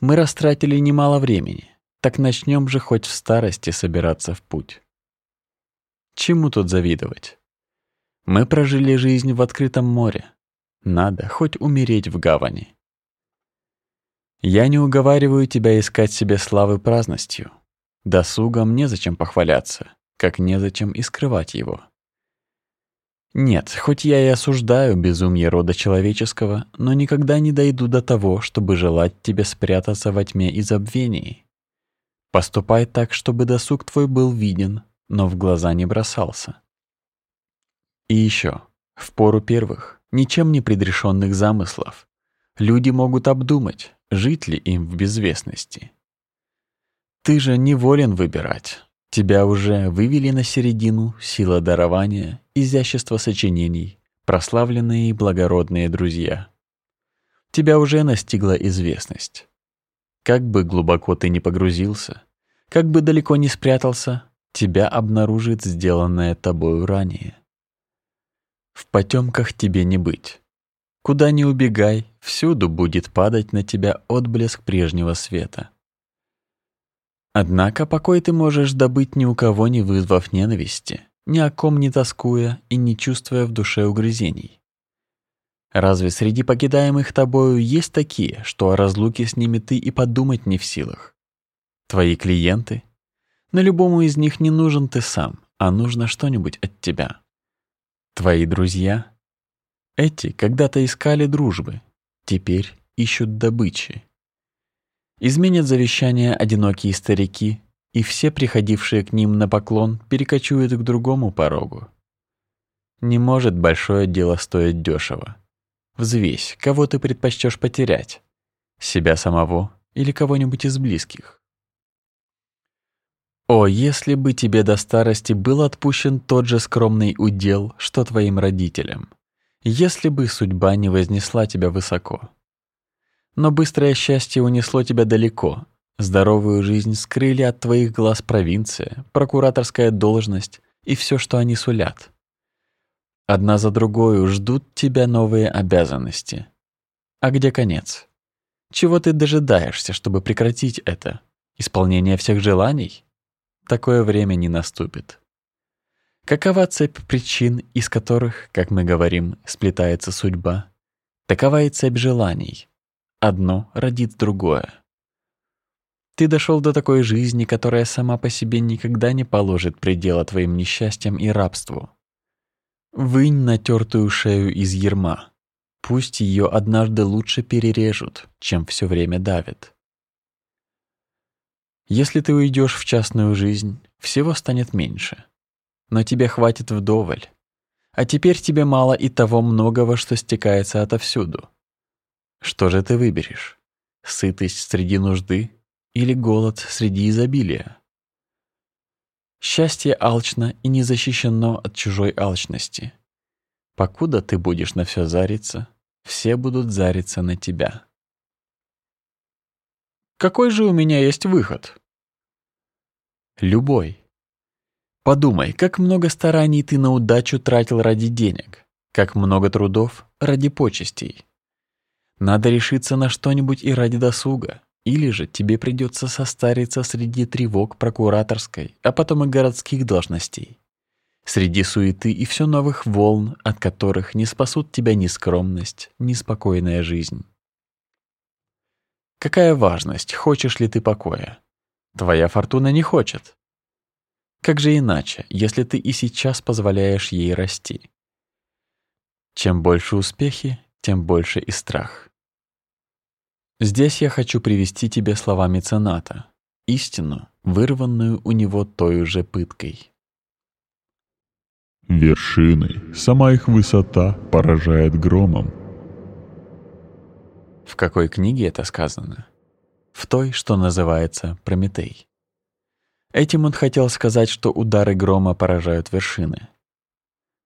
Мы растратили немало времени, так начнем же хоть в старости собираться в путь. Чему тут завидовать? Мы прожили жизнь в открытом море. Надо хоть умереть в гавани. Я не уговариваю тебя искать себе славы праздностью. Досугом незачем похваляться, как незачем и скрывать его. Нет, хоть я и осуждаю безумие рода человеческого, но никогда не дойду до того, чтобы желать тебе спрятаться во тьме и забвении. Поступай так, чтобы досуг твой был виден, но в глаза не бросался. И еще, в пору первых, ничем не предрешенных замыслов, люди могут обдумать, жить ли им в безвестности. Ты же не волен выбирать. Тебя уже вывели на середину сила дарования, изящество сочинений, прославленные и благородные друзья. Тебя уже настигла известность. Как бы глубоко ты ни погрузился, как бы далеко ни спрятался, тебя обнаружит сделанное тобою ранее. В потемках тебе не быть. Куда ни убегай, всюду будет падать на тебя отблеск прежнего света. Однако покой ты можешь добыть ни у кого не вызвав ненависти, ни о ком не тоскуя и не чувствуя в душе угрызений. Разве среди покидаемых тобою есть такие, что о разлуке с ними ты и подумать не в силах? Твои клиенты, но любому из них не нужен ты сам, а нужно что-нибудь от тебя. Твои друзья? Эти когда-то искали дружбы, теперь ищут добычи. Изменят завещание одинокие старики, и все приходившие к ним на поклон перекочуют к другому порогу. Не может большое дело стоить дешево. Взвесь, кого ты предпочтешь потерять, себя самого или кого-нибудь из близких. О, если бы тебе до старости был отпущен тот же скромный удел, что твоим родителям, если бы судьба не вознесла тебя высоко. Но быстрое счастье унесло тебя далеко, здоровую жизнь скрыли от твоих глаз провинция, прокураторская должность и все, что они сулят. Одна за другой ждут тебя новые обязанности. А где конец? Чего ты дожидаешься, чтобы прекратить это? Исполнение всех желаний? такое время не наступит. Какова цепь причин, из которых, как мы говорим, сплетается судьба? Такова и цепь желаний. Одно родит другое. Ты дошел до такой жизни, которая сама по себе никогда не положит предела твоим несчастьям и рабству. Вынь натертую шею из ерма. Пусть ее однажды лучше перережут, чем все время давят. Если ты уйдешь в частную жизнь, всего станет меньше. Но тебе хватит вдоволь. А теперь тебе мало и того многого, что стекается отовсюду. Что же ты выберешь? Сытость среди нужды или голод среди изобилия? Счастье алчно и не защищено от чужой алчности. Покуда ты будешь на все зариться, все будут зариться на тебя. Какой же у меня есть выход? Любой. Подумай, как много стараний ты на удачу тратил ради денег, как много трудов ради почестей. Надо решиться на что-нибудь и ради досуга, или же тебе придется состариться среди тревог прокураторской, а потом и городских должностей. Среди суеты и все новых волн, от которых не спасут тебя ни скромность, ни спокойная жизнь. Какая важность, хочешь ли ты покоя? Твоя фортуна не хочет. Как же иначе, если ты и сейчас позволяешь ей расти? Чем больше успехи, тем больше и страх. Здесь я хочу привести тебе слова мецената, истину, вырванную у него той же пыткой. Вершины, сама их высота поражает громом. В какой книге это сказано? В той, что называется Прометей. Этим он хотел сказать, что удары грома поражают вершины.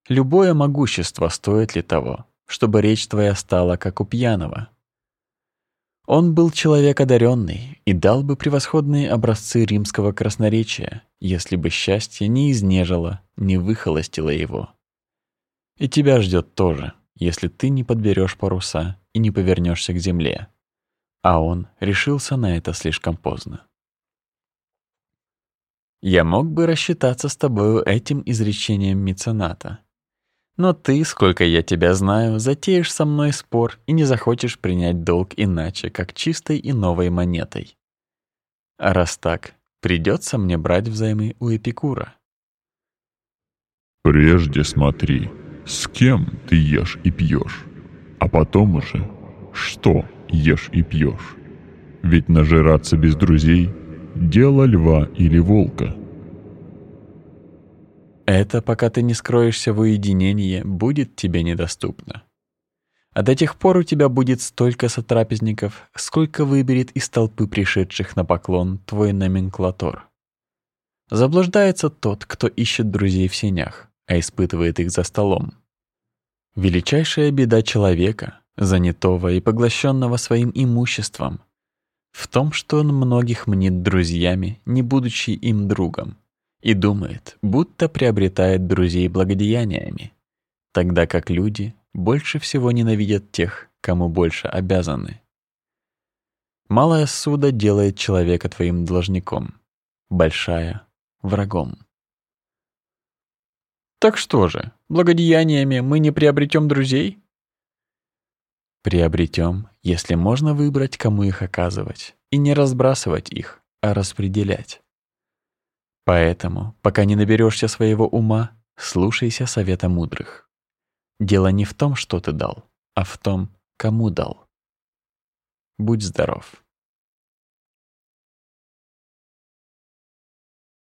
Любое могущество стоит ли того, чтобы речь твоя стала как у пьяного? Он был человек одаренный и дал бы превосходные образцы римского красноречия, если бы счастье не изнежило, не выхолостило его. И тебя ждет тоже, если ты не подберешь паруса и не повернешься к земле. А он решился на это слишком поздно. Я мог бы рассчитаться с тобою этим изречением мецената. Но ты, сколько я тебя знаю, затеешь со мной спор и не захочешь принять долг иначе, как чистой и новой монетой. А раз так, придется мне брать взаймы у Эпикура. Прежде смотри, с кем ты ешь и пьешь, а потом уже, что ешь и пьешь. Ведь нажираться без друзей — дело льва или волка — это, пока ты не скроешься в уединении, будет тебе недоступно. А до тех пор у тебя будет столько сотрапезников, сколько выберет из толпы пришедших на поклон твой номенклатор. Заблуждается тот, кто ищет друзей в сенях, а испытывает их за столом. Величайшая беда человека, занятого и поглощенного своим имуществом, в том, что он многих мнит друзьями, не будучи им другом и думает, будто приобретает друзей благодеяниями, тогда как люди больше всего ненавидят тех, кому больше обязаны. Малая суда делает человека твоим должником, большая — врагом. Так что же, благодеяниями мы не приобретем друзей? Приобретем, если можно выбрать, кому их оказывать, и не разбрасывать их, а распределять. Поэтому, пока не наберешься своего ума, слушайся совета мудрых. Дело не в том, что ты дал, а в том, кому дал. Будь здоров.